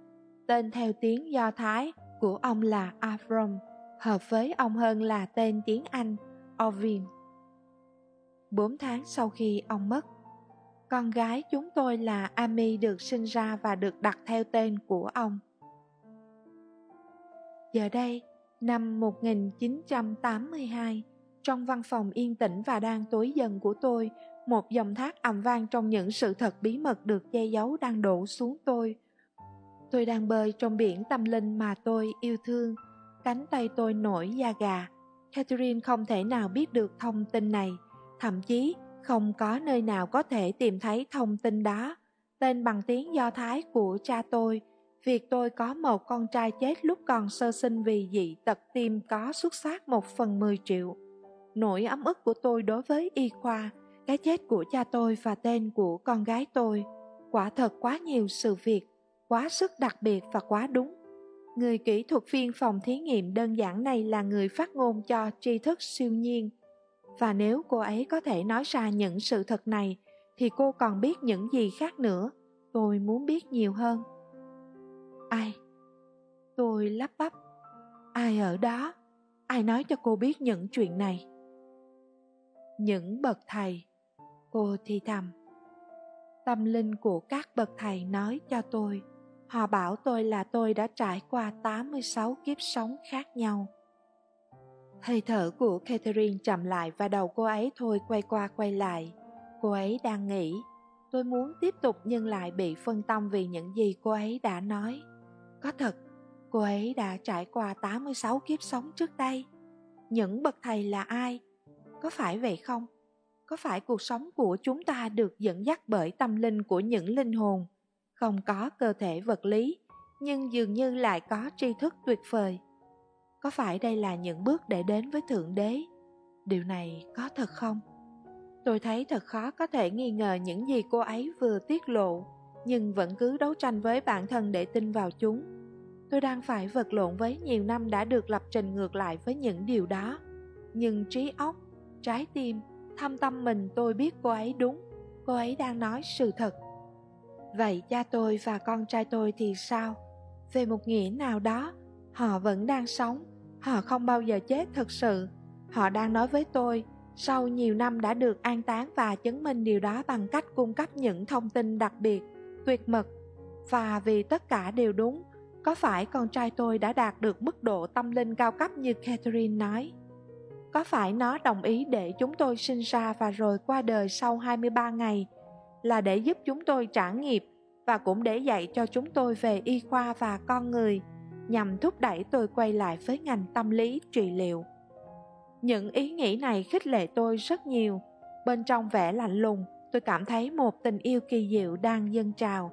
Tên theo tiếng Do Thái của ông là Avram, hợp với ông hơn là tên tiếng Anh, Orvin 4 tháng sau khi ông mất. Con gái chúng tôi là Ami được sinh ra và được đặt theo tên của ông. Giờ đây, năm 1982, trong văn phòng yên tĩnh và đang tối dần của tôi, một dòng thác ầm vang trong những sự thật bí mật được che giấu đang đổ xuống tôi. Tôi đang bơi trong biển tâm linh mà tôi yêu thương, cánh tay tôi nổi da gà. Catherine không thể nào biết được thông tin này Thậm chí không có nơi nào có thể tìm thấy thông tin đó. Tên bằng tiếng Do Thái của cha tôi. Việc tôi có một con trai chết lúc còn sơ sinh vì dị tật tim có xuất phát một phần mười triệu. Nỗi ấm ức của tôi đối với y khoa, cái chết của cha tôi và tên của con gái tôi. Quả thật quá nhiều sự việc, quá sức đặc biệt và quá đúng. Người kỹ thuật viên phòng thí nghiệm đơn giản này là người phát ngôn cho tri thức siêu nhiên và nếu cô ấy có thể nói ra những sự thật này, thì cô còn biết những gì khác nữa. Tôi muốn biết nhiều hơn. Ai? Tôi lắp bắp. Ai ở đó? Ai nói cho cô biết những chuyện này? Những bậc thầy. Cô thì thầm. Tâm linh của các bậc thầy nói cho tôi. Họ bảo tôi là tôi đã trải qua 86 kiếp sống khác nhau. Hơi thở của Catherine chậm lại và đầu cô ấy thôi quay qua quay lại. Cô ấy đang nghĩ, tôi muốn tiếp tục nhưng lại bị phân tâm vì những gì cô ấy đã nói. Có thật, cô ấy đã trải qua 86 kiếp sống trước đây. Những bậc thầy là ai? Có phải vậy không? Có phải cuộc sống của chúng ta được dẫn dắt bởi tâm linh của những linh hồn, không có cơ thể vật lý, nhưng dường như lại có tri thức tuyệt vời? Có phải đây là những bước để đến với thượng đế? Điều này có thật không? Tôi thấy thật khó có thể nghi ngờ những gì cô ấy vừa tiết lộ, nhưng vẫn cứ đấu tranh với bản thân để tin vào chúng. Tôi đang phải vật lộn với nhiều năm đã được lập trình ngược lại với những điều đó. Nhưng trí óc, trái tim, thâm tâm mình tôi biết cô ấy đúng. Cô ấy đang nói sự thật. Vậy cha tôi và con trai tôi thì sao? Về một nghĩa nào đó họ vẫn đang sống. Họ không bao giờ chết thật sự. Họ đang nói với tôi, sau nhiều năm đã được an táng và chứng minh điều đó bằng cách cung cấp những thông tin đặc biệt, tuyệt mật. Và vì tất cả đều đúng, có phải con trai tôi đã đạt được mức độ tâm linh cao cấp như Catherine nói? Có phải nó đồng ý để chúng tôi sinh ra và rồi qua đời sau 23 ngày, là để giúp chúng tôi trả nghiệp và cũng để dạy cho chúng tôi về y khoa và con người? Nhằm thúc đẩy tôi quay lại với ngành tâm lý trị liệu. Những ý nghĩ này khích lệ tôi rất nhiều. Bên trong vẻ lạnh lùng, tôi cảm thấy một tình yêu kỳ diệu đang dâng trào.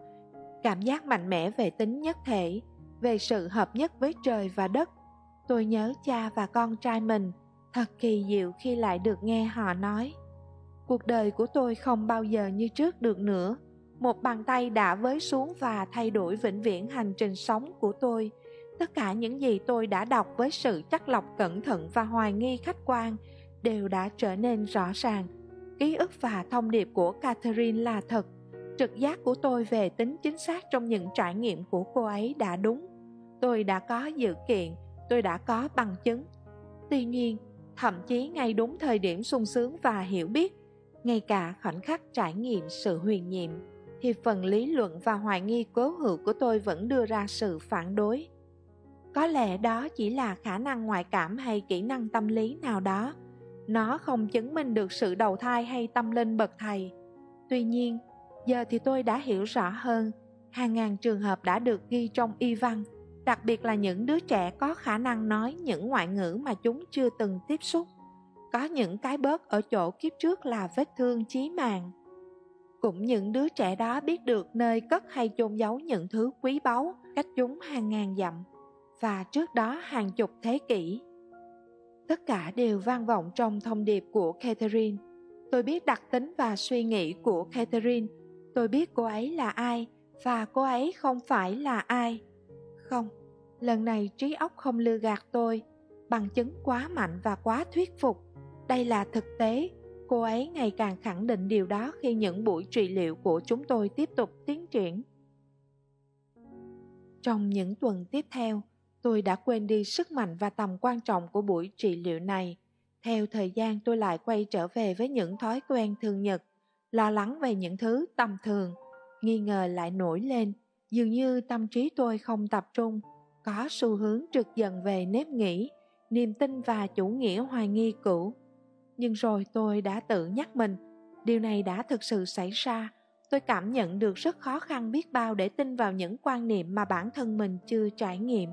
Cảm giác mạnh mẽ về tính nhất thể, về sự hợp nhất với trời và đất. Tôi nhớ cha và con trai mình, thật kỳ diệu khi lại được nghe họ nói. Cuộc đời của tôi không bao giờ như trước được nữa. Một bàn tay đã với xuống và thay đổi vĩnh viễn hành trình sống của tôi. Tất cả những gì tôi đã đọc với sự chắc lọc cẩn thận và hoài nghi khách quan đều đã trở nên rõ ràng. Ký ức và thông điệp của Catherine là thật. Trực giác của tôi về tính chính xác trong những trải nghiệm của cô ấy đã đúng. Tôi đã có dự kiện, tôi đã có bằng chứng. Tuy nhiên, thậm chí ngay đúng thời điểm sung sướng và hiểu biết, ngay cả khoảnh khắc trải nghiệm sự huyền nhiệm, thì phần lý luận và hoài nghi cố hữu của tôi vẫn đưa ra sự phản đối. Có lẽ đó chỉ là khả năng ngoại cảm hay kỹ năng tâm lý nào đó. Nó không chứng minh được sự đầu thai hay tâm linh bậc thầy. Tuy nhiên, giờ thì tôi đã hiểu rõ hơn, hàng ngàn trường hợp đã được ghi trong y văn – đặc biệt là những đứa trẻ có khả năng nói những ngoại ngữ mà chúng chưa từng tiếp xúc. Có những cái bớt ở chỗ kiếp trước là vết thương chí mạng. Cũng những đứa trẻ đó biết được nơi cất hay chôn giấu những thứ quý báu cách chúng hàng ngàn dặm và trước đó hàng chục thế kỷ. Tất cả đều vang vọng trong thông điệp của Catherine. Tôi biết đặc tính và suy nghĩ của Catherine. Tôi biết cô ấy là ai và cô ấy không phải là ai. Không, lần này trí óc không lừa gạt tôi, bằng chứng quá mạnh và quá thuyết phục. Đây là thực tế, cô ấy ngày càng khẳng định điều đó khi những buổi trị liệu của chúng tôi tiếp tục tiến triển. Trong những tuần tiếp theo, tôi đã quên đi sức mạnh và tầm quan trọng của buổi trị liệu này. Theo thời gian tôi lại quay trở về với những thói quen thường nhật, lo lắng về những thứ tầm thường, nghi ngờ lại nổi lên Dường như tâm trí tôi không tập trung, có xu hướng trực dần về nếp nghĩ, niềm tin và chủ nghĩa hoài nghi cũ. Nhưng rồi tôi đã tự nhắc mình, điều này đã thực sự xảy ra. Tôi cảm nhận được rất khó khăn biết bao để tin vào những quan niệm mà bản thân mình chưa trải nghiệm.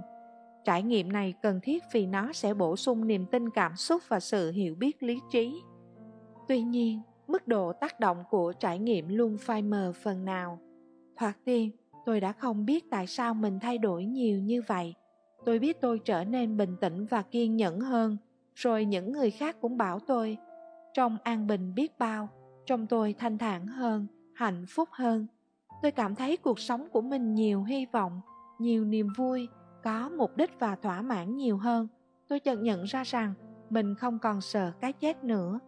Trải nghiệm này cần thiết vì nó sẽ bổ sung niềm tin cảm xúc và sự hiểu biết lý trí. Tuy nhiên, mức độ tác động của trải nghiệm luôn phai mờ phần nào. Thoạt tiên, tôi đã không biết tại sao mình thay đổi nhiều như vậy tôi biết tôi trở nên bình tĩnh và kiên nhẫn hơn rồi những người khác cũng bảo tôi trong an bình biết bao trong tôi thanh thản hơn hạnh phúc hơn tôi cảm thấy cuộc sống của mình nhiều hy vọng nhiều niềm vui có mục đích và thỏa mãn nhiều hơn. Tôi chợt nhận ra rằng mình không còn sợ cái chết nữa.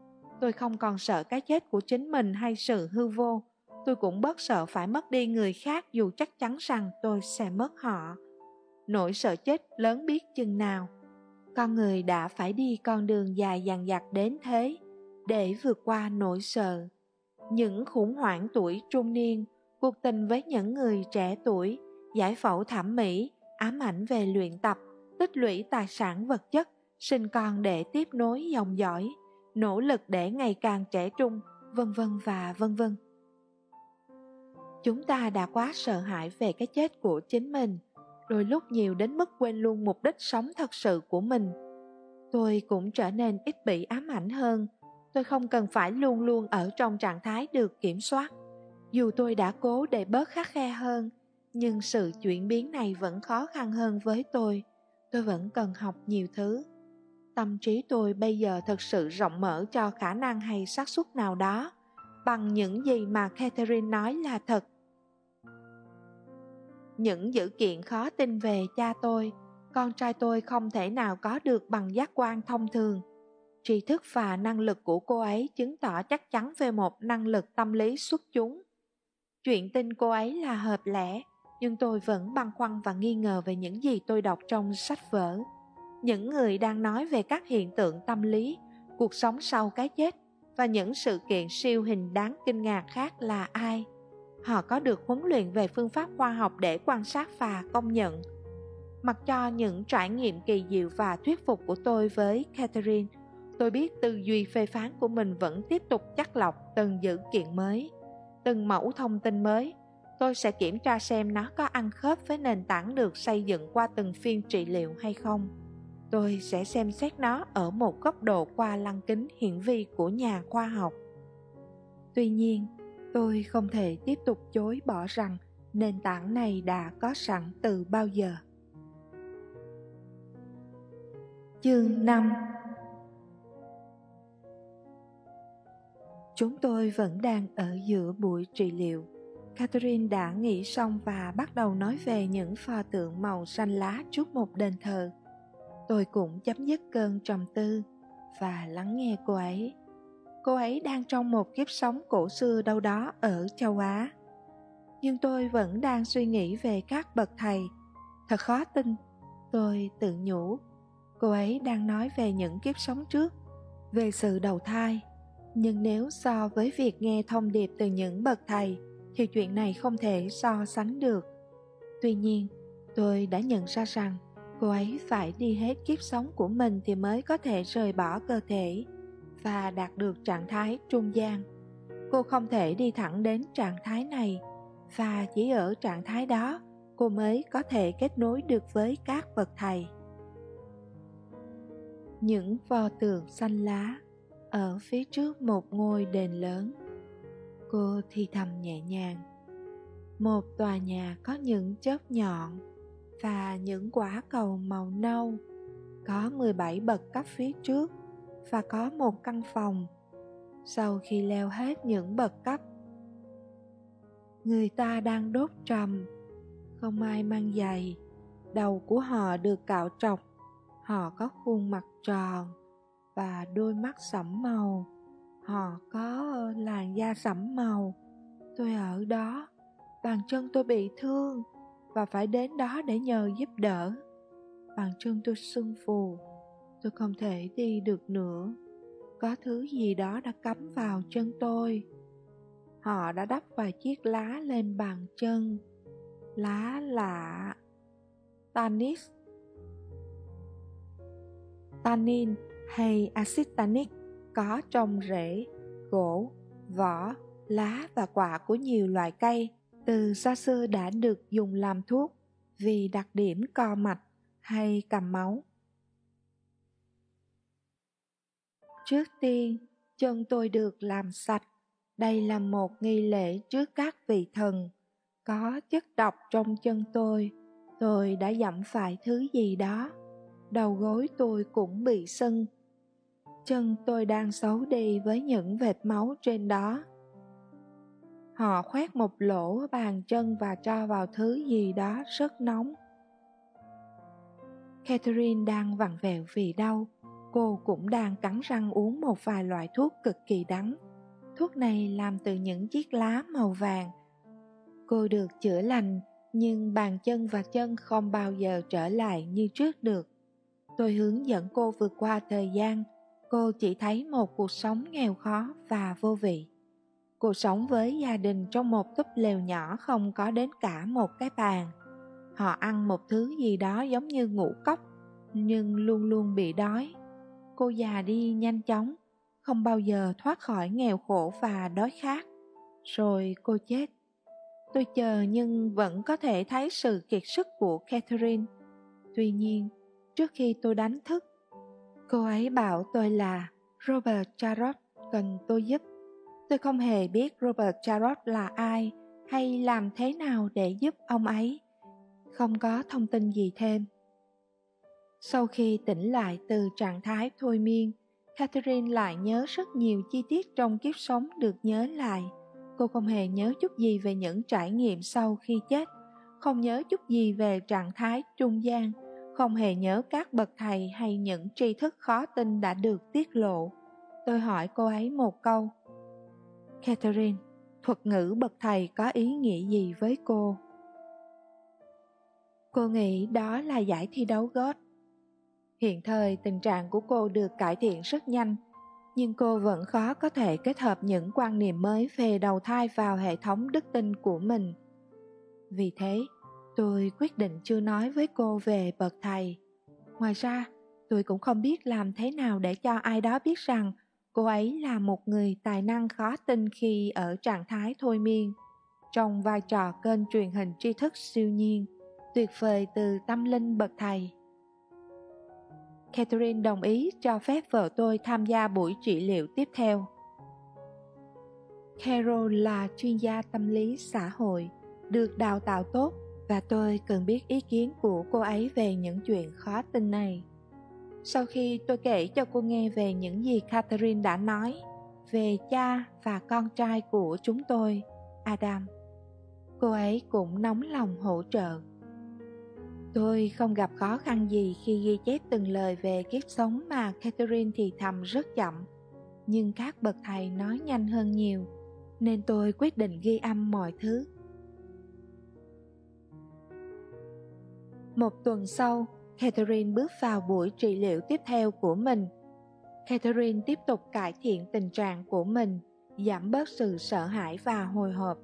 Tôi không còn sợ cái chết của chính mình hay sự hư vô. Tôi cũng bớt sợ phải mất đi người khác dù chắc chắn rằng tôi sẽ mất họ. Nỗi sợ chết lớn biết chừng nào. Con người đã phải đi con đường dài dằng dặc đến thế để vượt qua nỗi sợ. Những khủng hoảng tuổi trung niên, cuộc tình với những người trẻ tuổi, giải phẫu thẩm mỹ ám ảnh về luyện tập, tích lũy tài sản vật chất, sinh con để tiếp nối dòng dõi, nỗ lực để ngày càng trẻ trung, vân vân và vân vân. Chúng ta đã quá sợ hãi về cái chết của chính mình, đôi lúc nhiều đến mức quên luôn mục đích sống thật sự của mình. Tôi cũng trở nên ít bị ám ảnh hơn, tôi không cần phải luôn luôn ở trong trạng thái được kiểm soát. Dù tôi đã cố để bớt khắc khe hơn nhưng sự chuyển biến này vẫn khó khăn hơn với tôi. Tôi vẫn cần học nhiều thứ. Tâm trí tôi bây giờ thật sự rộng mở cho khả năng hay xác suất nào đó, bằng những gì mà catherine nói là thật. Những dữ kiện khó tin về cha tôi, con trai tôi không thể nào có được bằng giác quan thông thường. Tri thức và năng lực của cô ấy chứng tỏ chắc chắn về một năng lực tâm lý xuất chúng. Chuyện tin cô ấy là hợp lẽ nhưng tôi vẫn băn khoăn và nghi ngờ về những gì tôi đọc trong sách vở. Những người đang nói về các hiện tượng tâm lý, cuộc sống sau cái chết và những sự kiện siêu hình đáng kinh ngạc khác là ai? Họ có được huấn luyện về phương pháp khoa học để quan sát và công nhận. Mặc cho những trải nghiệm kỳ diệu và thuyết phục của tôi với catherine, tôi biết tư duy phê phán của mình vẫn tiếp tục chắc lọc từng dữ kiện mới, từng mẫu thông tin mới tôi sẽ kiểm tra xem nó có ăn khớp với nền tảng được xây dựng qua từng phiên trị liệu hay không. Tôi sẽ xem xét nó ở một góc độ qua lăng kính hiển vi của nhà khoa học. Tuy nhiên, tôi không thể tiếp tục chối bỏ rằng nền tảng này đã có sẵn từ bao giờ. Chương 5 Chúng tôi vẫn đang ở giữa buổi trị liệu. Catherine đã nghĩ xong và bắt đầu nói về những pho tượng màu xanh lá trước một đền thờ. Tôi cũng chấm dứt cơn trầm tư và lắng nghe cô ấy. Cô ấy đang trong một kiếp sống cổ xưa đâu đó ở châu Á. Nhưng tôi vẫn đang suy nghĩ về các bậc thầy. Thật khó tin, tôi tự nhủ. Cô ấy đang nói về những kiếp sống trước, về sự đầu thai nhưng nếu so với việc nghe thông điệp từ những bậc thầy thì chuyện này không thể so sánh được. Tuy nhiên, tôi đã nhận ra rằng cô ấy phải đi hết kiếp sống của mình thì mới có thể rời bỏ cơ thể và đạt được trạng thái trung gian. Cô không thể đi thẳng đến trạng thái này và chỉ ở trạng thái đó cô mới có thể kết nối được với các bậc thầy. Những pho tượng xanh lá ở phía trước một ngôi đền lớn cô thì thầm nhẹ nhàng. Một tòa nhà có những chớp nhọn và những quả cầu màu nâu, có 17 bậc cấp phía trước và có một căn phòng sau khi leo hết những bậc cấp. Người ta đang đốt trầm, không ai mang giày, đầu của họ được cạo trọc, họ có khuôn mặt tròn và đôi mắt sẫm màu họ có làn da sẫm màu. Tôi ở đó, bàn chân tôi bị thương và phải đến đó để nhờ giúp đỡ. Bàn chân tôi sưng phù, tôi không thể đi được nữa. Có thứ gì đó đã cắm vào chân tôi. Họ đã đắp vài chiếc lá lên bàn chân. Lá lạ tanis tannin hay axit tannic có trong rễ, gỗ, vỏ, lá và quả của nhiều loại cây từ xa xưa đã được dùng làm thuốc vì đặc điểm co mạch hay cầm máu. Trước tiên, chân tôi được làm sạch. Đây là một nghi lễ trước các vị thần. Có chất độc trong chân tôi, tôi đã dẫm phải thứ gì đó. Đầu gối tôi cũng bị sưng chân tôi đang xấu đi với những vệt máu trên đó. Họ khoét một lỗ bàn chân và cho vào thứ gì đó rất nóng. Catherine đang vặn vẹo vì đau. Cô cũng đang cắn răng uống một vài loại thuốc cực kỳ đắng. Thuốc này làm từ những chiếc lá màu vàng. Cô được chữa lành, nhưng bàn chân và chân không bao giờ trở lại như trước được. Tôi hướng dẫn cô vượt qua thời gian cô chỉ thấy một cuộc sống nghèo khó và vô vị. Cuộc sống với gia đình trong một túp lều nhỏ không có đến cả một cái bàn. Họ ăn một thứ gì đó giống như ngũ cốc, nhưng luôn luôn bị đói. Cô già đi nhanh chóng, không bao giờ thoát khỏi nghèo khổ và đói khát. Rồi cô chết. Tôi chờ nhưng vẫn có thể thấy sự kiệt sức của catherine. Tuy nhiên, trước khi tôi đánh thức Cô ấy bảo tôi là Robert Charot cần tôi giúp. Tôi không hề biết Robert Charot là ai hay làm thế nào để giúp ông ấy. Không có thông tin gì thêm. Sau khi tỉnh lại từ trạng thái thôi miên, Catherine lại nhớ rất nhiều chi tiết trong kiếp sống được nhớ lại. Cô không hề nhớ chút gì về những trải nghiệm sau khi chết, không nhớ chút gì về trạng thái trung gian không hề nhớ các bậc thầy hay những tri thức khó tin đã được tiết lộ. Tôi hỏi cô ấy một câu. Catherine, thuật ngữ bậc thầy có ý nghĩa gì với cô? Cô nghĩ đó là giải thi đấu gót. Hiện thời tình trạng của cô được cải thiện rất nhanh, nhưng cô vẫn khó có thể kết hợp những quan niệm mới về đầu thai vào hệ thống đức tin của mình. Vì thế, tôi quyết định chưa nói với cô về bậc thầy ngoài ra tôi cũng không biết làm thế nào để cho ai đó biết rằng cô ấy là một người tài năng khó tin khi ở trạng thái thôi miên trong vai trò kênh truyền hình tri thức siêu nhiên, tuyệt vời từ tâm linh bậc thầy. Catherine đồng ý cho phép vợ tôi tham gia buổi trị liệu tiếp theo. Carol là chuyên gia tâm lý xã hội, được đào tạo tốt và tôi cần biết ý kiến của cô ấy về những chuyện khó tin này. Sau khi tôi kể cho cô nghe về những gì Catherine đã nói về cha và con trai của chúng tôi, Adam, cô ấy cũng nóng lòng hỗ trợ. Tôi không gặp khó khăn gì khi ghi chép từng lời về kiếp sống mà Catherine thì thầm rất chậm, nhưng các bậc thầy nói nhanh hơn nhiều, nên tôi quyết định ghi âm mọi thứ. Một tuần sau, Catherine bước vào buổi trị liệu tiếp theo của mình. Catherine tiếp tục cải thiện tình trạng của mình, giảm bớt sự sợ hãi và hồi hộp.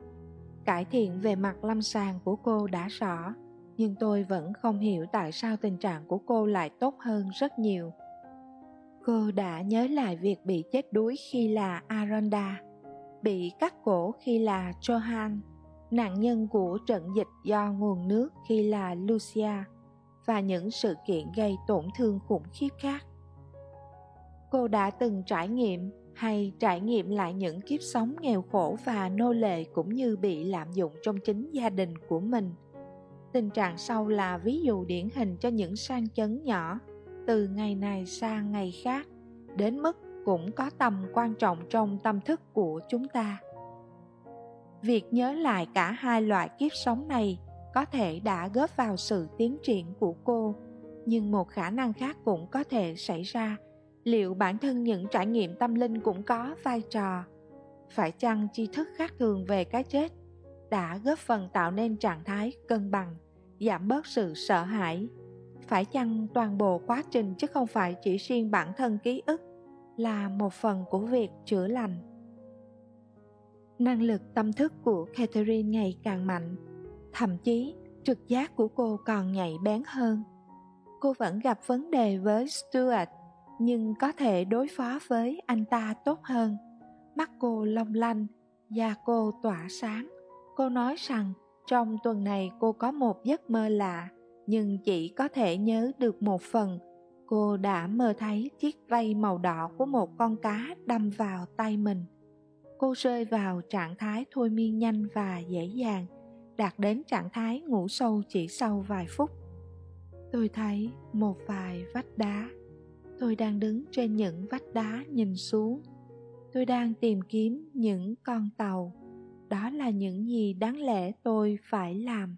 Cải thiện về mặt lâm sàng của cô đã rõ, nhưng tôi vẫn không hiểu tại sao tình trạng của cô lại tốt hơn rất nhiều. Cô đã nhớ lại việc bị chết đuối khi là Aronda, bị cắt cổ khi là Johan, nạn nhân của trận dịch do nguồn nước khi là Lucia và những sự kiện gây tổn thương khủng khiếp khác. Cô đã từng trải nghiệm hay trải nghiệm lại những kiếp sống nghèo khổ và nô lệ cũng như bị lạm dụng trong chính gia đình của mình. Tình trạng sau là ví dụ điển hình cho những sang chấn nhỏ, từ ngày này sang ngày khác, đến mức cũng có tầm quan trọng trong tâm thức của chúng ta. Việc nhớ lại cả hai loại kiếp sống này có thể đã góp vào sự tiến triển của cô, nhưng một khả năng khác cũng có thể xảy ra. Liệu bản thân những trải nghiệm tâm linh cũng có vai trò? Phải chăng tri thức khác thường về cái chết đã góp phần tạo nên trạng thái cân bằng, giảm bớt sự sợ hãi? Phải chăng toàn bộ quá trình chứ không phải chỉ riêng bản thân ký ức là một phần của việc chữa lành? Năng lực tâm thức của catherine ngày càng mạnh, thậm chí trực giác của cô còn nhạy bén hơn. Cô vẫn gặp vấn đề với stuart, nhưng có thể đối phó với anh ta tốt hơn. Mắt cô long lanh, da cô tỏa sáng. Cô nói rằng, trong tuần này cô có một giấc mơ lạ, nhưng chỉ có thể nhớ được một phần. Cô đã mơ thấy chiếc vây màu đỏ của một con cá đâm vào tay mình cô rơi vào trạng thái thôi miên nhanh và dễ dàng, đạt đến trạng thái ngủ sâu chỉ sau vài phút. Tôi thấy một vài vách đá. Tôi đang đứng trên những vách đá nhìn xuống. Tôi đang tìm kiếm những con tàu. Đó là những gì đáng lẽ tôi phải làm.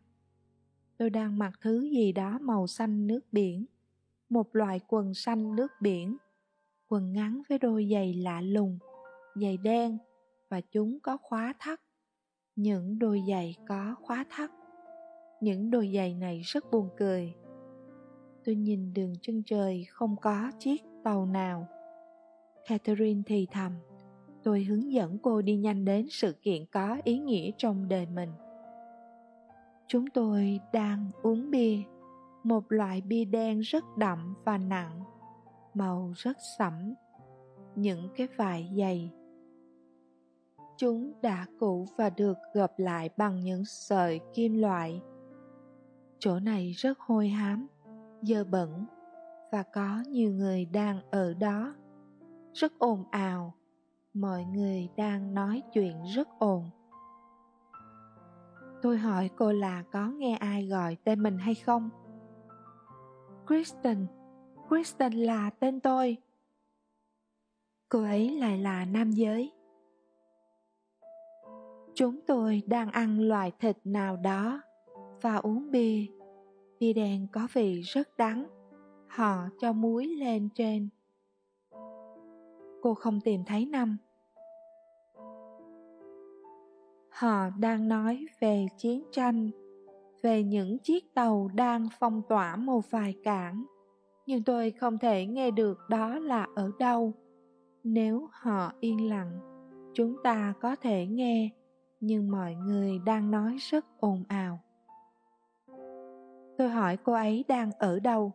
Tôi đang mặc thứ gì đó màu xanh nước biển. Một loại quần xanh nước biển. Quần ngắn với đôi giày lạ lùng, giày đen và chúng có khóa thắt. Những đôi giày có khóa thắt. Những đôi giày này rất buồn cười. Tôi nhìn đường chân trời không có chiếc tàu nào. Catherine thì thầm, tôi hướng dẫn cô đi nhanh đến sự kiện có ý nghĩa trong đời mình. Chúng tôi đang uống bia. Một loại bia đen rất đậm và nặng, màu rất sẫm. Những cái vải dày chúng đã cũ và được gập lại bằng những sợi kim loại. Chỗ này rất hôi hám, dơ bẩn, và có nhiều người đang ở đó. Rất ồn ào, mọi người đang nói chuyện rất ồn. Tôi hỏi cô là có nghe ai gọi tên mình hay không? Kristen kristen là tên tôi. Cô ấy lại là nam giới chúng tôi đang ăn loại thịt nào đó và uống bia. Bia đen có vị rất đắng. Họ cho muối lên trên. Cô không tìm thấy năm. Họ đang nói về chiến tranh, về những chiếc tàu đang phong tỏa một vài cảng. Nhưng tôi không thể nghe được đó là ở đâu. Nếu họ yên lặng, chúng ta có thể nghe nhưng mọi người đang nói rất ồn ào tôi hỏi cô ấy đang ở đâu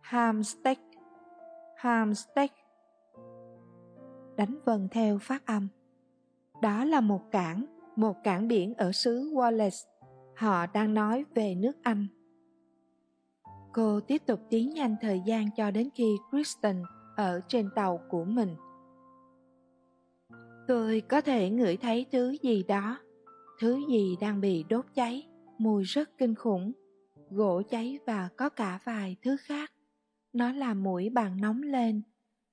hamsteak hamsteak đánh vần theo phát âm đó là một cảng một cảng biển ở xứ Wallace. Họ đang nói về nước Anh. Cô tiếp tục tiến nhanh thời gian cho đến khi Kristen ở trên tàu của mình. Tôi có thể ngửi thấy thứ gì đó, thứ gì đang bị đốt cháy, mùi rất kinh khủng, gỗ cháy và có cả vài thứ khác. Nó làm mũi bạn nóng lên,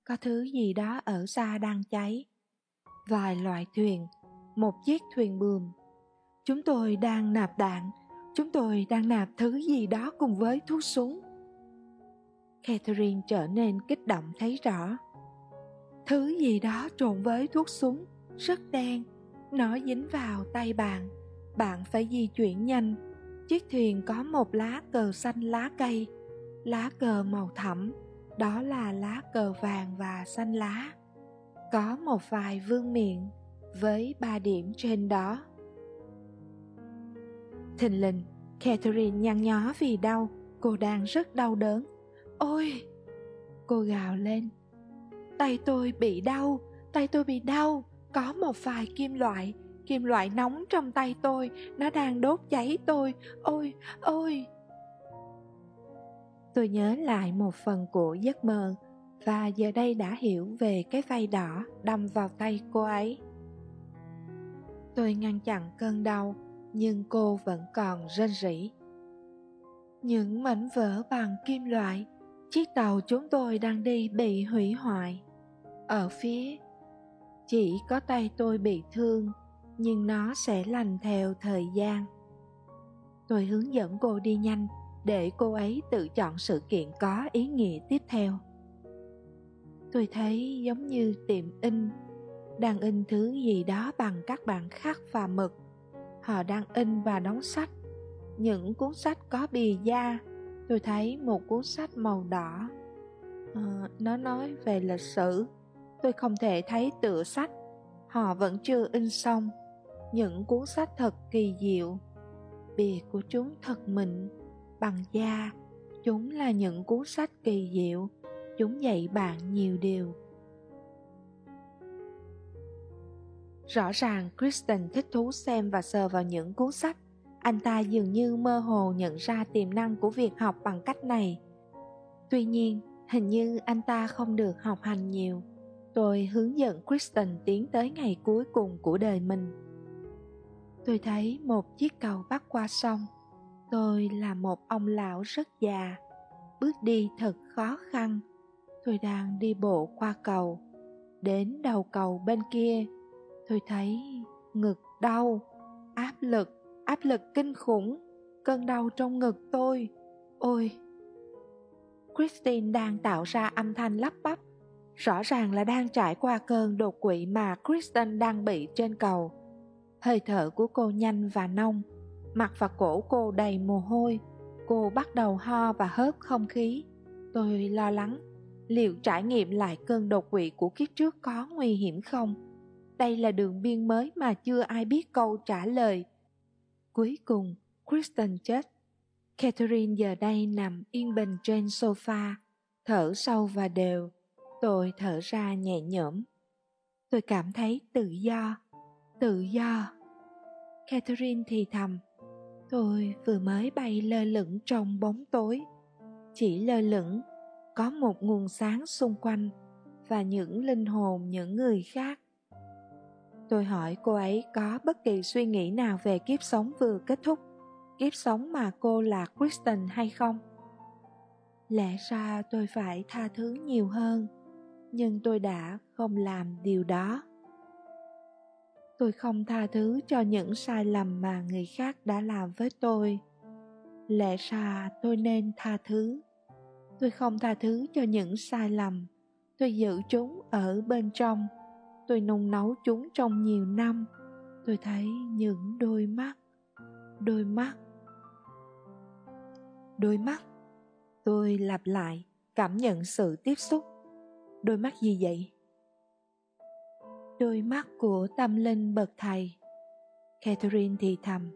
có thứ gì đó ở xa đang cháy. Vài loại thuyền, một chiếc thuyền buồm. Chúng tôi đang nạp đạn, chúng tôi đang nạp thứ gì đó cùng với thuốc súng. Catherine trở nên kích động thấy rõ. Thứ gì đó trộn với thuốc súng, rất đen, nó dính vào tay bạn. Bạn phải di chuyển nhanh. Chiếc thuyền có một lá cờ xanh lá cây, lá cờ màu thẫm, đó là lá cờ vàng và xanh lá. Có một vài vương miện với ba điểm trên đó. Thình lình, Catherine nhăn nhó vì đau, cô đang rất đau đớn. Ôi! Cô gào lên. Tay tôi bị đau, tay tôi bị đau, có một vài kim loại, kim loại nóng trong tay tôi, nó đang đốt cháy tôi, ôi, ôi! Tôi nhớ lại một phần của giấc mơ và giờ đây đã hiểu về cái vây đỏ đâm vào tay cô ấy. Tôi ngăn chặn cơn đau, nhưng cô vẫn còn rên rỉ. Những mảnh vỡ bằng kim loại, chiếc tàu chúng tôi đang đi bị hủy hoại. Ở phía, chỉ có tay tôi bị thương, nhưng nó sẽ lành theo thời gian. Tôi hướng dẫn cô đi nhanh để cô ấy tự chọn sự kiện có ý nghĩa tiếp theo. Tôi thấy giống như tiệm in đang in thứ gì đó bằng các bản khắc và mực. Họ đang in và đóng sách. Những cuốn sách có bìa da. Tôi thấy một cuốn sách màu đỏ. À, nó nói về lịch sử. Tôi không thể thấy tựa sách. Họ vẫn chưa in xong. Những cuốn sách thật kỳ diệu. Bìa của chúng thật mịn, bằng da. Chúng là những cuốn sách kỳ diệu. Chúng dạy bạn nhiều điều Rõ ràng Kristen thích thú xem và sờ vào những cuốn sách. Anh ta dường như mơ hồ nhận ra tiềm năng của việc học bằng cách này. Tuy nhiên, hình như anh ta không được học hành nhiều. Tôi hướng dẫn Kristen tiến tới ngày cuối cùng của đời mình. Tôi thấy một chiếc cầu bắc qua sông. Tôi là một ông lão rất già, bước đi thật khó khăn. Tôi đang đi bộ qua cầu. Đến đầu cầu bên kia tôi thấy ngực đau áp lực áp lực kinh khủng, cơn đau trong ngực tôi. Ôi! Christine đang tạo ra âm thanh lắp bắp. Rõ ràng là đang trải qua cơn đột quỵ mà kristen đang bị trên cầu. Hơi thở của cô nhanh và nông. Mặt và cổ cô đầy mồ hôi. Cô bắt đầu ho và hớp không khí. Tôi lo lắng, liệu trải nghiệm lại cơn đột quỵ của kiếp trước có nguy hiểm không? Đây là đường biên mới mà chưa ai biết câu trả lời. Cuối cùng, Kristen chết. Catherine giờ đây nằm yên bình trên sofa, thở sâu và đều. Tôi thở ra nhẹ nhõm. Tôi cảm thấy tự do, tự do. Catherine thì thầm, tôi vừa mới bay lơ lửng trong bóng tối. Chỉ lơ lửng, có một nguồn sáng xung quanh và những linh hồn những người khác Tôi hỏi cô ấy có bất kỳ suy nghĩ nào về kiếp sống vừa kết thúc, kiếp sống mà cô là Kristen hay không? Lẽ ra tôi phải tha thứ nhiều hơn, nhưng tôi đã không làm điều đó. Tôi không tha thứ cho những sai lầm mà người khác đã làm với tôi. Lẽ ra tôi nên tha thứ. Tôi không tha thứ cho những sai lầm. Tôi giữ chúng ở bên trong tôi nung nấu chúng trong nhiều năm. Tôi thấy những đôi mắt đôi mắt. Đôi mắt, tôi lặp lại cảm nhận sự tiếp xúc. Đôi mắt gì vậy? Đôi mắt của tâm linh bậc thầy. Catherine thì thầm.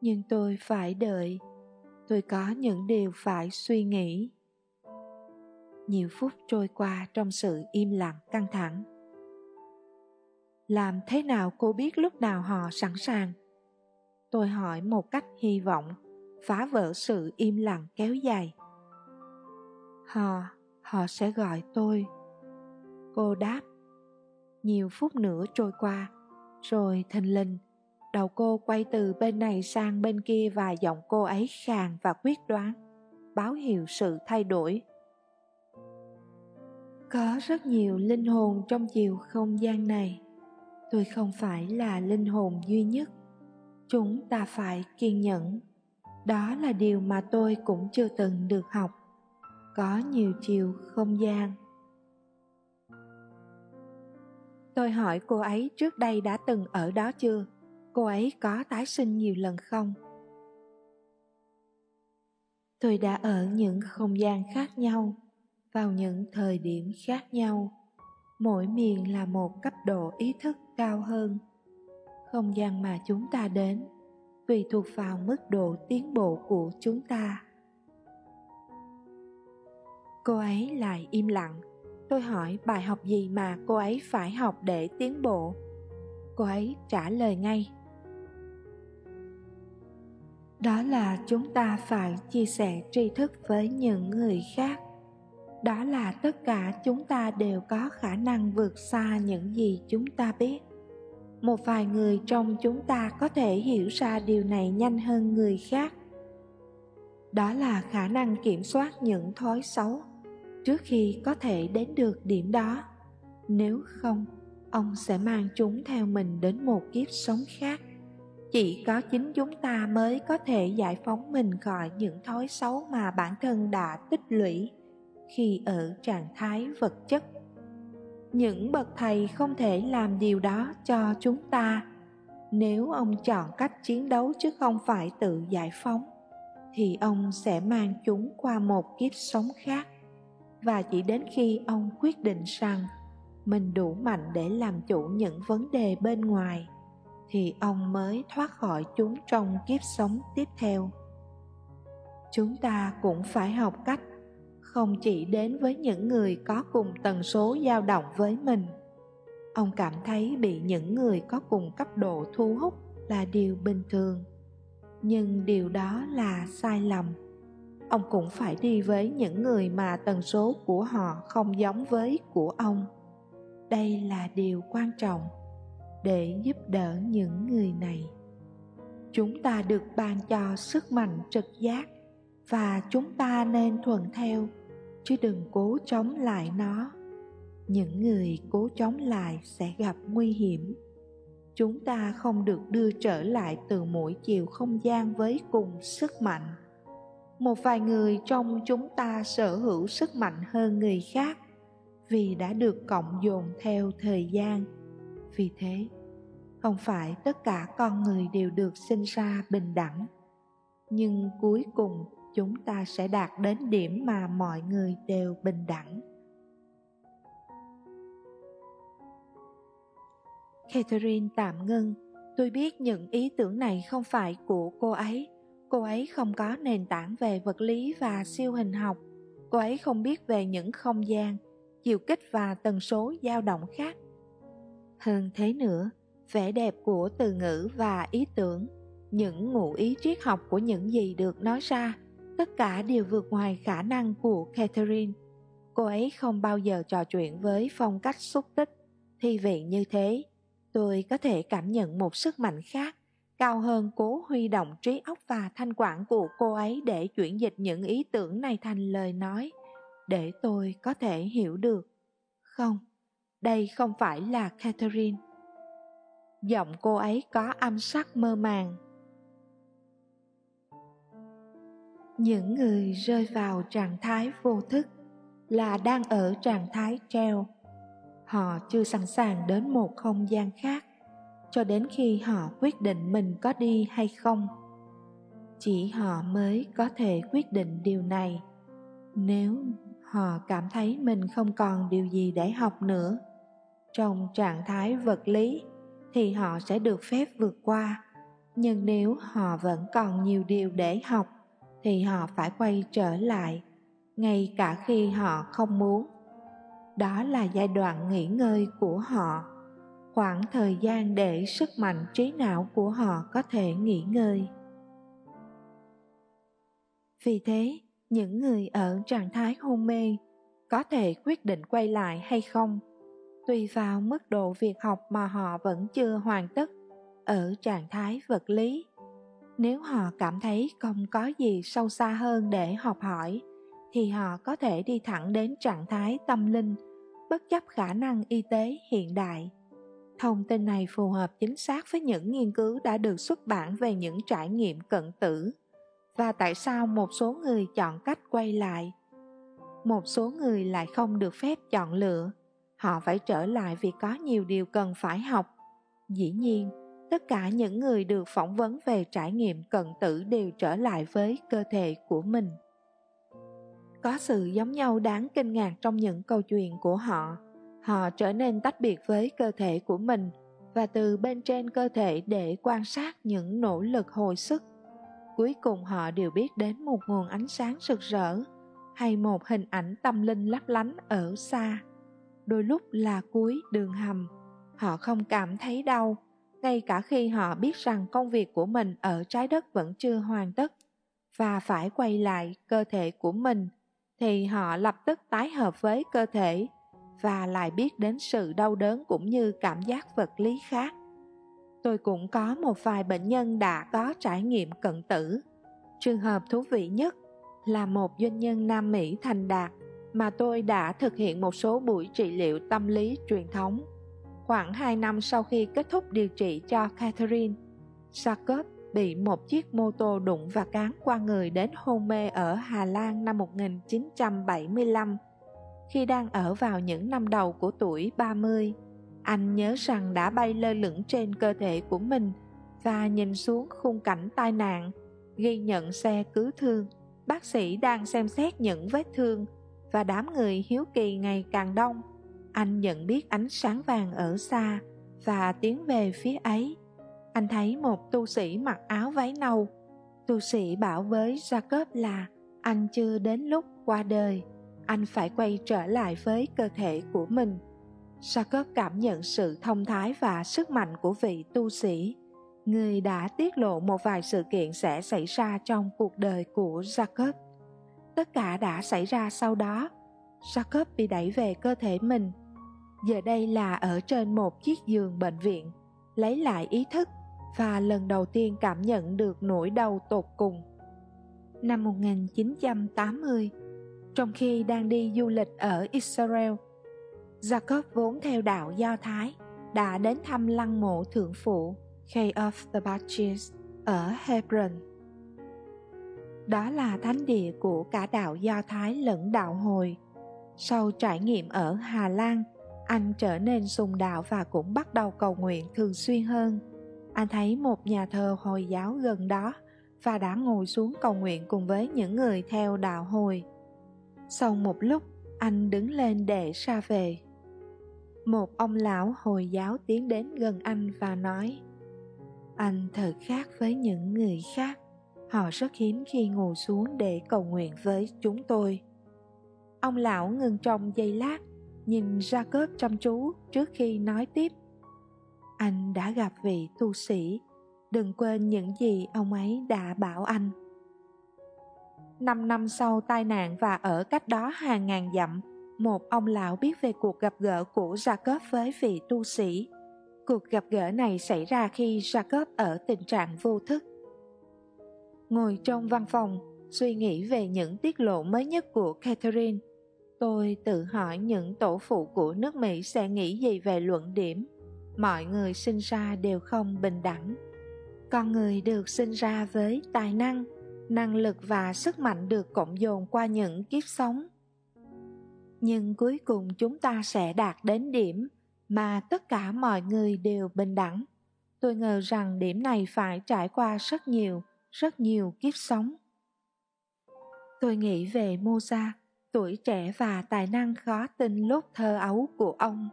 Nhưng tôi phải đợi. Tôi có những điều phải suy nghĩ. Nhiều phút trôi qua trong sự im lặng căng thẳng làm thế nào cô biết lúc nào họ sẵn sàng? Tôi hỏi một cách hy vọng, phá vỡ sự im lặng kéo dài. Họ họ sẽ gọi tôi. Cô đáp. Nhiều phút nữa trôi qua, rồi thình lình, đầu cô quay từ bên này sang bên kia và giọng cô ấy khàn và quyết đoán, báo hiệu sự thay đổi. Có rất nhiều linh hồn trong chiều không gian này tôi không phải là linh hồn duy nhất. Chúng ta phải kiên nhẫn. Đó là điều mà tôi cũng chưa từng được học. Có nhiều chiều không gian. Tôi hỏi cô ấy trước đây đã từng ở đó chưa? Cô ấy có tái sinh nhiều lần không? Tôi đã ở những không gian khác nhau, vào những thời điểm khác nhau. Mỗi miền là một cấp độ ý thức cao hơn. Không gian mà chúng ta đến tùy thuộc vào mức độ tiến bộ của chúng ta. Cô ấy lại im lặng. Tôi hỏi bài học gì mà cô ấy phải học để tiến bộ? Cô ấy trả lời ngay. Đó là chúng ta phải chia sẻ tri thức với những người khác. Đó là tất cả chúng ta đều có khả năng vượt xa những gì chúng ta biết một vài người trong chúng ta có thể hiểu ra điều này nhanh hơn người khác. Đó là khả năng kiểm soát những thói xấu trước khi có thể đến được điểm đó. Nếu không, ông sẽ mang chúng theo mình đến một kiếp sống khác. Chỉ có chính chúng ta mới có thể giải phóng mình khỏi những thói xấu mà bản thân đã tích lũy khi ở trạng thái vật chất những bậc thầy không thể làm điều đó cho chúng ta nếu ông chọn cách chiến đấu chứ không phải tự giải phóng, thì ông sẽ mang chúng qua một kiếp sống khác. Và chỉ đến khi ông quyết định rằng mình đủ mạnh để làm chủ những vấn đề bên ngoài, thì ông mới thoát khỏi chúng trong kiếp sống tiếp theo. Chúng ta cũng phải học cách không chỉ đến với những người có cùng tần số dao động với mình. Ông cảm thấy bị những người có cùng cấp độ thu hút là điều bình thường. Nhưng điều đó là sai lầm. Ông cũng phải đi với những người mà tần số của họ không giống với của ông. Đây là điều quan trọng để giúp đỡ những người này. Chúng ta được ban cho sức mạnh trực giác và chúng ta nên thuận theo chứ đừng cố chống lại nó. Những người cố chống lại sẽ gặp nguy hiểm. Chúng ta không được đưa trở lại từ mỗi chiều không gian với cùng sức mạnh. Một vài người trong chúng ta sở hữu sức mạnh hơn người khác vì đã được cộng dồn theo thời gian. Vì thế, không phải tất cả con người đều được sinh ra bình đẳng. Nhưng cuối cùng chúng ta sẽ đạt đến điểm mà mọi người đều bình đẳng. Catherine tạm ngưng. Tôi biết những ý tưởng này không phải của cô ấy. Cô ấy không có nền tảng về vật lý và siêu hình học. Cô ấy không biết về những không gian, chiều kích và tần số dao động khác. Hơn thế nữa, vẻ đẹp của từ ngữ và ý tưởng, những ngụ ý triết học của những gì được nói ra tất cả đều vượt ngoài khả năng của catherine. Cô ấy không bao giờ trò chuyện với phong cách xúc tích. Thi vị như thế, tôi có thể cảm nhận một sức mạnh khác, cao hơn cố huy động trí óc và thanh quản của cô ấy để chuyển dịch những ý tưởng này thành lời nói, để tôi có thể hiểu được. Không, đây không phải là catherine. Giọng cô ấy có âm sắc mơ màng. Những người rơi vào trạng thái vô thức là đang ở trạng thái treo. Họ chưa sẵn sàng đến một không gian khác cho đến khi họ quyết định mình có đi hay không. Chỉ họ mới có thể quyết định điều này. Nếu họ cảm thấy mình không còn điều gì để học nữa, trong trạng thái vật lý thì họ sẽ được phép vượt qua. Nhưng nếu họ vẫn còn nhiều điều để học thì họ phải quay trở lại, ngay cả khi họ không muốn. Đó là giai đoạn nghỉ ngơi của họ. Khoảng thời gian để sức mạnh trí não của họ có thể nghỉ ngơi. Vì thế, những người ở trạng thái hôn mê có thể quyết định quay lại hay không, tùy vào mức độ việc học mà họ vẫn chưa hoàn tất ở trạng thái vật lý nếu họ cảm thấy không có gì sâu xa hơn để học hỏi, thì họ có thể đi thẳng đến trạng thái tâm linh, bất chấp khả năng y tế hiện đại. Thông tin này phù hợp chính xác với những nghiên cứu đã được xuất bản về những trải nghiệm cận tử và tại sao một số người chọn cách quay lại. Một số người lại không được phép chọn lựa, họ phải trở lại vì có nhiều điều cần phải học. Dĩ nhiên tất cả những người được phỏng vấn về trải nghiệm cận tử đều trở lại với cơ thể của mình. Có sự giống nhau đáng kinh ngạc trong những câu chuyện của họ. Họ trở nên tách biệt với cơ thể của mình và từ bên trên cơ thể để quan sát những nỗ lực hồi sức. Cuối cùng họ đều biết đến một nguồn ánh sáng rực rỡ hay một hình ảnh tâm linh lấp lánh ở xa. Đôi lúc là cuối đường hầm, họ không cảm thấy đau ngay cả khi họ biết rằng công việc của mình ở trái đất vẫn chưa hoàn tất và phải quay lại cơ thể của mình, thì họ lập tức tái hợp với cơ thể và lại biết đến sự đau đớn cũng như cảm giác vật lý khác. Tôi cũng có một vài bệnh nhân đã có trải nghiệm cận tử. Trường hợp thú vị nhất là một doanh nhân nam mỹ thành đạt mà tôi đã thực hiện một số buổi trị liệu tâm lý truyền thống khoảng 2 năm sau khi kết thúc điều trị cho Catherine, Jacob bị một chiếc mô tô đụng và cán qua người đến hôn mê ở Hà Lan năm 1975. Khi đang ở vào những năm đầu của tuổi 30, anh nhớ rằng đã bay lơ lửng trên cơ thể của mình và nhìn xuống khung cảnh tai nạn, ghi nhận xe cứu thương, bác sĩ đang xem xét những vết thương và đám người hiếu kỳ ngày càng đông. Anh nhận biết ánh sáng vàng ở xa và tiến về phía ấy anh thấy một tu sĩ mặc áo váy nâu. Tu sĩ bảo với Jacob là anh chưa đến lúc qua đời, anh phải quay trở lại với cơ thể của mình. Jacob cảm nhận sự thông thái và sức mạnh của vị tu sĩ. Người đã tiết lộ một vài sự kiện sẽ xảy ra trong cuộc đời của Jacob. Tất cả đã xảy ra sau đó. Jacob bị đẩy về cơ thể mình. Giờ đây là ở trên một chiếc giường bệnh viện, lấy lại ý thức và lần đầu tiên cảm nhận được nỗi đau tột cùng. Năm 1980, trong khi đang đi du lịch ở Israel, Jacob vốn theo đạo Do Thái đã đến thăm lăng mộ thượng phụ Cave of the Baptists ở Hebron. Đó là thánh địa của cả đạo Do Thái lẫn đạo Hồi. Sau trải nghiệm ở Hà Lan, anh trở nên sùng đạo và cũng bắt đầu cầu nguyện thường xuyên hơn anh thấy một nhà thờ Hồi giáo gần đó và đã ngồi xuống cầu nguyện cùng với những người theo đạo Hồi. Sau một lúc, anh đứng lên để ra về. Một ông lão Hồi giáo tiến đến gần anh và nói Anh thật khác với những người khác. Họ rất hiếm khi ngồi xuống để cầu nguyện với chúng tôi. Ông lão ngừng trong giây lát, nhìn Jacob chăm chú trước khi nói tiếp. Anh đã gặp vị tu sĩ, đừng quên những gì ông ấy đã bảo anh. Năm năm sau tai nạn và ở cách đó hàng ngàn dặm, một ông lão biết về cuộc gặp gỡ của jacob với vị tu sĩ. Cuộc gặp gỡ này xảy ra khi jacob ở tình trạng vô thức. Ngồi trong văn phòng, suy nghĩ về những tiết lộ mới nhất của catherine tôi tự hỏi những tổ phụ của nước mỹ sẽ nghĩ gì về luận điểm. Mọi người sinh ra đều không bình đẳng. Con người được sinh ra với tài năng năng lực và sức mạnh được cộng dồn qua những kiếp sống. Nhưng cuối cùng chúng ta sẽ đạt đến điểm mà tất cả mọi người đều bình đẳng. Tôi ngờ rằng điểm này phải trải qua rất nhiều rất nhiều kiếp sống. Tôi nghĩ về mozart tuổi trẻ và tài năng khó tin lúc thơ ấu của ông.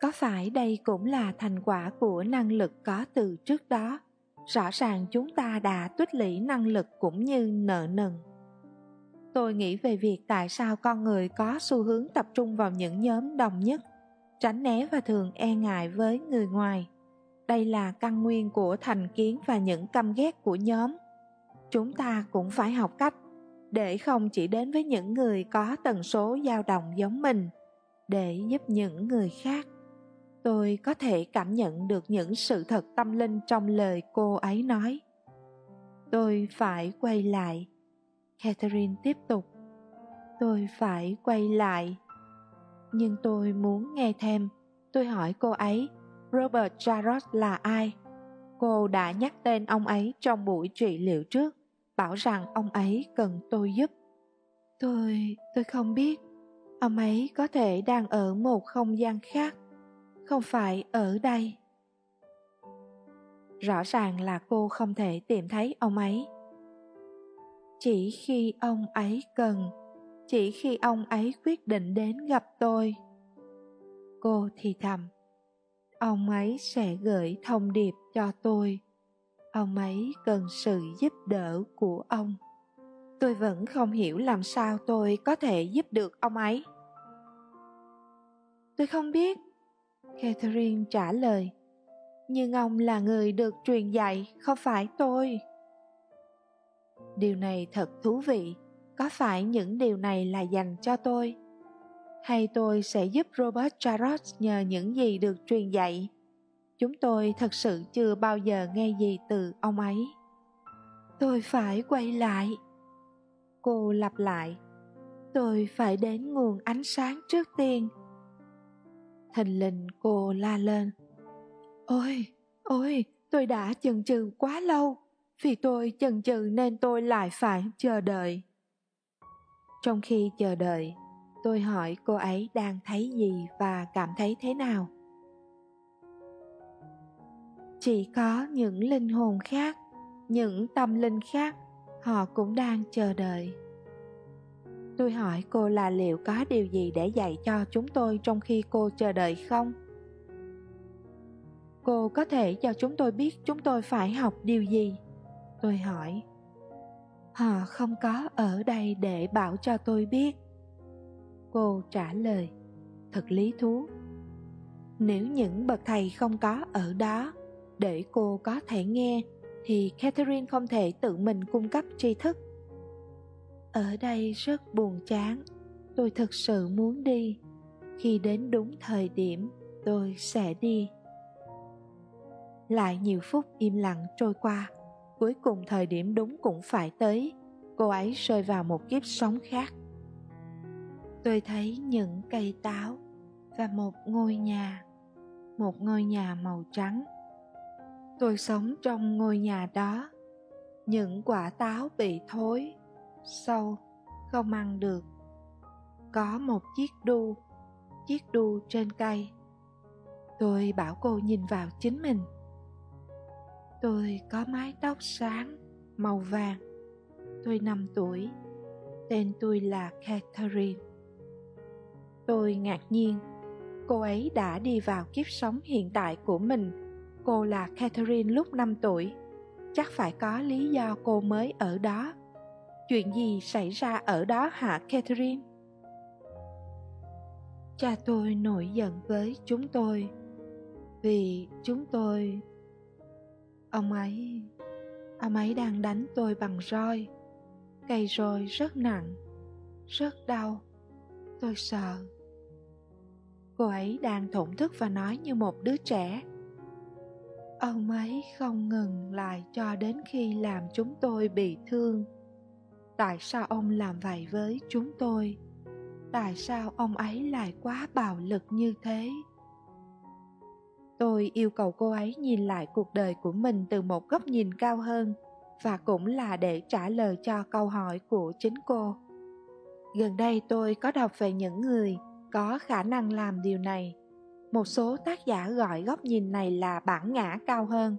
Có phải đây cũng là thành quả của năng lực có từ trước đó? Rõ ràng chúng ta đã tích lũy năng lực cũng như nợ nần. Tôi nghĩ về việc tại sao con người có xu hướng tập trung vào những nhóm đồng nhất, tránh né và thường e ngại với người ngoài. Đây là căn nguyên của thành kiến và những căm ghét của nhóm. Chúng ta cũng phải học cách để không chỉ đến với những người có tần số dao động giống mình, để giúp những người khác. Tôi có thể cảm nhận được những sự thật tâm linh trong lời cô ấy nói. Tôi phải quay lại. Catherine tiếp tục. Tôi phải quay lại. Nhưng tôi muốn nghe thêm. Tôi hỏi cô ấy, robert jarrod là ai? Cô đã nhắc tên ông ấy trong buổi trị liệu trước bảo rằng ông ấy cần tôi giúp. Tôi tôi không biết. Ông ấy có thể đang ở một không gian khác không phải ở đây. Rõ ràng là cô không thể tìm thấy ông ấy. Chỉ khi ông ấy cần chỉ khi ông ấy quyết định đến gặp tôi. Cô thì thầm ông ấy sẽ gửi thông điệp cho tôi ông ấy cần sự giúp đỡ của ông. Tôi vẫn không hiểu làm sao tôi có thể giúp được ông ấy. Tôi không biết, catherine trả lời. Nhưng ông là người được truyền dạy, không phải tôi. Điều này thật thú vị. Có phải những điều này là dành cho tôi? Hay tôi sẽ giúp robert charles nhờ những gì được truyền dạy? Chúng tôi thật sự chưa bao giờ nghe gì từ ông ấy. Tôi phải quay lại. Cô lặp lại. Tôi phải đến nguồn ánh sáng trước tiên. Thình lình cô la lên. Ôi ôi, tôi đã chần chừ quá lâu. Vì tôi chần chừ nên tôi lại phải chờ đợi. Trong khi chờ đợi, tôi hỏi cô ấy đang thấy gì và cảm thấy thế nào chỉ có những linh hồn khác, những tâm linh khác, họ cũng đang chờ đợi. Tôi hỏi cô là liệu có điều gì để dạy cho chúng tôi trong khi cô chờ đợi không? Cô có thể cho chúng tôi biết chúng tôi phải học điều gì? Tôi hỏi. Họ không có ở đây để bảo cho tôi biết. Cô trả lời. Thật lý thú. Nếu những bậc thầy không có ở đó để cô có thể nghe, thì catherine không thể tự mình cung cấp tri thức. Ở đây rất buồn chán, tôi thực sự muốn đi. Khi đến đúng thời điểm, tôi sẽ đi. Lại nhiều phút im lặng trôi qua, cuối cùng thời điểm đúng cũng phải tới. Cô ấy rơi vào một kiếp sống khác. Tôi thấy những cây táo và một ngôi nhà, một ngôi nhà màu trắng tôi sống trong ngôi nhà đó. Những quả táo bị thối, sâu, không ăn được. Có một chiếc đu chiếc đu trên cây. Tôi bảo cô nhìn vào chính mình. Tôi có mái tóc sáng, màu vàng. Tôi năm tuổi, tên tôi là catherine. Tôi ngạc nhiên, cô ấy đã đi vào kiếp sống hiện tại của mình cô là catherine lúc năm tuổi. Chắc phải có lý do cô mới ở đó. Chuyện gì xảy ra ở đó hả, catherine? Cha tôi nổi giận với chúng tôi. Vì chúng tôi ông ấy ông ấy đang đánh tôi bằng roi. Cây roi rất nặng, rất đau. Tôi sợ. Cô ấy đang thổn thức và nói như một đứa trẻ ông ấy không ngừng lại cho đến khi làm chúng tôi bị thương. Tại sao ông làm vậy với chúng tôi? Tại sao ông ấy lại quá bạo lực như thế? Tôi yêu cầu cô ấy nhìn lại cuộc đời của mình từ một góc nhìn cao hơn và cũng là để trả lời cho câu hỏi của chính cô. Gần đây tôi có đọc về những người có khả năng làm điều này một số tác giả gọi góc nhìn này là bản ngã cao hơn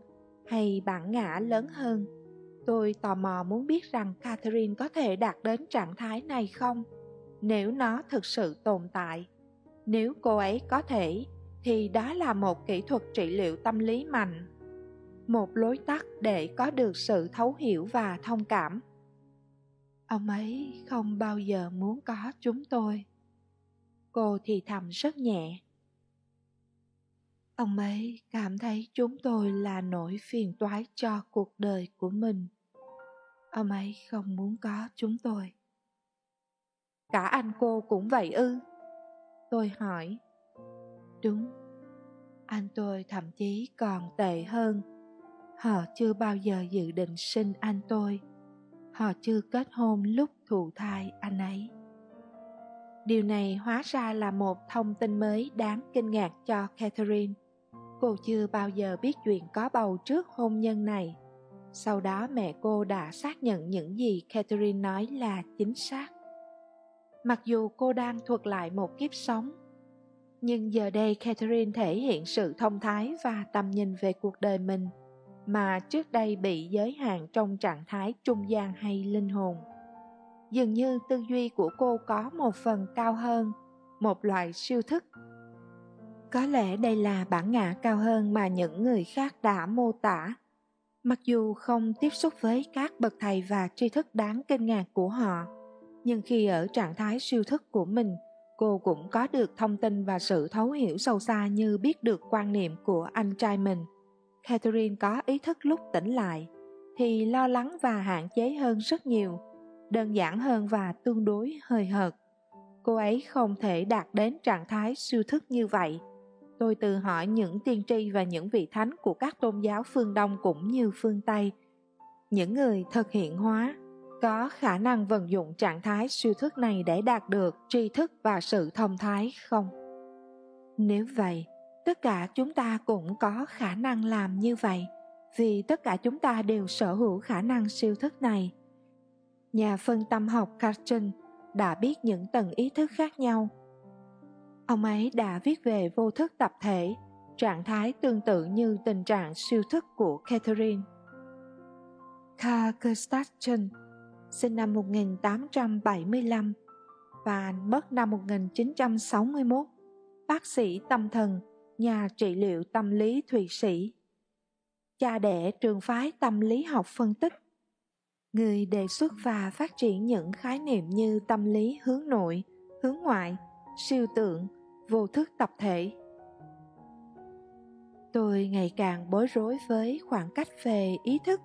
hay bản ngã lớn hơn. Tôi tò mò muốn biết rằng catherine có thể đạt đến trạng thái này không? Nếu nó thực sự tồn tại, nếu cô ấy có thể, thì đó là một kỹ thuật trị liệu tâm lý mạnh. Một lối tắt để có được sự thấu hiểu và thông cảm. Ông ấy không bao giờ muốn có chúng tôi. Cô thì thầm rất nhẹ ông ấy cảm thấy chúng tôi là nỗi phiền toái cho cuộc đời của mình. Ông ấy không muốn có chúng tôi. Cả anh cô cũng vậy ư? Tôi hỏi. Đúng. Anh tôi thậm chí còn tệ hơn. Họ chưa bao giờ dự định sinh anh tôi. Họ chưa kết hôn lúc thụ thai anh ấy. Điều này hóa ra là một thông tin mới đáng kinh ngạc cho catherine cô chưa bao giờ biết chuyện có bầu trước hôn nhân này. Sau đó mẹ cô đã xác nhận những gì catherine nói là chính xác. Mặc dù cô đang thuật lại một kiếp sống, nhưng giờ đây catherine thể hiện sự thông thái và tầm nhìn về cuộc đời mình mà trước đây bị giới hạn trong trạng thái trung gian hay linh hồn. Dường như tư duy của cô có một phần cao hơn, một loại siêu thức có lẽ đây là bản ngã cao hơn mà những người khác đã mô tả. Mặc dù không tiếp xúc với các bậc thầy và tri thức đáng kinh ngạc của họ, nhưng khi ở trạng thái siêu thức của mình, cô cũng có được thông tin và sự thấu hiểu sâu xa như biết được quan niệm của anh trai mình. Catherine có ý thức lúc tỉnh lại, thì lo lắng và hạn chế hơn rất nhiều, đơn giản hơn và tương đối hơi hợt. Cô ấy không thể đạt đến trạng thái siêu thức như vậy tôi tự hỏi những tiên tri và những vị thánh của các tôn giáo phương đông cũng như phương tây. Những người thực hiện hóa có khả năng vận dụng trạng thái siêu thức này để đạt được tri thức và sự thông thái không? Nếu vậy, tất cả chúng ta cũng có khả năng làm như vậy, vì tất cả chúng ta đều sở hữu khả năng siêu thức này. Nhà phân tâm học carton đã biết những tầng ý thức khác nhau ông ấy đã viết về vô thức tập thể trạng thái tương tự như tình trạng siêu thức của Catherine. Carl Gustafsson, sinh năm 1875 và mất năm 1961, bác sĩ tâm thần, nhà trị liệu tâm lý Thụy Sĩ. Cha đẻ trường phái tâm lý học phân tích. Người đề xuất và phát triển những khái niệm như tâm lý hướng nội, hướng ngoại, siêu tượng, vô thức tập thể. Tôi ngày càng bối rối với khoảng cách về ý thức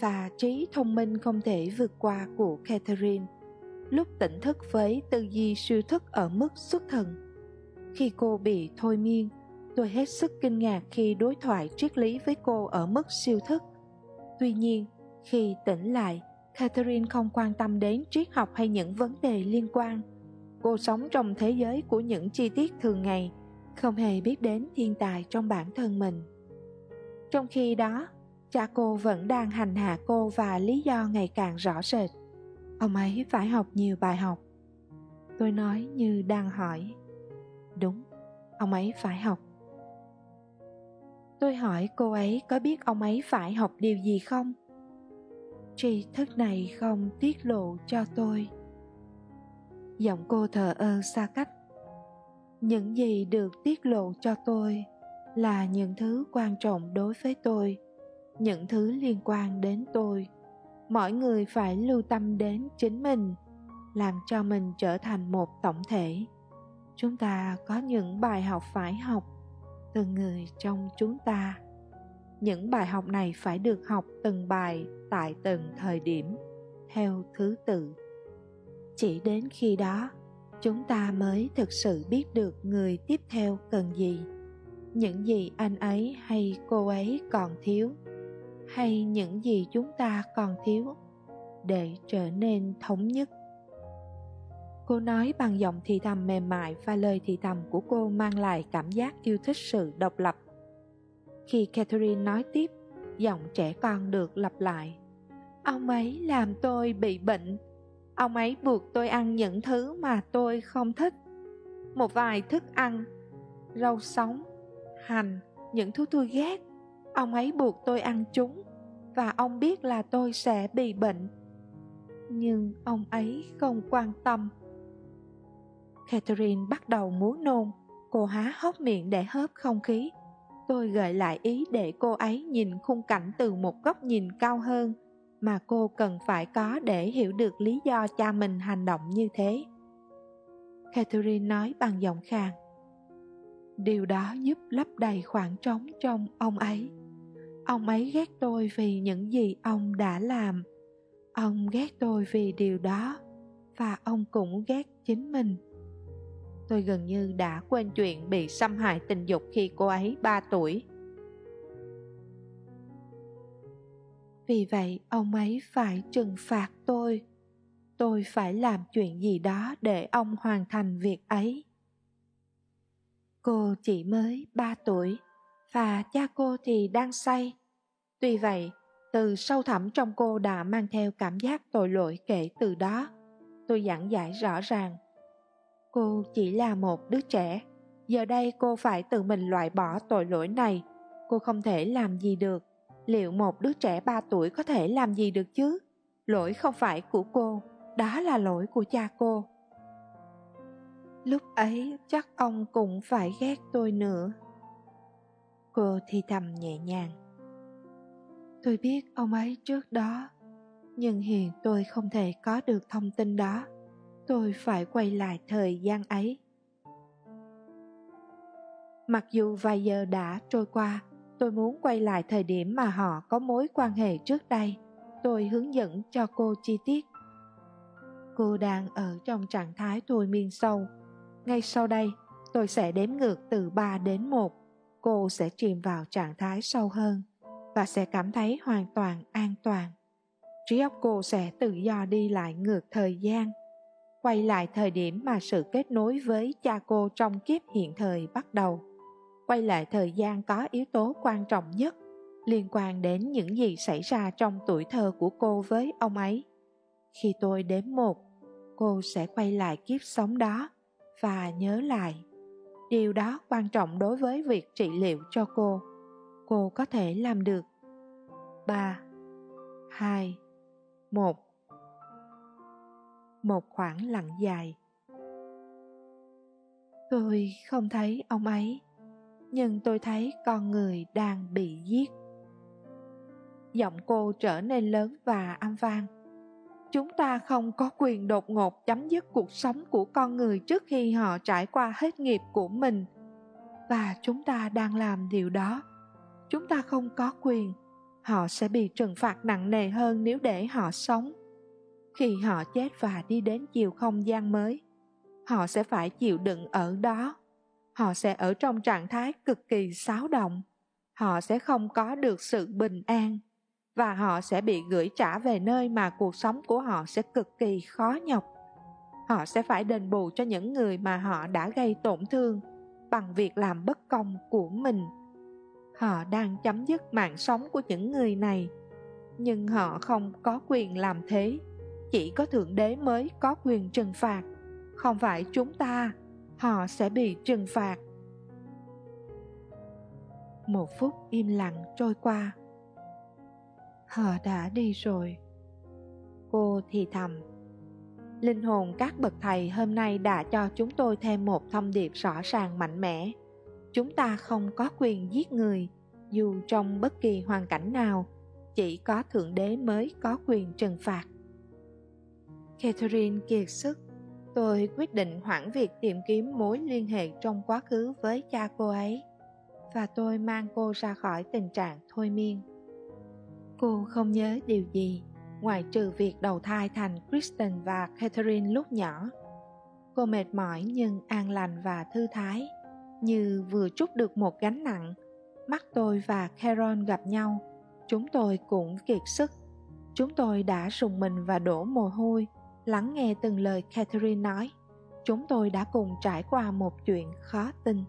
và trí thông minh không thể vượt qua của Catherine lúc tỉnh thức với tư duy siêu thức ở mức xuất thần. Khi cô bị thôi miên, tôi hết sức kinh ngạc khi đối thoại triết lý với cô ở mức siêu thức. Tuy nhiên, khi tỉnh lại, Catherine không quan tâm đến triết học hay những vấn đề liên quan. Cô sống trong thế giới của những chi tiết thường ngày, không hề biết đến thiên tài trong bản thân mình. Trong khi đó, cha cô vẫn đang hành hạ cô và lý do ngày càng rõ rệt. Ông ấy phải học nhiều bài học. Tôi nói như đang hỏi. Đúng ông ấy phải học. Tôi hỏi cô ấy có biết ông ấy phải học điều gì không? Tri thức này không tiết lộ cho tôi giọng cô thờ ơ xa cách. Những gì được tiết lộ cho tôi là những thứ quan trọng đối với tôi, những thứ liên quan đến tôi. Mọi người phải lưu tâm đến chính mình, làm cho mình trở thành một tổng thể. Chúng ta có những bài học phải học từng người trong chúng ta. Những bài học này phải được học từng bài tại từng thời điểm, theo thứ tự chỉ đến khi đó, chúng ta mới thực sự biết được người tiếp theo cần gì. Những gì anh ấy hay cô ấy còn thiếu, hay những gì chúng ta còn thiếu, để trở nên thống nhất. Cô nói bằng giọng thì thầm mềm mại và lời thì thầm của cô mang lại cảm giác yêu thích sự độc lập. Khi catherine nói tiếp, giọng trẻ con được lặp lại. Ông ấy làm tôi bị bệnh ông ấy buộc tôi ăn những thứ mà tôi không thích. Một vài thức ăn, rau sống, hành, những thứ tôi ghét. Ông ấy buộc tôi ăn chúng và ông biết là tôi sẽ bị bệnh. Nhưng ông ấy không quan tâm. Catherine bắt đầu muốn nôn. Cô há hốc miệng để hớp không khí. Tôi gợi lại ý để cô ấy nhìn khung cảnh từ một góc nhìn cao hơn mà cô cần phải có để hiểu được lý do cha mình hành động như thế. Catherine nói bằng giọng khàn điều đó giúp lấp đầy khoảng trống trong ông ấy. Ông ấy ghét tôi vì những gì ông đã làm. Ông ghét tôi vì điều đó và ông cũng ghét chính mình. Tôi gần như đã quên chuyện bị xâm hại tình dục khi cô ấy ba tuổi. Vì vậy, ông ấy phải trừng phạt tôi. Tôi phải làm chuyện gì đó để ông hoàn thành việc ấy. Cô chỉ mới ba tuổi và cha cô thì đang say. Tuy vậy, từ sâu thẳm trong cô đã mang theo cảm giác tội lỗi kể từ đó. Tôi giảng giải rõ ràng. Cô chỉ là một đứa trẻ. Giờ đây cô phải tự mình loại bỏ tội lỗi này. Cô không thể làm gì được liệu một đứa trẻ ba tuổi có thể làm gì được chứ? Lỗi không phải của cô, đó là lỗi của cha cô. Lúc ấy, chắc ông cũng phải ghét tôi nữa. Cô thì thầm nhẹ nhàng. Tôi biết ông ấy trước đó, nhưng hiện tôi không thể có được thông tin đó. Tôi phải quay lại thời gian ấy. Mặc dù vài giờ đã trôi qua tôi muốn quay lại thời điểm mà họ có mối quan hệ trước đây. Tôi hướng dẫn cho cô chi tiết. Cô đang ở trong trạng thái thôi miên sâu. Ngay sau đây, tôi sẽ đếm ngược từ 3 đến 1 cô sẽ chìm vào trạng thái sâu hơn và sẽ cảm thấy hoàn toàn an toàn. Trí óc cô sẽ tự do đi lại ngược thời gian. Quay lại thời điểm mà sự kết nối với cha cô trong kiếp hiện thời bắt đầu quay lại thời gian có yếu tố quan trọng nhất liên quan đến những gì xảy ra trong tuổi thơ của cô với ông ấy. Khi tôi đếm một, cô sẽ quay lại kiếp sống đó và nhớ lại. Điều đó quan trọng đối với việc trị liệu cho cô. Cô có thể làm được. Ba, hai, một. Một khoảng lặng dài. Tôi không thấy ông ấy nhưng tôi thấy con người đang bị giết. Giọng cô trở nên lớn và âm vang. Chúng ta không có quyền đột ngột chấm dứt cuộc sống của con người trước khi họ trải qua hết nghiệp của mình. Và chúng ta đang làm điều đó. Chúng ta không có quyền. Họ sẽ bị trừng phạt nặng nề hơn nếu để họ sống. Khi họ chết và đi đến chiều không gian mới, họ sẽ phải chịu đựng ở đó họ sẽ ở trong trạng thái cực kỳ xáo động. Họ sẽ không có được sự bình an và họ sẽ bị gửi trả về nơi mà cuộc sống của họ sẽ cực kỳ khó nhọc. Họ sẽ phải đền bù cho những người mà họ đã gây tổn thương bằng việc làm bất công của mình. Họ đang chấm dứt mạng sống của những người này, nhưng họ không có quyền làm thế. Chỉ có thượng đế mới có quyền trừng phạt. Không phải chúng ta họ sẽ bị trừng phạt. Một phút im lặng trôi qua. Họ đã đi rồi. Cô thì thầm, linh hồn các bậc thầy hôm nay đã cho chúng tôi thêm một thông điệp rõ ràng mạnh mẽ. Chúng ta không có quyền giết người, dù trong bất kỳ hoàn cảnh nào, chỉ có thượng đế mới có quyền trừng phạt. Catherine kiệt sức tôi quyết định hoãn việc tìm kiếm mối liên hệ trong quá khứ với cha cô ấy, và tôi mang cô ra khỏi tình trạng thôi miên. Cô không nhớ điều gì, ngoài trừ việc đầu thai thành kristen và catherine lúc nhỏ. Cô mệt mỏi nhưng an lành và thư thái, như vừa trút được một gánh nặng. Mắt tôi và Carol gặp nhau, chúng tôi cũng kiệt sức. Chúng tôi đã sùng mình và đổ mồ hôi lắng nghe từng lời catherine nói. Chúng tôi đã cùng trải qua một chuyện khó tin.